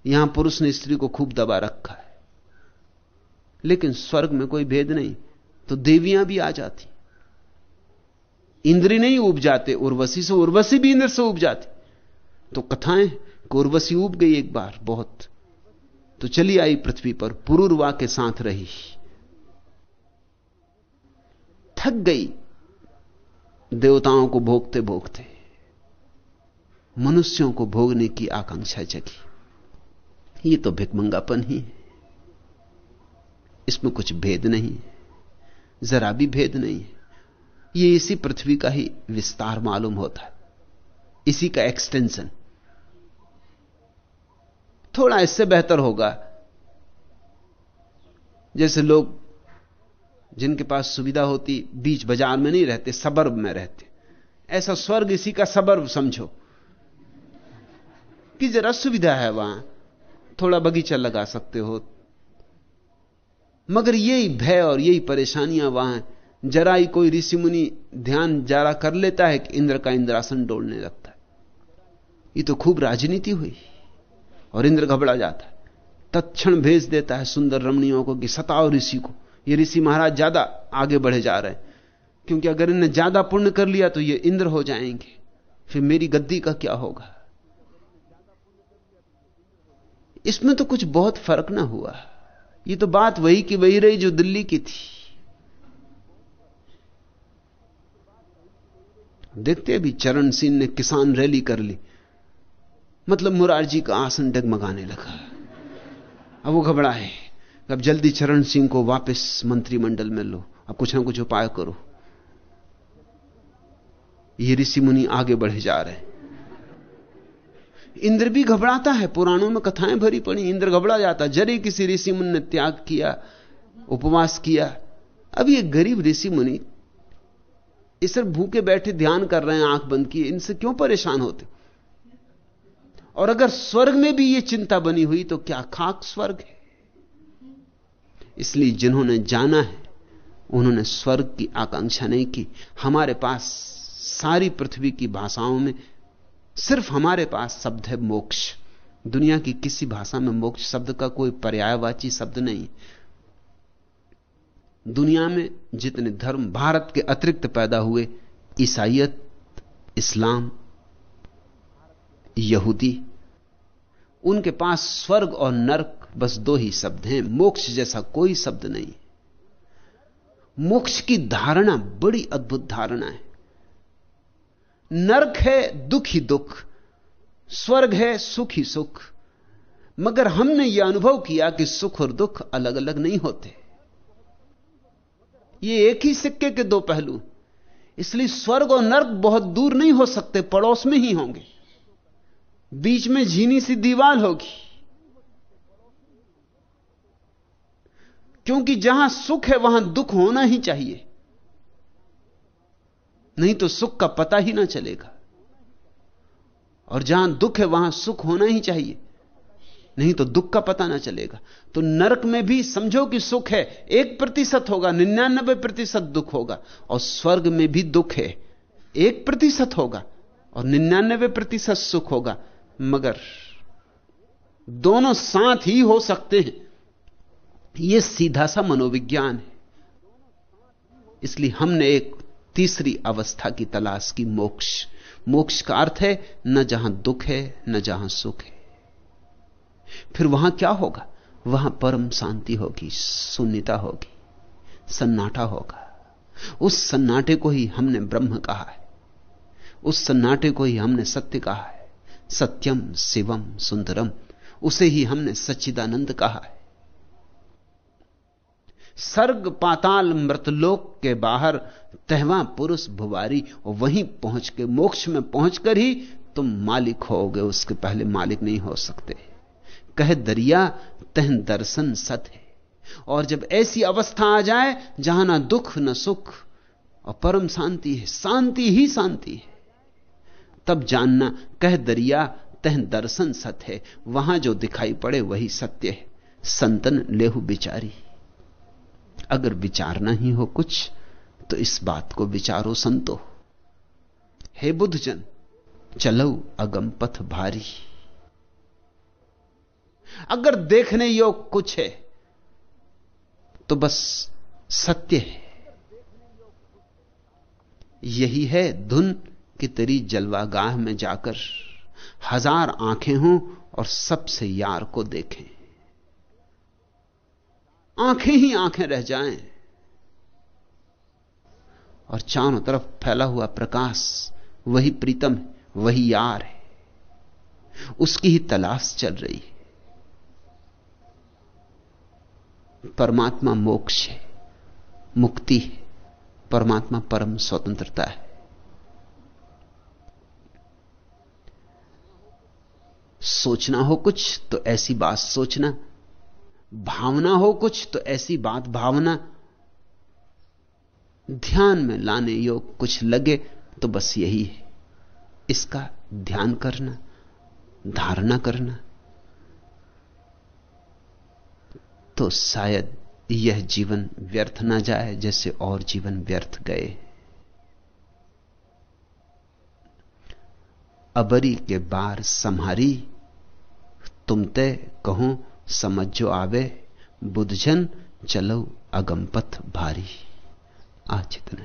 यहाँ पुरुष ने स्त्री को खूब दबा रखा है। लेकिन स्वर्ग में कोई भेद नहीं। तो देवियाँ भी आ जाती। इंद्री नहीं उब जाते। उर्वशी से उर्वशी भी इंद्र से उब जाती। तो कथाएँ उर्वशी उब गई एक बार, बहुत। तो चली आई पृथ्वी पर, पुरुर्वा के साथ रही। थक गई, देवताओं को भोगते भोगते मनुष्यों को भोगने की आकांक्षा जगी। ये तो भिकमंगापन ही है। इसमें कुछ भेद नहीं जरा भी भेद नहीं है। ये इसी पृथ्वी का ही विस्तार मालूम होता है। इसी का एक्सटेंशन थोड़ा इससे बेहतर होगा। जैसे लोग जिनके पास सुविधा होती, बीच बाज़ार में नहीं रहते सबर्ब में रहते। ऐसा स्वर्ग इसी का सबर्ब समझो। कि जरा सुविधा है वहाँ। थोड़ा बगीचा लगा सकते हो। मगर यही भय और यही परेशानियाँ वहाँ जरा ही कोई ऋषि मुनि ध्यान जारा कर लेता है कि इंद्र का इंद्रासन डोलने लगता है। ये तो खूब राजनीति हुई। और इंद्र घबरा जाता है। तत्क्षण भेज देता है सुंदर रमणियों को कि सताओ ऋषि को। ये ऋषि महाराज ज़्यादा आगे बढ़े जा रहे हैं। क्योंकि अगर इन्हें ज़्यादा पुण्य कर लिया तो ये इंद्र हो जाएँगे। फिर मेरी गद्दी का क्या होगा? इसमें तो कुछ बहुत फ़र्क ना हुआ। ये तो बात वही की वही रही जो दिल्ली की थी। देखते अभी चरण सिंह ने किसान रैली कर ली। मतलब मुरारजी का आसन डगमगाने लगा। अब वो घबराए। अब जल्दी चरण सिंह को वापस मंत्रिमंडल में लो। अब कुछ ना कुछ उपाय करो। ये ऋषि मुनि आगे बढ़े जा रहे इंद्र भी घबराता है। पुराणों में कथाएँ भरी पड़ी। इंद्र घबरा जाता। जरे किसी ऋषि मुनि ने त्याग किया, उपवास किया। अब ये गरीब ऋषि मुनि इस भूखे बैठे ध्यान कर रहे हैं, आँख बंद किए। इनसे क्यों परेशान होते? और अगर स्वर्ग में भी यह चिंता बनी हुई तो क्या खाक स्वर्ग है? इसलिए जिन्होंने जाना है, उन्होंने स्वर्ग की आकांक्षा नहीं की। हमारे पास सारी पृथ्वी की भाषाओं में सिर्फ़ हमारे पास शब्द है मोक्ष। दुनिया की किसी भाषा में मोक्ष शब्द का कोई पर्यायवाची शब्द नहीं। दुनिया में जितने धर्म भारत के अतिरिक्त पैदा हुए ईसाइत इस्लाम यहूदी। उनके पास स्वर्ग और नरक बस दो ही शब्द हैं, मोक्ष जैसा कोई शब्द नहीं। मोक्ष की धारणा बड़ी अद्भुत धारणा है। नरक है, दुख ही दुख, स्वर्ग है, सुख ही सुख। मगर हमने यह अनुभव किया कि सुख और दुख अलग अलग नहीं होते। ये एक ही सिक्के के दो पहलू। इसलिए स्वर्ग और नर्क बहुत दूर नहीं हो सकते, पड़ोस में ही होंगे। बीच में झीनी सी दीवार होगी। क्योंकि जहाँ सुख है, वहाँ दुख होना ही चाहिए। नहीं तो सुख का पता ही ना चलेगा। और जहाँ दुख है, वहाँ सुख होना ही चाहिए। नहीं तो दुख का पता ना चलेगा। तो नरक में भी समझो कि सुख है, एक प्रतिशत होगा, निन्यानबे प्रतिशत दुख होगा, और स्वर्ग में भी दुख है, एक प्रतिशत होगा, और निन्यानबे प्रतिशत सुख होगा। मगर दोनों साथ ही हो सकते हैं। यह सीधा सा मनोविज्ञान है। इसलिए हमने एक तीसरी अवस्था की तलाश की, मोक्ष। मोक्ष का अर्थ है न जहाँ दुख है, न जहाँ सुख है। फिर वहाँ क्या होगा? वहाँ परम शांति होगी शून्यता होगी, सन्नाटा होगा। उस सन्नाटे को ही हमने ब्रह्म कहा है। उस सन्नाटे को ही हमने सत्य कहा है। सत्यम शिवम सुंदरम। उसे ही हमने सच्चिदानंद कहा है। सर्ग पाताल मृतलोक के बाहर तहवा पुरुष भुवारी वहीं पहुँच के मोक्ष में पहुंचकर ही तुम मालिक होगे, उसके पहले मालिक नहीं हो सकते। कह दरिया, तह दर्शन सत है। और जब ऐसी अवस्था आ जाए, जहाँ ना दुख, न सुख, और परम शांति है, शांति ही शांति है। तब जानना, कह दरिया, तह दर्शन सत है। वहाँ जो दिखाई पड़े, वही सत्य है। संतन लेहु बिचारी। अगर विचारना ही हो कुछ तो इस बात को विचारो संतो। हे बुद्धजन, चलो अगम पथ भारी। अगर देखने योग कुछ है तो बस सत्य है। यही है धुन कि तेरी जलवागाह में जाकर हज़ार आँखें हों और सबसे यार को देखें। आँखें ही आँखें रह जाएँ। और चारों तरफ़ फैला हुआ प्रकाश, वही प्रीतम है वही यार है। उसकी ही तलाश चल रही है। परमात्मा मोक्ष है, मुक्ति है। परमात्मा परम स्वतंत्रता है। सोचना हो कुछ तो ऐसी बात सोचना। भावना हो कुछ तो ऐसी बात भावना। ध्यान में लाने योग कुछ लगे तो बस यही है। इसका ध्यान करना, धारणा करना। तो शायद यह जीवन व्यर्थ ना जाए, जैसे और जीवन व्यर्थ गए। अबरी के बार संहारी तुम ते कहो समझ जो आवे बुद्धजन चलो अगमपथ भारी। आज इतना